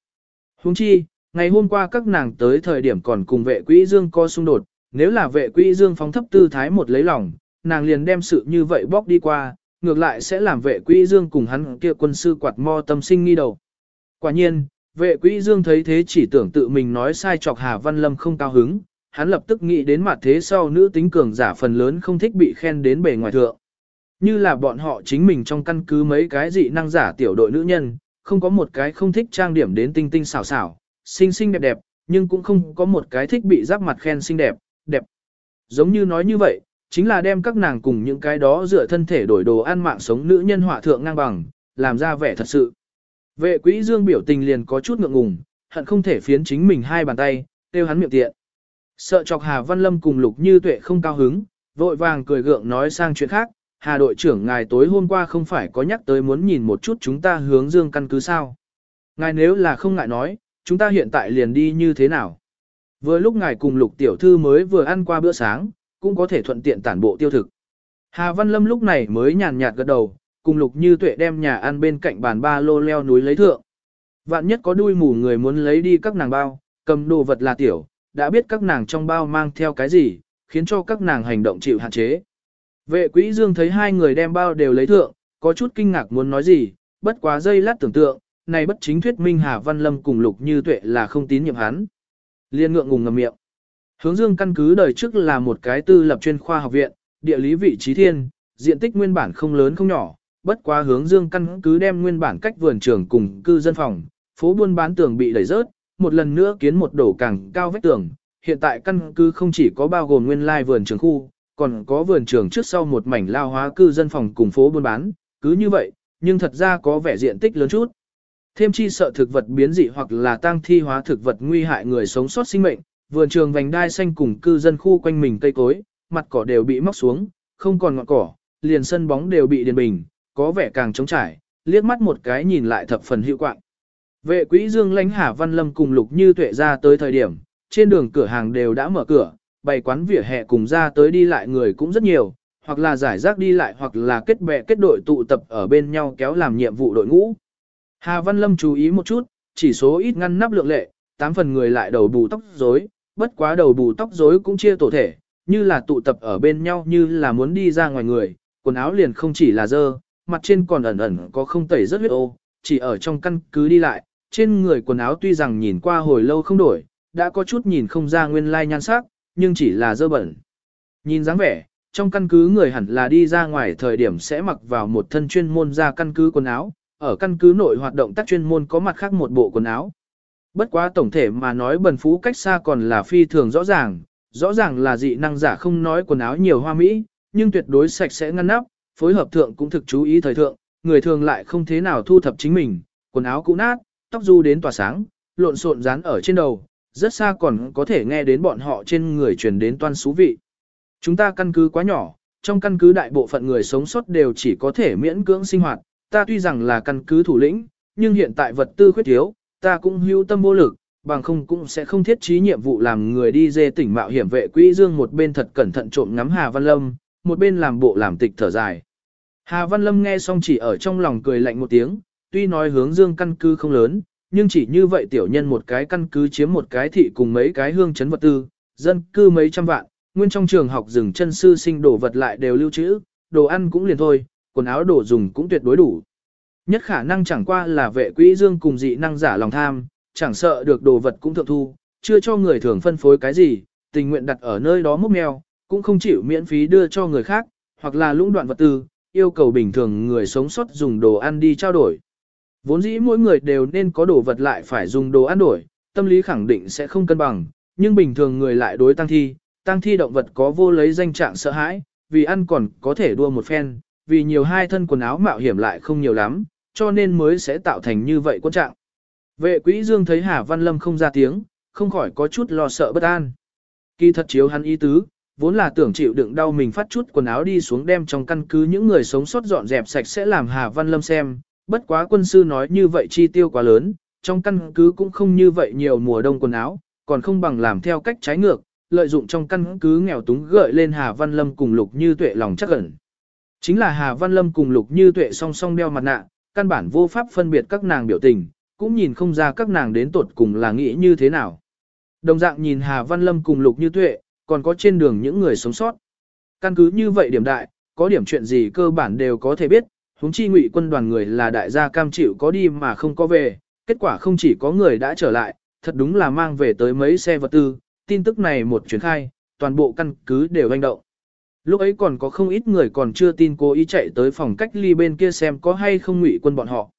Huống chi, ngày hôm qua các nàng tới thời điểm còn cùng vệ quỹ Dương có xung đột, nếu là vệ quỹ Dương phóng thấp tư thái một lấy lòng, nàng liền đem sự như vậy bóc đi qua, ngược lại sẽ làm vệ quỹ Dương cùng hắn kia quân sư quạt mo tâm sinh nghi đầu. Quả nhiên, vệ quỹ Dương thấy thế chỉ tưởng tự mình nói sai chọc Hà Văn Lâm không cao hứng, hắn lập tức nghĩ đến mặt thế sau nữ tính cường giả phần lớn không thích bị khen đến bề ngoài thượng. Như là bọn họ chính mình trong căn cứ mấy cái dị năng giả tiểu đội nữ nhân, không có một cái không thích trang điểm đến tinh tinh xảo xảo, xinh xinh đẹp đẹp, nhưng cũng không có một cái thích bị giáp mặt khen xinh đẹp, đẹp. Giống như nói như vậy, chính là đem các nàng cùng những cái đó dựa thân thể đổi đồ ăn mạng sống nữ nhân họa thượng ngang bằng, làm ra vẻ thật sự. Vệ quỹ dương biểu tình liền có chút ngượng ngùng, hận không thể phiến chính mình hai bàn tay, tiêu hắn miệng tiện. Sợ chọc Hà Văn Lâm cùng Lục Như Tuệ không cao hứng, vội vàng cười gượng nói sang chuyện khác, Hà đội trưởng ngài tối hôm qua không phải có nhắc tới muốn nhìn một chút chúng ta hướng dương căn cứ sao. Ngài nếu là không ngại nói, chúng ta hiện tại liền đi như thế nào. Vừa lúc ngài cùng Lục Tiểu Thư mới vừa ăn qua bữa sáng, cũng có thể thuận tiện tản bộ tiêu thực. Hà Văn Lâm lúc này mới nhàn nhạt gật đầu, cùng Lục Như Tuệ đem nhà ăn bên cạnh bàn ba lô leo núi lấy thượng. Vạn nhất có đuôi mù người muốn lấy đi các nàng bao, cầm đồ vật là tiểu, đã biết các nàng trong bao mang theo cái gì, khiến cho các nàng hành động chịu hạn chế. Vệ quỹ dương thấy hai người đem bao đều lấy thượng, có chút kinh ngạc muốn nói gì, bất quá dây lát tưởng tượng, này bất chính thuyết minh Hà Văn Lâm cùng Lục Như Tuệ là không tín nhiệm hắn. Liên ngượng ngùng ngầm miệng. Hướng dương căn cứ đời trước là một cái tư lập chuyên khoa học viện, địa lý vị trí thiên, diện tích nguyên bản không lớn không nhỏ, bất quá hướng dương căn cứ đem nguyên bản cách vườn trường cùng cư dân phòng, phố buôn bán tường bị đẩy rớt, một lần nữa kiến một đổ càng cao vách tường. Hiện tại căn cứ không chỉ có bao gồm nguyên lai vườn trường khu, còn có vườn trường trước sau một mảnh lao hóa cư dân phòng cùng phố buôn bán, cứ như vậy, nhưng thật ra có vẻ diện tích lớn chút. Thêm chi sợ thực vật biến dị hoặc là tăng thi hóa thực vật nguy hại người sống sót sinh mệnh, vườn trường vành đai xanh cùng cư dân khu quanh mình cây cối, mặt cỏ đều bị móc xuống, không còn ngọn cỏ, liền sân bóng đều bị điền bình, có vẻ càng trống trải, liếc mắt một cái nhìn lại thập phần hữu quạng. Vệ quỹ Dương lãnh Hà Văn Lâm cùng Lục Như Tuệ ra tới thời điểm, trên đường cửa hàng đều đã mở cửa, bày quán vỉa hè cùng ra tới đi lại người cũng rất nhiều, hoặc là giải rác đi lại hoặc là kết bè kết đội tụ tập ở bên nhau kéo làm nhiệm vụ đội ngũ. Hà Văn Lâm chú ý một chút, chỉ số ít ngăn nắp lượng lệ, tám phần người lại đầu bù tóc rối, bất quá đầu bù tóc rối cũng chia tổ thể, như là tụ tập ở bên nhau như là muốn đi ra ngoài người, quần áo liền không chỉ là dơ, mặt trên còn ẩn ẩn có không tẩy rất huyết ô, chỉ ở trong căn cứ đi lại, trên người quần áo tuy rằng nhìn qua hồi lâu không đổi, đã có chút nhìn không ra nguyên lai nhan sắc, nhưng chỉ là dơ bẩn. Nhìn dáng vẻ, trong căn cứ người hẳn là đi ra ngoài thời điểm sẽ mặc vào một thân chuyên môn ra căn cứ quần áo, ở căn cứ nội hoạt động tác chuyên môn có mặt khác một bộ quần áo. Bất quá tổng thể mà nói bần phú cách xa còn là phi thường rõ ràng, rõ ràng là dị năng giả không nói quần áo nhiều hoa mỹ, nhưng tuyệt đối sạch sẽ ngăn nắp, phối hợp thượng cũng thực chú ý thời thượng, người thường lại không thế nào thu thập chính mình, quần áo cũ nát, tóc du đến tỏa sáng, lộn xộn dán ở trên đầu, rất xa còn có thể nghe đến bọn họ trên người truyền đến toan xú vị. Chúng ta căn cứ quá nhỏ, trong căn cứ đại bộ phận người sống sót đều chỉ có thể miễn cưỡng sinh hoạt, ta tuy rằng là căn cứ thủ lĩnh, nhưng hiện tại vật tư khuyết thiếu, ta cũng hưu tâm vô lực, bằng không cũng sẽ không thiết trí nhiệm vụ làm người đi dê tỉnh mạo hiểm vệ quỹ dương một bên thật cẩn thận trộm ngắm Hà Văn Lâm, một bên làm bộ làm tịch thở dài. Hà Văn Lâm nghe xong chỉ ở trong lòng cười lạnh một tiếng, tuy nói hướng dương căn cứ không lớn, nhưng chỉ như vậy tiểu nhân một cái căn cứ chiếm một cái thị cùng mấy cái hương chấn vật tư, dân cư mấy trăm vạn, nguyên trong trường học rừng chân sư sinh đồ vật lại đều lưu trữ, đồ ăn cũng liền thôi, quần áo đồ dùng cũng tuyệt đối đủ. Nhất khả năng chẳng qua là vệ quỹ dương cùng dị năng giả lòng tham, chẳng sợ được đồ vật cũng thượng thu, chưa cho người thường phân phối cái gì, tình nguyện đặt ở nơi đó múc mèo, cũng không chịu miễn phí đưa cho người khác, hoặc là lũng đoạn vật tư, yêu cầu bình thường người sống sót dùng đồ ăn đi trao đổi. Vốn dĩ mỗi người đều nên có đồ vật lại phải dùng đồ ăn đổi, tâm lý khẳng định sẽ không cân bằng, nhưng bình thường người lại đối tăng thi, tăng thi động vật có vô lấy danh trạng sợ hãi, vì ăn còn có thể đua một phen, vì nhiều hai thân quần áo mạo hiểm lại không nhiều lắm, cho nên mới sẽ tạo thành như vậy quân trạng. Vệ quỹ dương thấy Hà Văn Lâm không ra tiếng, không khỏi có chút lo sợ bất an. Kỳ thật chiếu hắn ý tứ, vốn là tưởng chịu đựng đau mình phát chút quần áo đi xuống đem trong căn cứ những người sống sót dọn dẹp sạch sẽ làm Hà Văn Lâm xem, bất quá quân sư nói như vậy chi tiêu quá lớn, trong căn cứ cũng không như vậy nhiều mùa đông quần áo, còn không bằng làm theo cách trái ngược, lợi dụng trong căn cứ nghèo túng gợi lên Hà Văn Lâm cùng Lục Như Tuệ lòng chắc ẩn. Chính là Hà Văn Lâm cùng Lục Như Tuệ song song đeo mặt nạ, căn bản vô pháp phân biệt các nàng biểu tình, cũng nhìn không ra các nàng đến tột cùng là nghĩ như thế nào. Đồng dạng nhìn Hà Văn Lâm cùng Lục Như Tuệ, còn có trên đường những người sống sót. Căn cứ như vậy điểm đại, có điểm chuyện gì cơ bản đều có thể biết, huống chi ngụy quân đoàn người là đại gia cam chịu có đi mà không có về, kết quả không chỉ có người đã trở lại, thật đúng là mang về tới mấy xe vật tư, tin tức này một chuyến khai, toàn bộ căn cứ đều hành động. Lúc ấy còn có không ít người còn chưa tin cố ý chạy tới phòng cách ly bên kia xem có hay không ngụy quân bọn họ.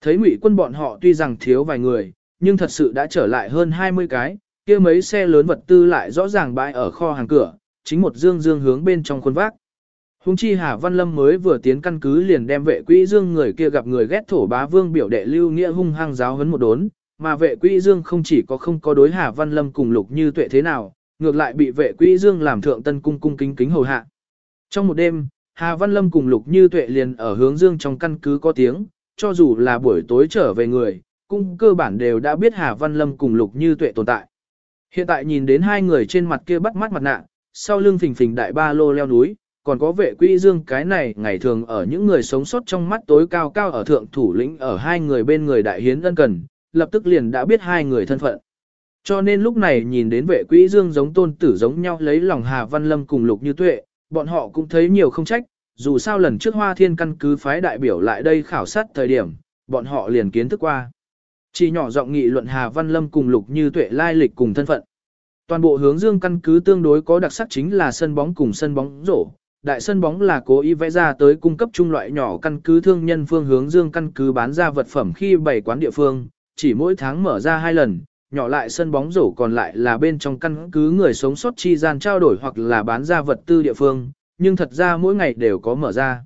Thấy ngụy quân bọn họ tuy rằng thiếu vài người, nhưng thật sự đã trở lại hơn 20 cái, kia mấy xe lớn vật tư lại rõ ràng bãi ở kho hàng cửa, chính một dương dương hướng bên trong khuôn vác. Hùng chi Hà Văn Lâm mới vừa tiến căn cứ liền đem vệ quỹ dương người kia gặp người ghét thổ bá vương biểu đệ lưu nghĩa hung hăng giáo hấn một đốn, mà vệ quỹ dương không chỉ có không có đối Hà Văn Lâm cùng lục như tuệ thế nào, ngược lại bị vệ quỹ dương làm thượng tân cung cung kính kính hầu hạ. Trong một đêm, Hà Văn Lâm cùng lục như tuệ liền ở hướng dương trong căn cứ có tiếng, cho dù là buổi tối trở về người, cung cơ bản đều đã biết Hà Văn Lâm cùng lục như tuệ tồn tại. Hiện tại nhìn đến hai người trên mặt kia bắt mắt mặt nạ, sau lưng phình phình đại ba lô leo núi, còn có vệ quỹ dương cái này ngày thường ở những người sống sót trong mắt tối cao cao ở thượng thủ lĩnh ở hai người bên người đại hiến ân cần, lập tức liền đã biết hai người thân phận. Cho nên lúc này nhìn đến vệ quỹ dương giống tôn tử giống nhau lấy lòng Hà Văn Lâm cùng Lục Như Tuệ, bọn họ cũng thấy nhiều không trách, dù sao lần trước Hoa Thiên căn cứ phái đại biểu lại đây khảo sát thời điểm, bọn họ liền kiến thức qua. Chỉ nhỏ giọng nghị luận Hà Văn Lâm cùng Lục Như Tuệ lai lịch cùng thân phận. Toàn bộ hướng dương căn cứ tương đối có đặc sắc chính là sân bóng cùng sân bóng rổ. Đại sân bóng là cố ý vẽ ra tới cung cấp trung loại nhỏ căn cứ thương nhân phương hướng dương căn cứ bán ra vật phẩm khi bày quán địa phương, chỉ mỗi tháng mở ra hai lần, nhỏ lại sân bóng rổ còn lại là bên trong căn cứ người sống sót chi gian trao đổi hoặc là bán ra vật tư địa phương, nhưng thật ra mỗi ngày đều có mở ra.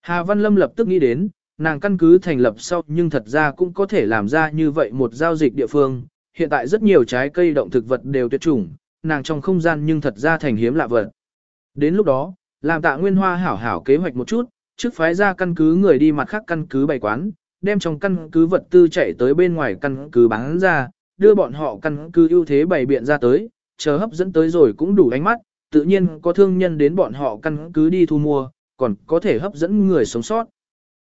Hà Văn Lâm lập tức nghĩ đến, nàng căn cứ thành lập sau nhưng thật ra cũng có thể làm ra như vậy một giao dịch địa phương. Hiện tại rất nhiều trái cây động thực vật đều tuyệt chủng, nàng trong không gian nhưng thật ra thành hiếm lạ vật. Đến lúc đó, làm tạ nguyên hoa hảo hảo kế hoạch một chút, trước phái ra căn cứ người đi mặt khác căn cứ bày quán, đem trong căn cứ vật tư chạy tới bên ngoài căn cứ bán ra, đưa bọn họ căn cứ ưu thế bày biện ra tới, chờ hấp dẫn tới rồi cũng đủ ánh mắt, tự nhiên có thương nhân đến bọn họ căn cứ đi thu mua, còn có thể hấp dẫn người sống sót.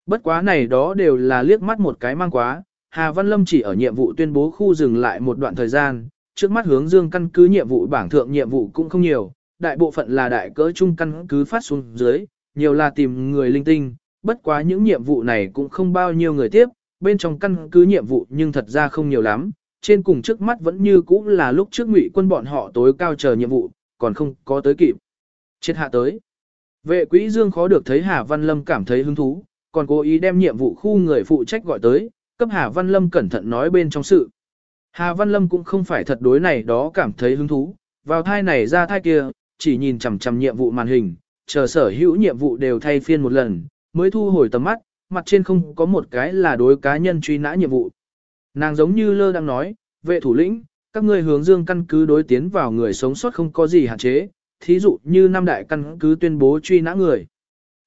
Bất quá này đó đều là liếc mắt một cái mang quá, Hà Văn Lâm chỉ ở nhiệm vụ tuyên bố khu dừng lại một đoạn thời gian, trước mắt hướng dương căn cứ nhiệm vụ bảng thượng nhiệm vụ cũng không nhiều, đại bộ phận là đại cỡ trung căn cứ phát xuống dưới, nhiều là tìm người linh tinh, bất quá những nhiệm vụ này cũng không bao nhiêu người tiếp, bên trong căn cứ nhiệm vụ nhưng thật ra không nhiều lắm, trên cùng trước mắt vẫn như cũ là lúc trước ngụy quân bọn họ tối cao chờ nhiệm vụ, còn không có tới kịp. Chết hạ tới. Vệ quỹ dương khó được thấy Hà Văn Lâm cảm thấy hứng thú, còn cố ý đem nhiệm vụ khu người phụ trách gọi tới, cấp Hà Văn Lâm cẩn thận nói bên trong sự. Hà Văn Lâm cũng không phải thật đối này đó cảm thấy hứng thú, vào thai này ra thai kia, chỉ nhìn chằm chằm nhiệm vụ màn hình, chờ sở hữu nhiệm vụ đều thay phiên một lần, mới thu hồi tầm mắt, mặt trên không có một cái là đối cá nhân truy nã nhiệm vụ. Nàng giống như lơ đang nói, vệ thủ lĩnh, các ngươi hướng dương căn cứ đối tiến vào người sống sót không có gì hạn chế, thí dụ như năm đại căn cứ tuyên bố truy nã người.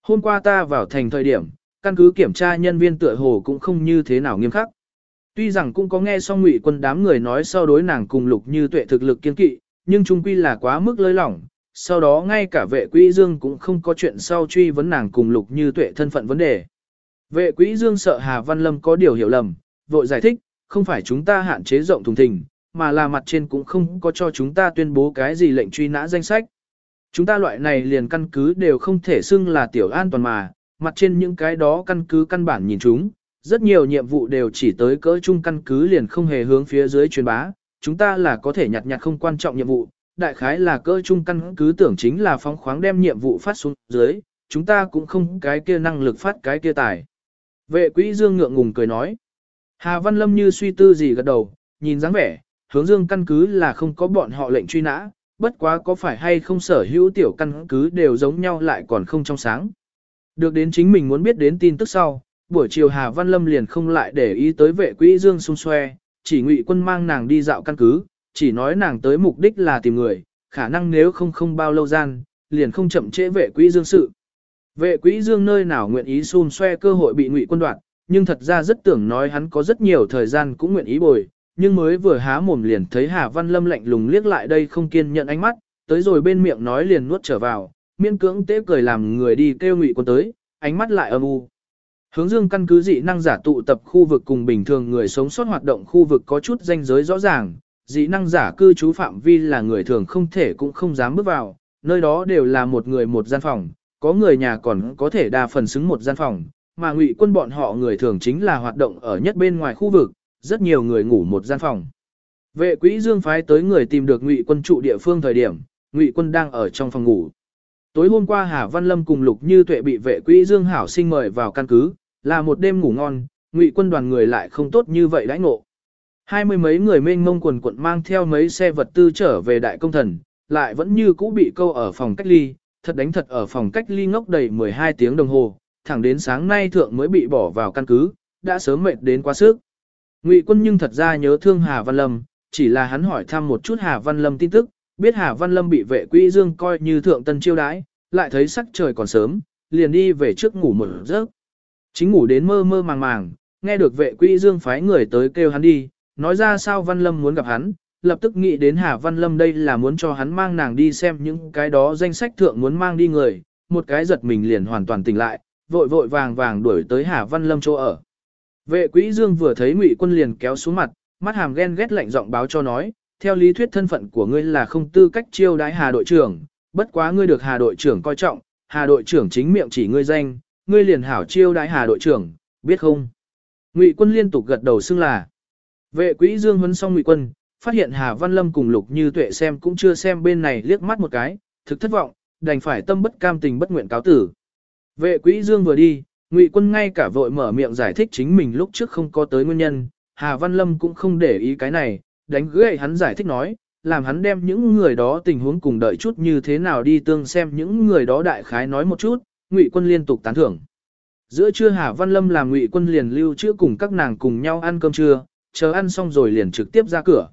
Hôm qua ta vào thành thời điểm, căn cứ kiểm tra nhân viên tựa hồ cũng không như thế nào nghiêm khắc. Tuy rằng cũng có nghe xong ngụy quân đám người nói sau đối nàng cùng lục như tuệ thực lực kiên kỵ, nhưng trung quy là quá mức lơi lỏng, sau đó ngay cả vệ quỹ dương cũng không có chuyện sau truy vấn nàng cùng lục như tuệ thân phận vấn đề. Vệ quỹ dương sợ Hà Văn Lâm có điều hiểu lầm, vội giải thích, không phải chúng ta hạn chế rộng thùng thình, mà là mặt trên cũng không có cho chúng ta tuyên bố cái gì lệnh truy nã danh sách. Chúng ta loại này liền căn cứ đều không thể xưng là tiểu an toàn mà, mặt trên những cái đó căn cứ căn bản nhìn chúng, rất nhiều nhiệm vụ đều chỉ tới cỡ chung căn cứ liền không hề hướng phía dưới truyền bá, chúng ta là có thể nhặt nhặt không quan trọng nhiệm vụ, đại khái là cỡ chung căn cứ tưởng chính là phóng khoáng đem nhiệm vụ phát xuống dưới, chúng ta cũng không cái kia năng lực phát cái kia tài. Vệ quỹ dương ngượng ngùng cười nói. Hà Văn Lâm như suy tư gì gật đầu, nhìn dáng vẻ, hướng dương căn cứ là không có bọn họ lệnh truy nã, bất quá có phải hay không sở hữu tiểu căn cứ đều giống nhau lại còn không trong sáng. Được đến chính mình muốn biết đến tin tức sau, buổi chiều Hà Văn Lâm liền không lại để ý tới vệ quỹ dương xung xoe, chỉ ngụy quân mang nàng đi dạo căn cứ, chỉ nói nàng tới mục đích là tìm người, khả năng nếu không không bao lâu gian, liền không chậm trễ vệ quỹ dương sự. Vệ quỹ dương nơi nào nguyện ý xung xoe cơ hội bị ngụy quân đoạt, nhưng thật ra rất tưởng nói hắn có rất nhiều thời gian cũng nguyện ý bồi, nhưng mới vừa há mồm liền thấy Hà Văn Lâm lạnh lùng liếc lại đây không kiên nhận ánh mắt, tới rồi bên miệng nói liền nuốt trở vào, miên cưỡng tế cười làm người đi kêu ngụy quân tới, ánh mắt lại âm u. Hướng dương căn cứ dị năng giả tụ tập khu vực cùng bình thường người sống sót hoạt động khu vực có chút danh giới rõ ràng, dị năng giả cư trú phạm vi là người thường không thể cũng không dám bước vào, nơi đó đều là một người một gian phòng, có người nhà còn có thể đa phần xứng một gian phòng, mà ngụy quân bọn họ người thường chính là hoạt động ở nhất bên ngoài khu vực, rất nhiều người ngủ một gian phòng. Vệ quỹ dương phái tới người tìm được ngụy quân trụ địa phương thời điểm, ngụy quân đang ở trong phòng ngủ. Tối hôm qua Hà Văn Lâm cùng Lục Như Tuệ bị vệ quỹ dương hảo sinh mời vào căn cứ, là một đêm ngủ ngon, ngụy quân đoàn người lại không tốt như vậy đãi ngộ. Hai mươi mấy người mênh mông quần quận mang theo mấy xe vật tư trở về đại công thần, lại vẫn như cũ bị câu ở phòng cách ly, thật đánh thật ở phòng cách ly ngốc đầy 12 tiếng đồng hồ, thẳng đến sáng nay thượng mới bị bỏ vào căn cứ, đã sớm mệt đến quá sức. Ngụy quân nhưng thật ra nhớ thương Hà Văn Lâm, chỉ là hắn hỏi thăm một chút Hà Văn Lâm tin tức, biết Hà Văn Lâm bị vệ quỹ dương coi như thượng tân chiêu đãi, lại thấy sắc trời còn sớm, liền đi về trước ngủ một giấc. Chính ngủ đến mơ mơ màng màng, nghe được vệ quỹ dương phái người tới kêu hắn đi, nói ra sao Văn Lâm muốn gặp hắn, lập tức nghĩ đến Hà Văn Lâm đây là muốn cho hắn mang nàng đi xem những cái đó danh sách thượng muốn mang đi người, một cái giật mình liền hoàn toàn tỉnh lại, vội vội vàng vàng đuổi tới Hà Văn Lâm chỗ ở. Vệ quỹ dương vừa thấy ngụy quân liền kéo xuống mặt, mắt hàm ghen ghét lạnh giọng báo cho nói, theo lý thuyết thân phận của ngươi là không tư cách chiêu đãi Hà đội trưởng, bất quá ngươi được Hà đội trưởng coi trọng, Hà đội trưởng chính miệng chỉ ngươi danh, ngươi liền hảo chiêu đãi Hà đội trưởng, biết không? Ngụy quân liên tục gật đầu xưng là. Vệ quỹ dương huấn xong ngụy quân, phát hiện Hà Văn Lâm cùng Lục Như Tuệ xem cũng chưa xem bên này liếc mắt một cái, thực thất vọng, đành phải tâm bất cam tình bất nguyện cáo tử. Vệ quỹ dương vừa đi, Ngụy quân ngay cả vội mở miệng giải thích chính mình lúc trước không có tới nguyên nhân, Hà Văn Lâm cũng không để ý cái này, đánh gãy hắn giải thích nói, làm hắn đem những người đó tình huống cùng đợi chút như thế nào đi tương xem những người đó đại khái nói một chút, Ngụy quân liên tục tán thưởng. Giữa trưa Hà Văn Lâm làm Ngụy quân liền lưu trữ cùng các nàng cùng nhau ăn cơm trưa, chờ ăn xong rồi liền trực tiếp ra cửa.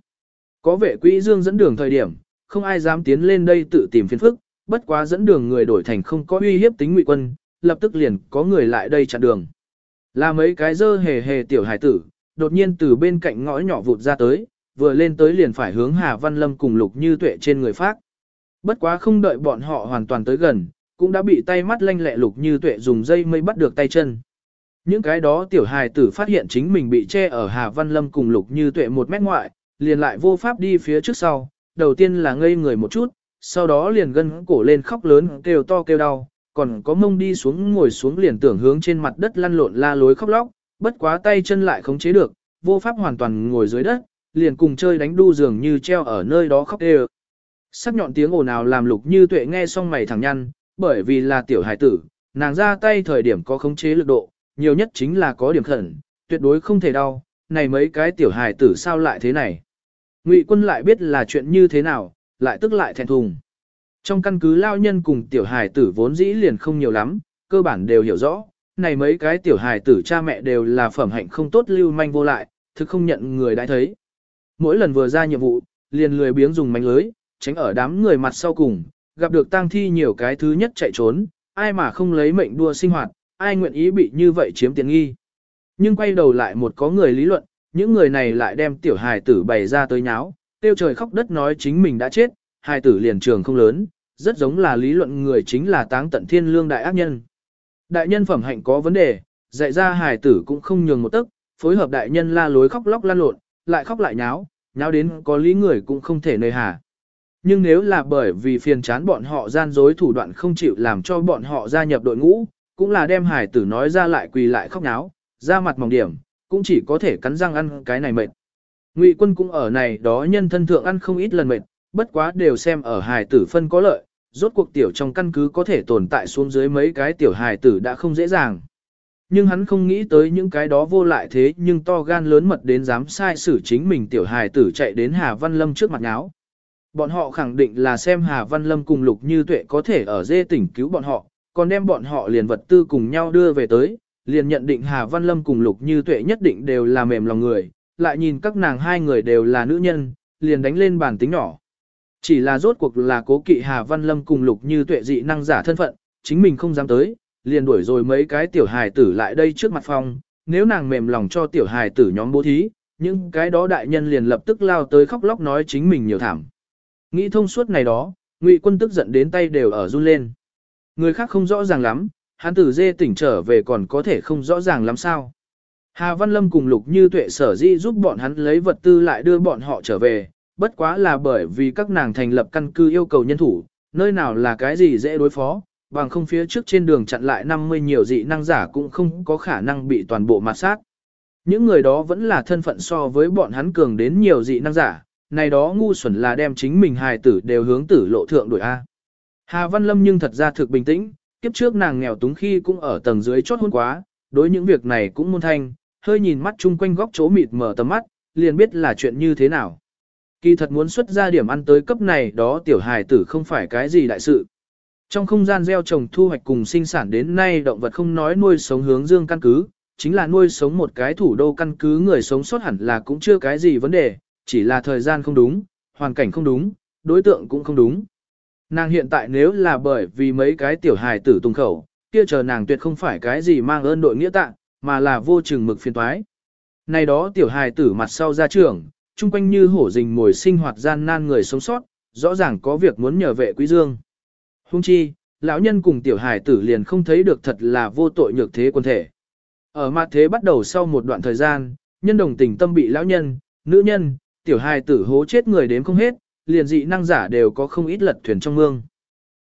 Có vệ quỹ dương dẫn đường thời điểm, không ai dám tiến lên đây tự tìm phiền phức, bất quá dẫn đường người đổi thành không có uy hiếp tính Ngụy quân, lập tức liền có người lại đây chặn đường. Là mấy cái dơ hề hề tiểu hải tử, đột nhiên từ bên cạnh ngõ nhỏ vụt ra tới, vừa lên tới liền phải hướng Hà Văn Lâm cùng Lục Như Tuệ trên người phát. Bất quá không đợi bọn họ hoàn toàn tới gần, cũng đã bị tay mắt lanh lẹ Lục Như Tuệ dùng dây mây bắt được tay chân. Những cái đó tiểu hài tử phát hiện chính mình bị che ở Hà Văn Lâm cùng Lục Như Tuệ một mét ngoại, liền lại vô pháp đi phía trước sau, đầu tiên là ngây người một chút, sau đó liền gân cổ lên khóc lớn kêu to kêu đau, còn có mông đi xuống ngồi xuống liền tưởng hướng trên mặt đất lăn lộn la lối khóc lóc, bất quá tay chân lại không chế được, vô pháp hoàn toàn ngồi dưới đất, liền cùng chơi đánh đu dường như treo ở nơi đó khóc đều. Sắc nhọn tiếng ồn ào làm lục như tuệ nghe xong mày thẳng nhăn, bởi vì là tiểu hải tử, nàng ra tay thời điểm có khống chế lực độ, nhiều nhất chính là có điểm khẩn, tuyệt đối không thể đau, này mấy cái tiểu hải tử sao lại thế này. Ngụy quân lại biết là chuyện như thế nào, lại tức lại thẹn thùng. Trong căn cứ lao nhân cùng tiểu hải tử vốn dĩ liền không nhiều lắm, cơ bản đều hiểu rõ, này mấy cái tiểu hải tử cha mẹ đều là phẩm hạnh không tốt lưu manh vô lại, thực không nhận người đã thấy. Mỗi lần vừa ra nhiệm vụ, liền lười biếng dùng mánh lưới, tránh ở đám người mặt sau cùng, gặp được tang thi nhiều cái thứ nhất chạy trốn, ai mà không lấy mệnh đua sinh hoạt, ai nguyện ý bị như vậy chiếm tiện nghi. Nhưng quay đầu lại một có người lý luận, những người này lại đem tiểu hài tử bày ra tới nháo, tiêu trời khóc đất nói chính mình đã chết, hài tử liền trường không lớn, rất giống là lý luận người chính là táng tận thiên lương đại ác nhân. Đại nhân phẩm hạnh có vấn đề, dạy ra hài tử cũng không nhường một tấc, phối hợp đại nhân la lối khóc lóc lan lộn, lại khóc lại nháo, nháo đến có lý người cũng không thể nơi hà. Nhưng nếu là bởi vì phiền chán bọn họ gian dối thủ đoạn không chịu làm cho bọn họ gia nhập đội ngũ, cũng là đem hải tử nói ra lại quỳ lại khóc nháo, ra mặt mỏng điểm, cũng chỉ có thể cắn răng ăn cái này mệt. Ngụy quân cũng ở này đó nhân thân thượng ăn không ít lần mệt, bất quá đều xem ở hài tử phân có lợi, rốt cuộc tiểu trong căn cứ có thể tồn tại xuống dưới mấy cái tiểu hài tử đã không dễ dàng. Nhưng hắn không nghĩ tới những cái đó vô lại thế nhưng to gan lớn mật đến dám sai xử chính mình tiểu hài tử chạy đến Hà Văn Lâm trước mặt áo. Bọn họ khẳng định là xem Hà Văn Lâm cùng Lục Như Tuệ có thể ở dê tỉnh cứu bọn họ, còn đem bọn họ liền vật tư cùng nhau đưa về tới, liền nhận định Hà Văn Lâm cùng Lục Như Tuệ nhất định đều là mềm lòng người, lại nhìn các nàng hai người đều là nữ nhân, liền đánh lên bàn tính nhỏ. Chỉ là rốt cuộc là cố kỵ Hà Văn Lâm cùng Lục Như Tuệ dị năng giả thân phận, chính mình không dám tới, liền đuổi rồi mấy cái tiểu hài tử lại đây trước mặt phòng, nếu nàng mềm lòng cho tiểu hài tử nhóm bố thí, những cái đó đại nhân liền lập tức lao tới khóc lóc nói chính mình nhiều thảm. Nghĩ thông suốt này đó, Ngụy Quân tức giận đến tay đều ở run lên. Người khác không rõ ràng lắm, hắn tử dê tỉnh trở về còn có thể không rõ ràng lắm sao. Hà Văn Lâm cùng Lục Như Tuệ sở di giúp bọn hắn lấy vật tư lại đưa bọn họ trở về, bất quá là bởi vì các nàng thành lập căn cứ yêu cầu nhân thủ, nơi nào là cái gì dễ đối phó, bằng không phía trước trên đường chặn lại 50 nhiều dị năng giả cũng không có khả năng bị toàn bộ mặt sát. Những người đó vẫn là thân phận so với bọn hắn cường đến nhiều dị năng giả, này đó ngu xuẩn là đem chính mình hài tử đều hướng tử lộ thượng đổi A. Hà Văn Lâm nhưng thật ra thực bình tĩnh, kiếp trước nàng nghèo túng khi cũng ở tầng dưới chót hôn quá, đối những việc này cũng môn thanh, hơi nhìn mắt chung quanh góc chỗ mịt mở tầm mắt, liền biết là chuyện như thế nào. Kỳ thật muốn xuất ra điểm ăn tới cấp này đó tiểu hài tử không phải cái gì đại sự. Trong không gian gieo trồng thu hoạch cùng sinh sản đến nay động vật không nói nuôi sống hướng dương căn cứ, chính là nuôi sống một cái thủ đô căn cứ người sống sót hẳn là cũng chưa cái gì vấn đề, chỉ là thời gian không đúng, hoàn cảnh không đúng, đối tượng cũng không đúng. Nàng hiện tại nếu là bởi vì mấy cái tiểu hài tử tung khẩu, kia chờ nàng tuyệt không phải cái gì mang ơn đội nghĩa tạng, mà là vô chừng mực phiền toái. Này đó tiểu hài tử mặt sau ra trường, chung quanh như hổ rình ngồi sinh hoạt gian nan người sống sót, rõ ràng có việc muốn nhờ vệ quý dương. Hung chi, lão nhân cùng tiểu hài tử liền không thấy được thật là vô tội nhược thế quân thể. Ở mặt thế bắt đầu sau một đoạn thời gian, nhân đồng tình tâm bị lão nhân, nữ nhân, tiểu hài tử hố chết người đến không hết, liền dị năng giả đều có không ít lật thuyền trong mương.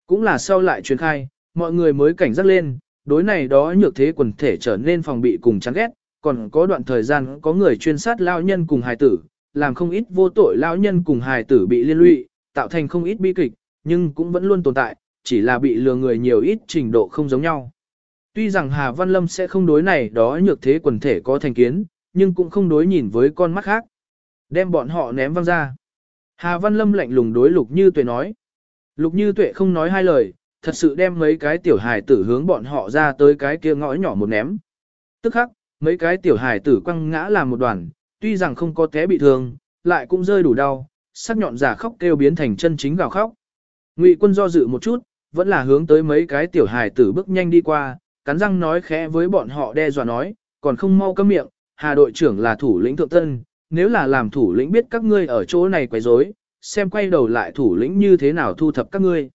Cũng là sau lại truyền khai, mọi người mới cảnh giác lên, đối này đó nhược thế quần thể trở nên phòng bị cùng chán ghét, còn có đoạn thời gian có người chuyên sát lao nhân cùng hài tử, làm không ít vô tội lao nhân cùng hài tử bị liên lụy, tạo thành không ít bi kịch, nhưng cũng vẫn luôn tồn tại, chỉ là bị lừa người nhiều ít trình độ không giống nhau. Tuy rằng Hà Văn Lâm sẽ không đối này đó nhược thế quần thể có thành kiến, nhưng cũng không đối nhìn với con mắt khác. Đem bọn họ ném văng ra. Hà Văn Lâm lạnh lùng đối Lục Như Tuệ nói. Lục Như Tuệ không nói hai lời, thật sự đem mấy cái tiểu hài tử hướng bọn họ ra tới cái kia ngõ nhỏ một ném. Tức khắc, mấy cái tiểu hài tử quăng ngã làm một đoàn, tuy rằng không có té bị thương, lại cũng rơi đủ đau, sắc nhọn giả khóc kêu biến thành chân chính gào khóc. Ngụy quân do dự một chút, vẫn là hướng tới mấy cái tiểu hài tử bước nhanh đi qua, cắn răng nói khẽ với bọn họ đe dọa nói, còn không mau câm miệng, Hà đội trưởng là thủ lĩnh thượng tân, nếu là làm thủ lĩnh biết các ngươi ở chỗ này quấy rối, xem quay đầu lại thủ lĩnh như thế nào thu thập các ngươi.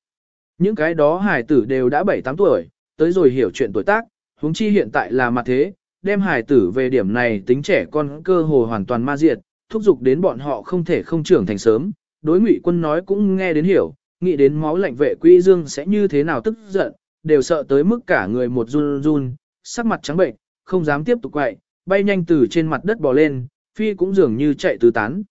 Những cái đó hài tử đều đã 7-8 tuổi, tới rồi hiểu chuyện tuổi tác, huống chi hiện tại là mặt thế, đem hài tử về điểm này tính trẻ con cơ hồ hoàn toàn ma diệt, thúc giục đến bọn họ không thể không trưởng thành sớm, đối ngụy quân nói cũng nghe đến hiểu, nghĩ đến máu lạnh vệ quỹ dương sẽ như thế nào tức giận, đều sợ tới mức cả người một run run, sắc mặt trắng bệnh, không dám tiếp tục quậy, bay nhanh từ trên mặt đất bò lên, phi cũng dường như chạy tứ tán.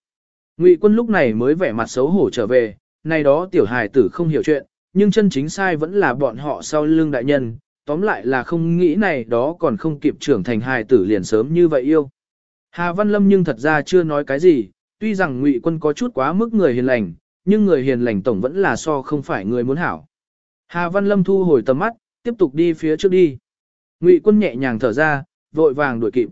Ngụy quân lúc này mới vẻ mặt xấu hổ trở về, này đó tiểu hài tử không hiểu chuyện, nhưng chân chính sai vẫn là bọn họ sau lưng đại nhân, tóm lại là không nghĩ này đó còn không kịp trưởng thành hài tử liền sớm như vậy yêu. Hà Văn Lâm nhưng thật ra chưa nói cái gì, tuy rằng Ngụy quân có chút quá mức người hiền lành, nhưng người hiền lành tổng vẫn là so không phải người muốn hảo. Hà Văn Lâm thu hồi tầm mắt, tiếp tục đi phía trước đi. Ngụy quân nhẹ nhàng thở ra, vội vàng đuổi kịp.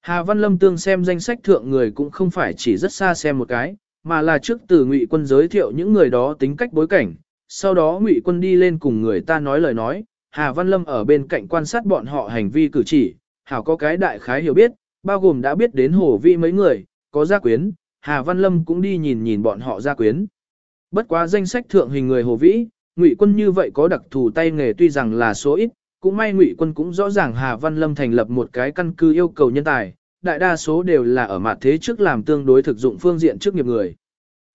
Hà Văn Lâm tương xem danh sách thượng người cũng không phải chỉ rất xa xem một cái, mà là trước từ Ngụy quân giới thiệu những người đó tính cách bối cảnh, sau đó Ngụy quân đi lên cùng người ta nói lời nói, Hà Văn Lâm ở bên cạnh quan sát bọn họ hành vi cử chỉ, hảo có cái đại khái hiểu biết, bao gồm đã biết đến hồ vi mấy người, có gia quyến, Hà Văn Lâm cũng đi nhìn nhìn bọn họ gia quyến. Bất quá danh sách thượng hình người hồ vĩ, Ngụy quân như vậy có đặc thù tay nghề tuy rằng là số ít, cũng may Ngụy quân cũng rõ ràng Hà Văn Lâm thành lập một cái căn cứ yêu cầu nhân tài, đại đa số đều là ở mặt thế trước làm tương đối thực dụng phương diện trước nghiệp người.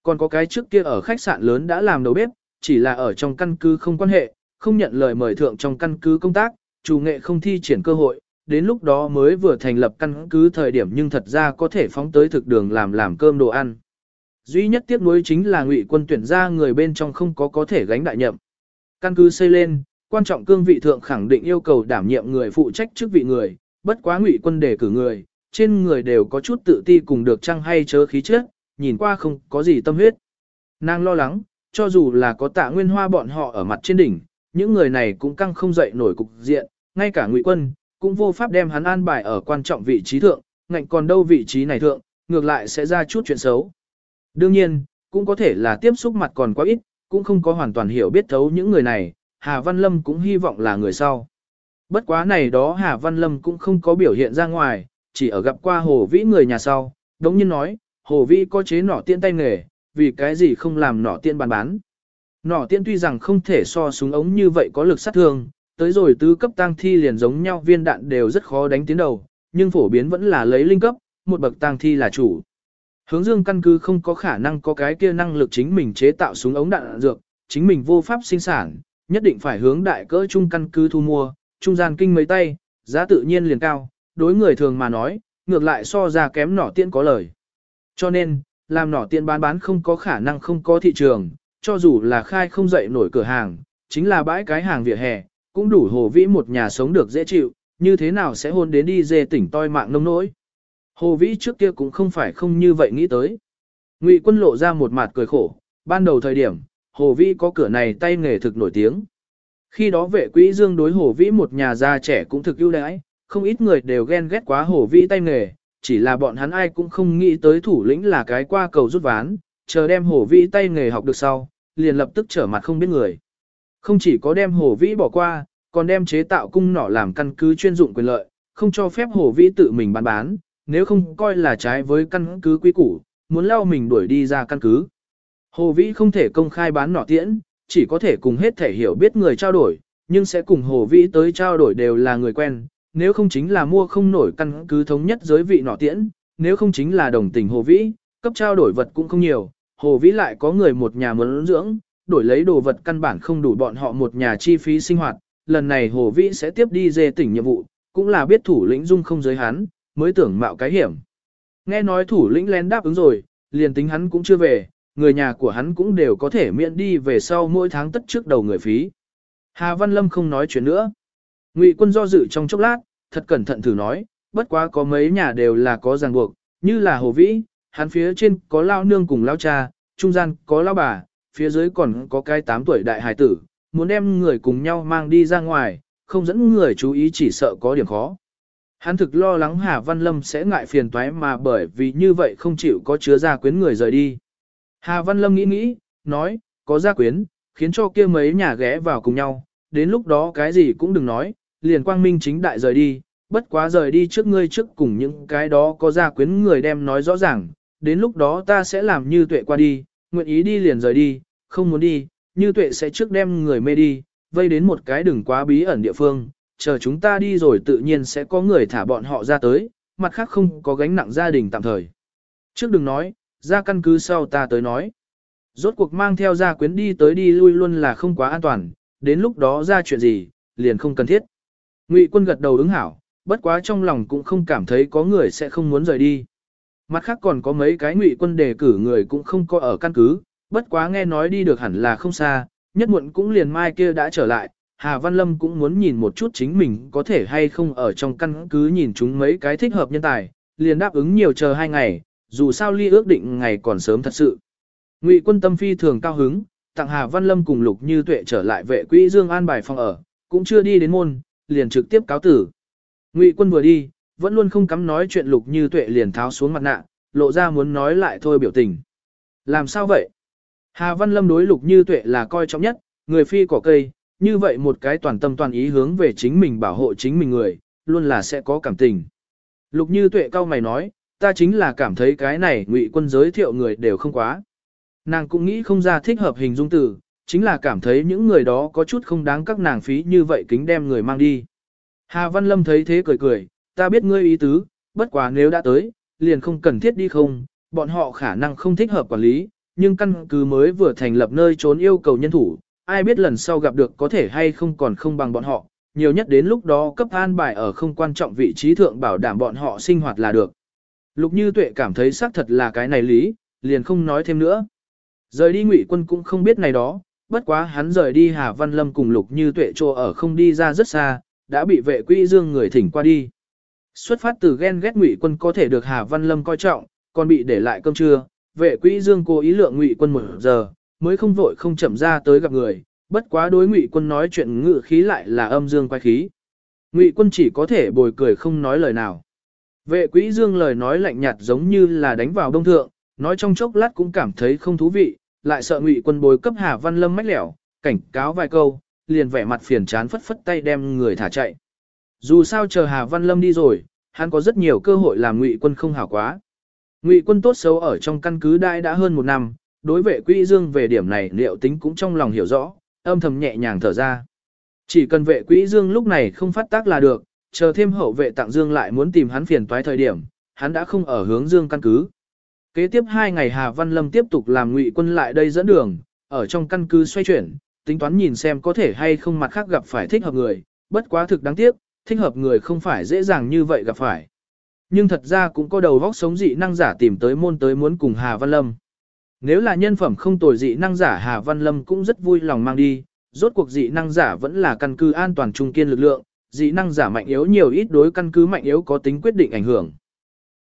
Còn có cái trước kia ở khách sạn lớn đã làm đầu bếp, chỉ là ở trong căn cứ không quan hệ, không nhận lời mời thượng trong căn cứ công tác, chủ nghệ không thi triển cơ hội, đến lúc đó mới vừa thành lập căn cứ thời điểm nhưng thật ra có thể phóng tới thực đường làm làm cơm đồ ăn. Duy nhất tiếc nuối chính là ngụy quân tuyển ra người bên trong không có có thể gánh đại nhậm. Căn cứ xây lên, quan trọng cương vị thượng khẳng định yêu cầu đảm nhiệm người phụ trách chức vị người, bất quá ngụy quân đề cử người, trên người đều có chút tự ti cùng được trăng hay chớ khí chất, nhìn qua không có gì tâm huyết. Nàng lo lắng, cho dù là có tạ nguyên hoa bọn họ ở mặt trên đỉnh, những người này cũng căng không dậy nổi cục diện, ngay cả ngụy quân, cũng vô pháp đem hắn an bài ở quan trọng vị trí thượng, ngạnh còn đâu vị trí này thượng, ngược lại sẽ ra chút chuyện xấu. Đương nhiên, cũng có thể là tiếp xúc mặt còn quá ít, cũng không có hoàn toàn hiểu biết thấu những người này, Hà Văn Lâm cũng hy vọng là người sau. Bất quá này đó Hà Văn Lâm cũng không có biểu hiện ra ngoài, chỉ ở gặp qua Hồ Vĩ người nhà sau, đống nhiên nói, Hồ Vĩ có chế nỏ tiên tay nghề, vì cái gì không làm nỏ tiên bán bán. Nỏ tiên tuy rằng không thể so súng ống như vậy có lực sát thương, tới rồi tứ cấp tăng thi liền giống nhau viên đạn đều rất khó đánh tiến đầu, nhưng phổ biến vẫn là lấy linh cấp, một bậc tăng thi là chủ. Hướng dương căn cứ không có khả năng có cái kia năng lực chính mình chế tạo súng ống đạn dược, chính mình vô pháp sinh sản, nhất định phải hướng đại cỡ trung căn cứ thu mua, trung gian kinh mấy tay, giá tự nhiên liền cao, đối người thường mà nói, ngược lại so ra kém nỏ tiên có lời. Cho nên, làm nỏ tiên bán bán không có khả năng không có thị trường, cho dù là khai không dậy nổi cửa hàng, chính là bãi cái hàng vỉa hè, cũng đủ hồ vĩ một nhà sống được dễ chịu, như thế nào sẽ hôn đến đi dê tỉnh toi mạng nông nỗi. Hồ vĩ trước kia cũng không phải không như vậy nghĩ tới. Ngụy quân lộ ra một mặt cười khổ, ban đầu thời điểm, hồ vĩ có cửa này tay nghề thực nổi tiếng. Khi đó vệ quỹ dương đối hồ vĩ một nhà già trẻ cũng thực ưu đãi, không ít người đều ghen ghét quá hồ vĩ tay nghề, chỉ là bọn hắn ai cũng không nghĩ tới thủ lĩnh là cái qua cầu rút ván, chờ đem hồ vĩ tay nghề học được sau, liền lập tức trở mặt không biết người. Không chỉ có đem hồ vĩ bỏ qua, còn đem chế tạo cung nỏ làm căn cứ chuyên dụng quyền lợi, không cho phép hồ vĩ tự mình bán bán, nếu không coi là trái với căn cứ quy củ, muốn lao mình đuổi đi ra căn cứ. Hồ vĩ không thể công khai bán nỏ tiễn, chỉ có thể cùng hết thể hiểu biết người trao đổi, nhưng sẽ cùng hồ vĩ tới trao đổi đều là người quen, nếu không chính là mua không nổi căn cứ thống nhất giới vị nỏ tiễn, nếu không chính là đồng tình hồ vĩ, cấp trao đổi vật cũng không nhiều, hồ vĩ lại có người một nhà muốn dưỡng, đổi lấy đồ vật căn bản không đủ bọn họ một nhà chi phí sinh hoạt, lần này hồ vĩ sẽ tiếp đi dê tỉnh nhiệm vụ, cũng là biết thủ lĩnh dung không giới hắn, mới tưởng mạo cái hiểm. Nghe nói thủ lĩnh lén đáp ứng rồi, liền tính hắn cũng chưa về, người nhà của hắn cũng đều có thể miễn đi về sau mỗi tháng tất trước đầu người phí. Hà Văn Lâm không nói chuyện nữa. Ngụy quân do dự trong chốc lát, thật cẩn thận thử nói, bất quá có mấy nhà đều là có ràng buộc, như là Hồ Vĩ, hắn phía trên có lao nương cùng lao cha, trung gian có lao bà, phía dưới còn có cái 8 tuổi đại hài tử, muốn đem người cùng nhau mang đi ra ngoài, không dẫn người chú ý chỉ sợ có điểm khó. Hắn thực lo lắng Hà Văn Lâm sẽ ngại phiền toái mà bởi vì như vậy không chịu có chứa gia quyến người rời đi. Hà Văn Lâm nghĩ nghĩ, nói, có gia quyến, khiến cho kia mấy nhà ghé vào cùng nhau, đến lúc đó cái gì cũng đừng nói, liền quang minh chính đại rời đi, bất quá rời đi trước ngươi trước cùng những cái đó có gia quyến người đem nói rõ ràng, đến lúc đó ta sẽ làm như tuệ qua đi, nguyện ý đi liền rời đi, không muốn đi, như tuệ sẽ trước đem người mê đi, vây đến một cái đừng quá bí ẩn địa phương, chờ chúng ta đi rồi tự nhiên sẽ có người thả bọn họ ra tới, mặt khác không có gánh nặng gia đình tạm thời. Trước đừng nói, ra căn cứ sau ta tới nói. Rốt cuộc mang theo gia quyến đi tới đi lui luôn là không quá an toàn, đến lúc đó ra chuyện gì, liền không cần thiết. Ngụy quân gật đầu ứng hảo, bất quá trong lòng cũng không cảm thấy có người sẽ không muốn rời đi. Mặt khác còn có mấy cái ngụy quân đề cử người cũng không có ở căn cứ, bất quá nghe nói đi được hẳn là không xa, nhất muộn cũng liền mai kia đã trở lại, Hà Văn Lâm cũng muốn nhìn một chút chính mình có thể hay không ở trong căn cứ nhìn chúng mấy cái thích hợp nhân tài, liền đáp ứng nhiều chờ hai ngày, dù sao ly ước định ngày còn sớm thật sự. Ngụy quân tâm phi thường cao hứng, tặng Hà Văn Lâm cùng Lục Như Tuệ trở lại vệ quỹ Dương An bài phòng ở, cũng chưa đi đến môn, liền trực tiếp cáo tử. Ngụy quân vừa đi, vẫn luôn không cắm nói chuyện Lục Như Tuệ liền tháo xuống mặt nạ, lộ ra muốn nói lại thôi biểu tình. Làm sao vậy? Hà Văn Lâm đối Lục Như Tuệ là coi trọng nhất, người phi cỏ cây, như vậy một cái toàn tâm toàn ý hướng về chính mình bảo hộ chính mình người, luôn là sẽ có cảm tình. Lục Như Tuệ cao mày nói, ta chính là cảm thấy cái này ngụy quân giới thiệu người đều không quá. Nàng cũng nghĩ không ra thích hợp hình dung từ, chính là cảm thấy những người đó có chút không đáng các nàng phí như vậy kính đem người mang đi. Hà Văn Lâm thấy thế cười cười, ta biết ngươi ý tứ, bất quá nếu đã tới, liền không cần thiết đi không, bọn họ khả năng không thích hợp quản lý, nhưng căn cứ mới vừa thành lập nơi trốn yêu cầu nhân thủ, ai biết lần sau gặp được có thể hay không còn không bằng bọn họ, nhiều nhất đến lúc đó cấp an bài ở không quan trọng vị trí thượng bảo đảm bọn họ sinh hoạt là được. Lục Như Tuệ cảm thấy xác thật là cái này lý, liền không nói thêm nữa. Rời đi Ngụy Quân cũng không biết này đó, bất quá hắn rời đi Hà Văn Lâm cùng Lục Như Tuệ trô ở không đi ra rất xa, đã bị vệ quỹ dương người thỉnh qua đi. Xuất phát từ ghen ghét Ngụy Quân có thể được Hà Văn Lâm coi trọng, còn bị để lại cơm trưa, vệ quỹ dương cố ý lượng Ngụy Quân một giờ, mới không vội không chậm ra tới gặp người, bất quá đối Ngụy Quân nói chuyện ngự khí lại là âm dương quay khí. Ngụy Quân chỉ có thể bồi cười không nói lời nào. Vệ quỹ dương lời nói lạnh nhạt giống như là đánh vào đông thượng, nói trong chốc lát cũng cảm thấy không thú vị, lại sợ ngụy quân bồi cấp Hà Văn Lâm mách lẻo, cảnh cáo vài câu, liền vẻ mặt phiền chán phất phất tay đem người thả chạy. Dù sao chờ Hà Văn Lâm đi rồi, hắn có rất nhiều cơ hội làm ngụy quân không hảo quá. Ngụy quân tốt xấu ở trong căn cứ đại đã hơn một năm, đối vệ quỹ dương về điểm này liệu tính cũng trong lòng hiểu rõ, âm thầm nhẹ nhàng thở ra. Chỉ cần vệ quỹ dương lúc này không phát tác là được, chờ thêm hậu vệ tặng dương lại muốn tìm hắn phiền toái thời điểm, hắn đã không ở hướng dương căn cứ. Kế tiếp hai ngày Hà Văn Lâm tiếp tục làm ngụy quân lại đây dẫn đường, ở trong căn cứ xoay chuyển, tính toán nhìn xem có thể hay không mặt khác gặp phải thích hợp người, bất quá thực đáng tiếc, thích hợp người không phải dễ dàng như vậy gặp phải. Nhưng thật ra cũng có đầu vóc sống dị năng giả tìm tới môn tới muốn cùng Hà Văn Lâm. Nếu là nhân phẩm không tồi dị năng giả Hà Văn Lâm cũng rất vui lòng mang đi, rốt cuộc dị năng giả vẫn là căn cứ an toàn trung kiên lực lượng, dị năng giả mạnh yếu nhiều ít đối căn cứ mạnh yếu có tính quyết định ảnh hưởng.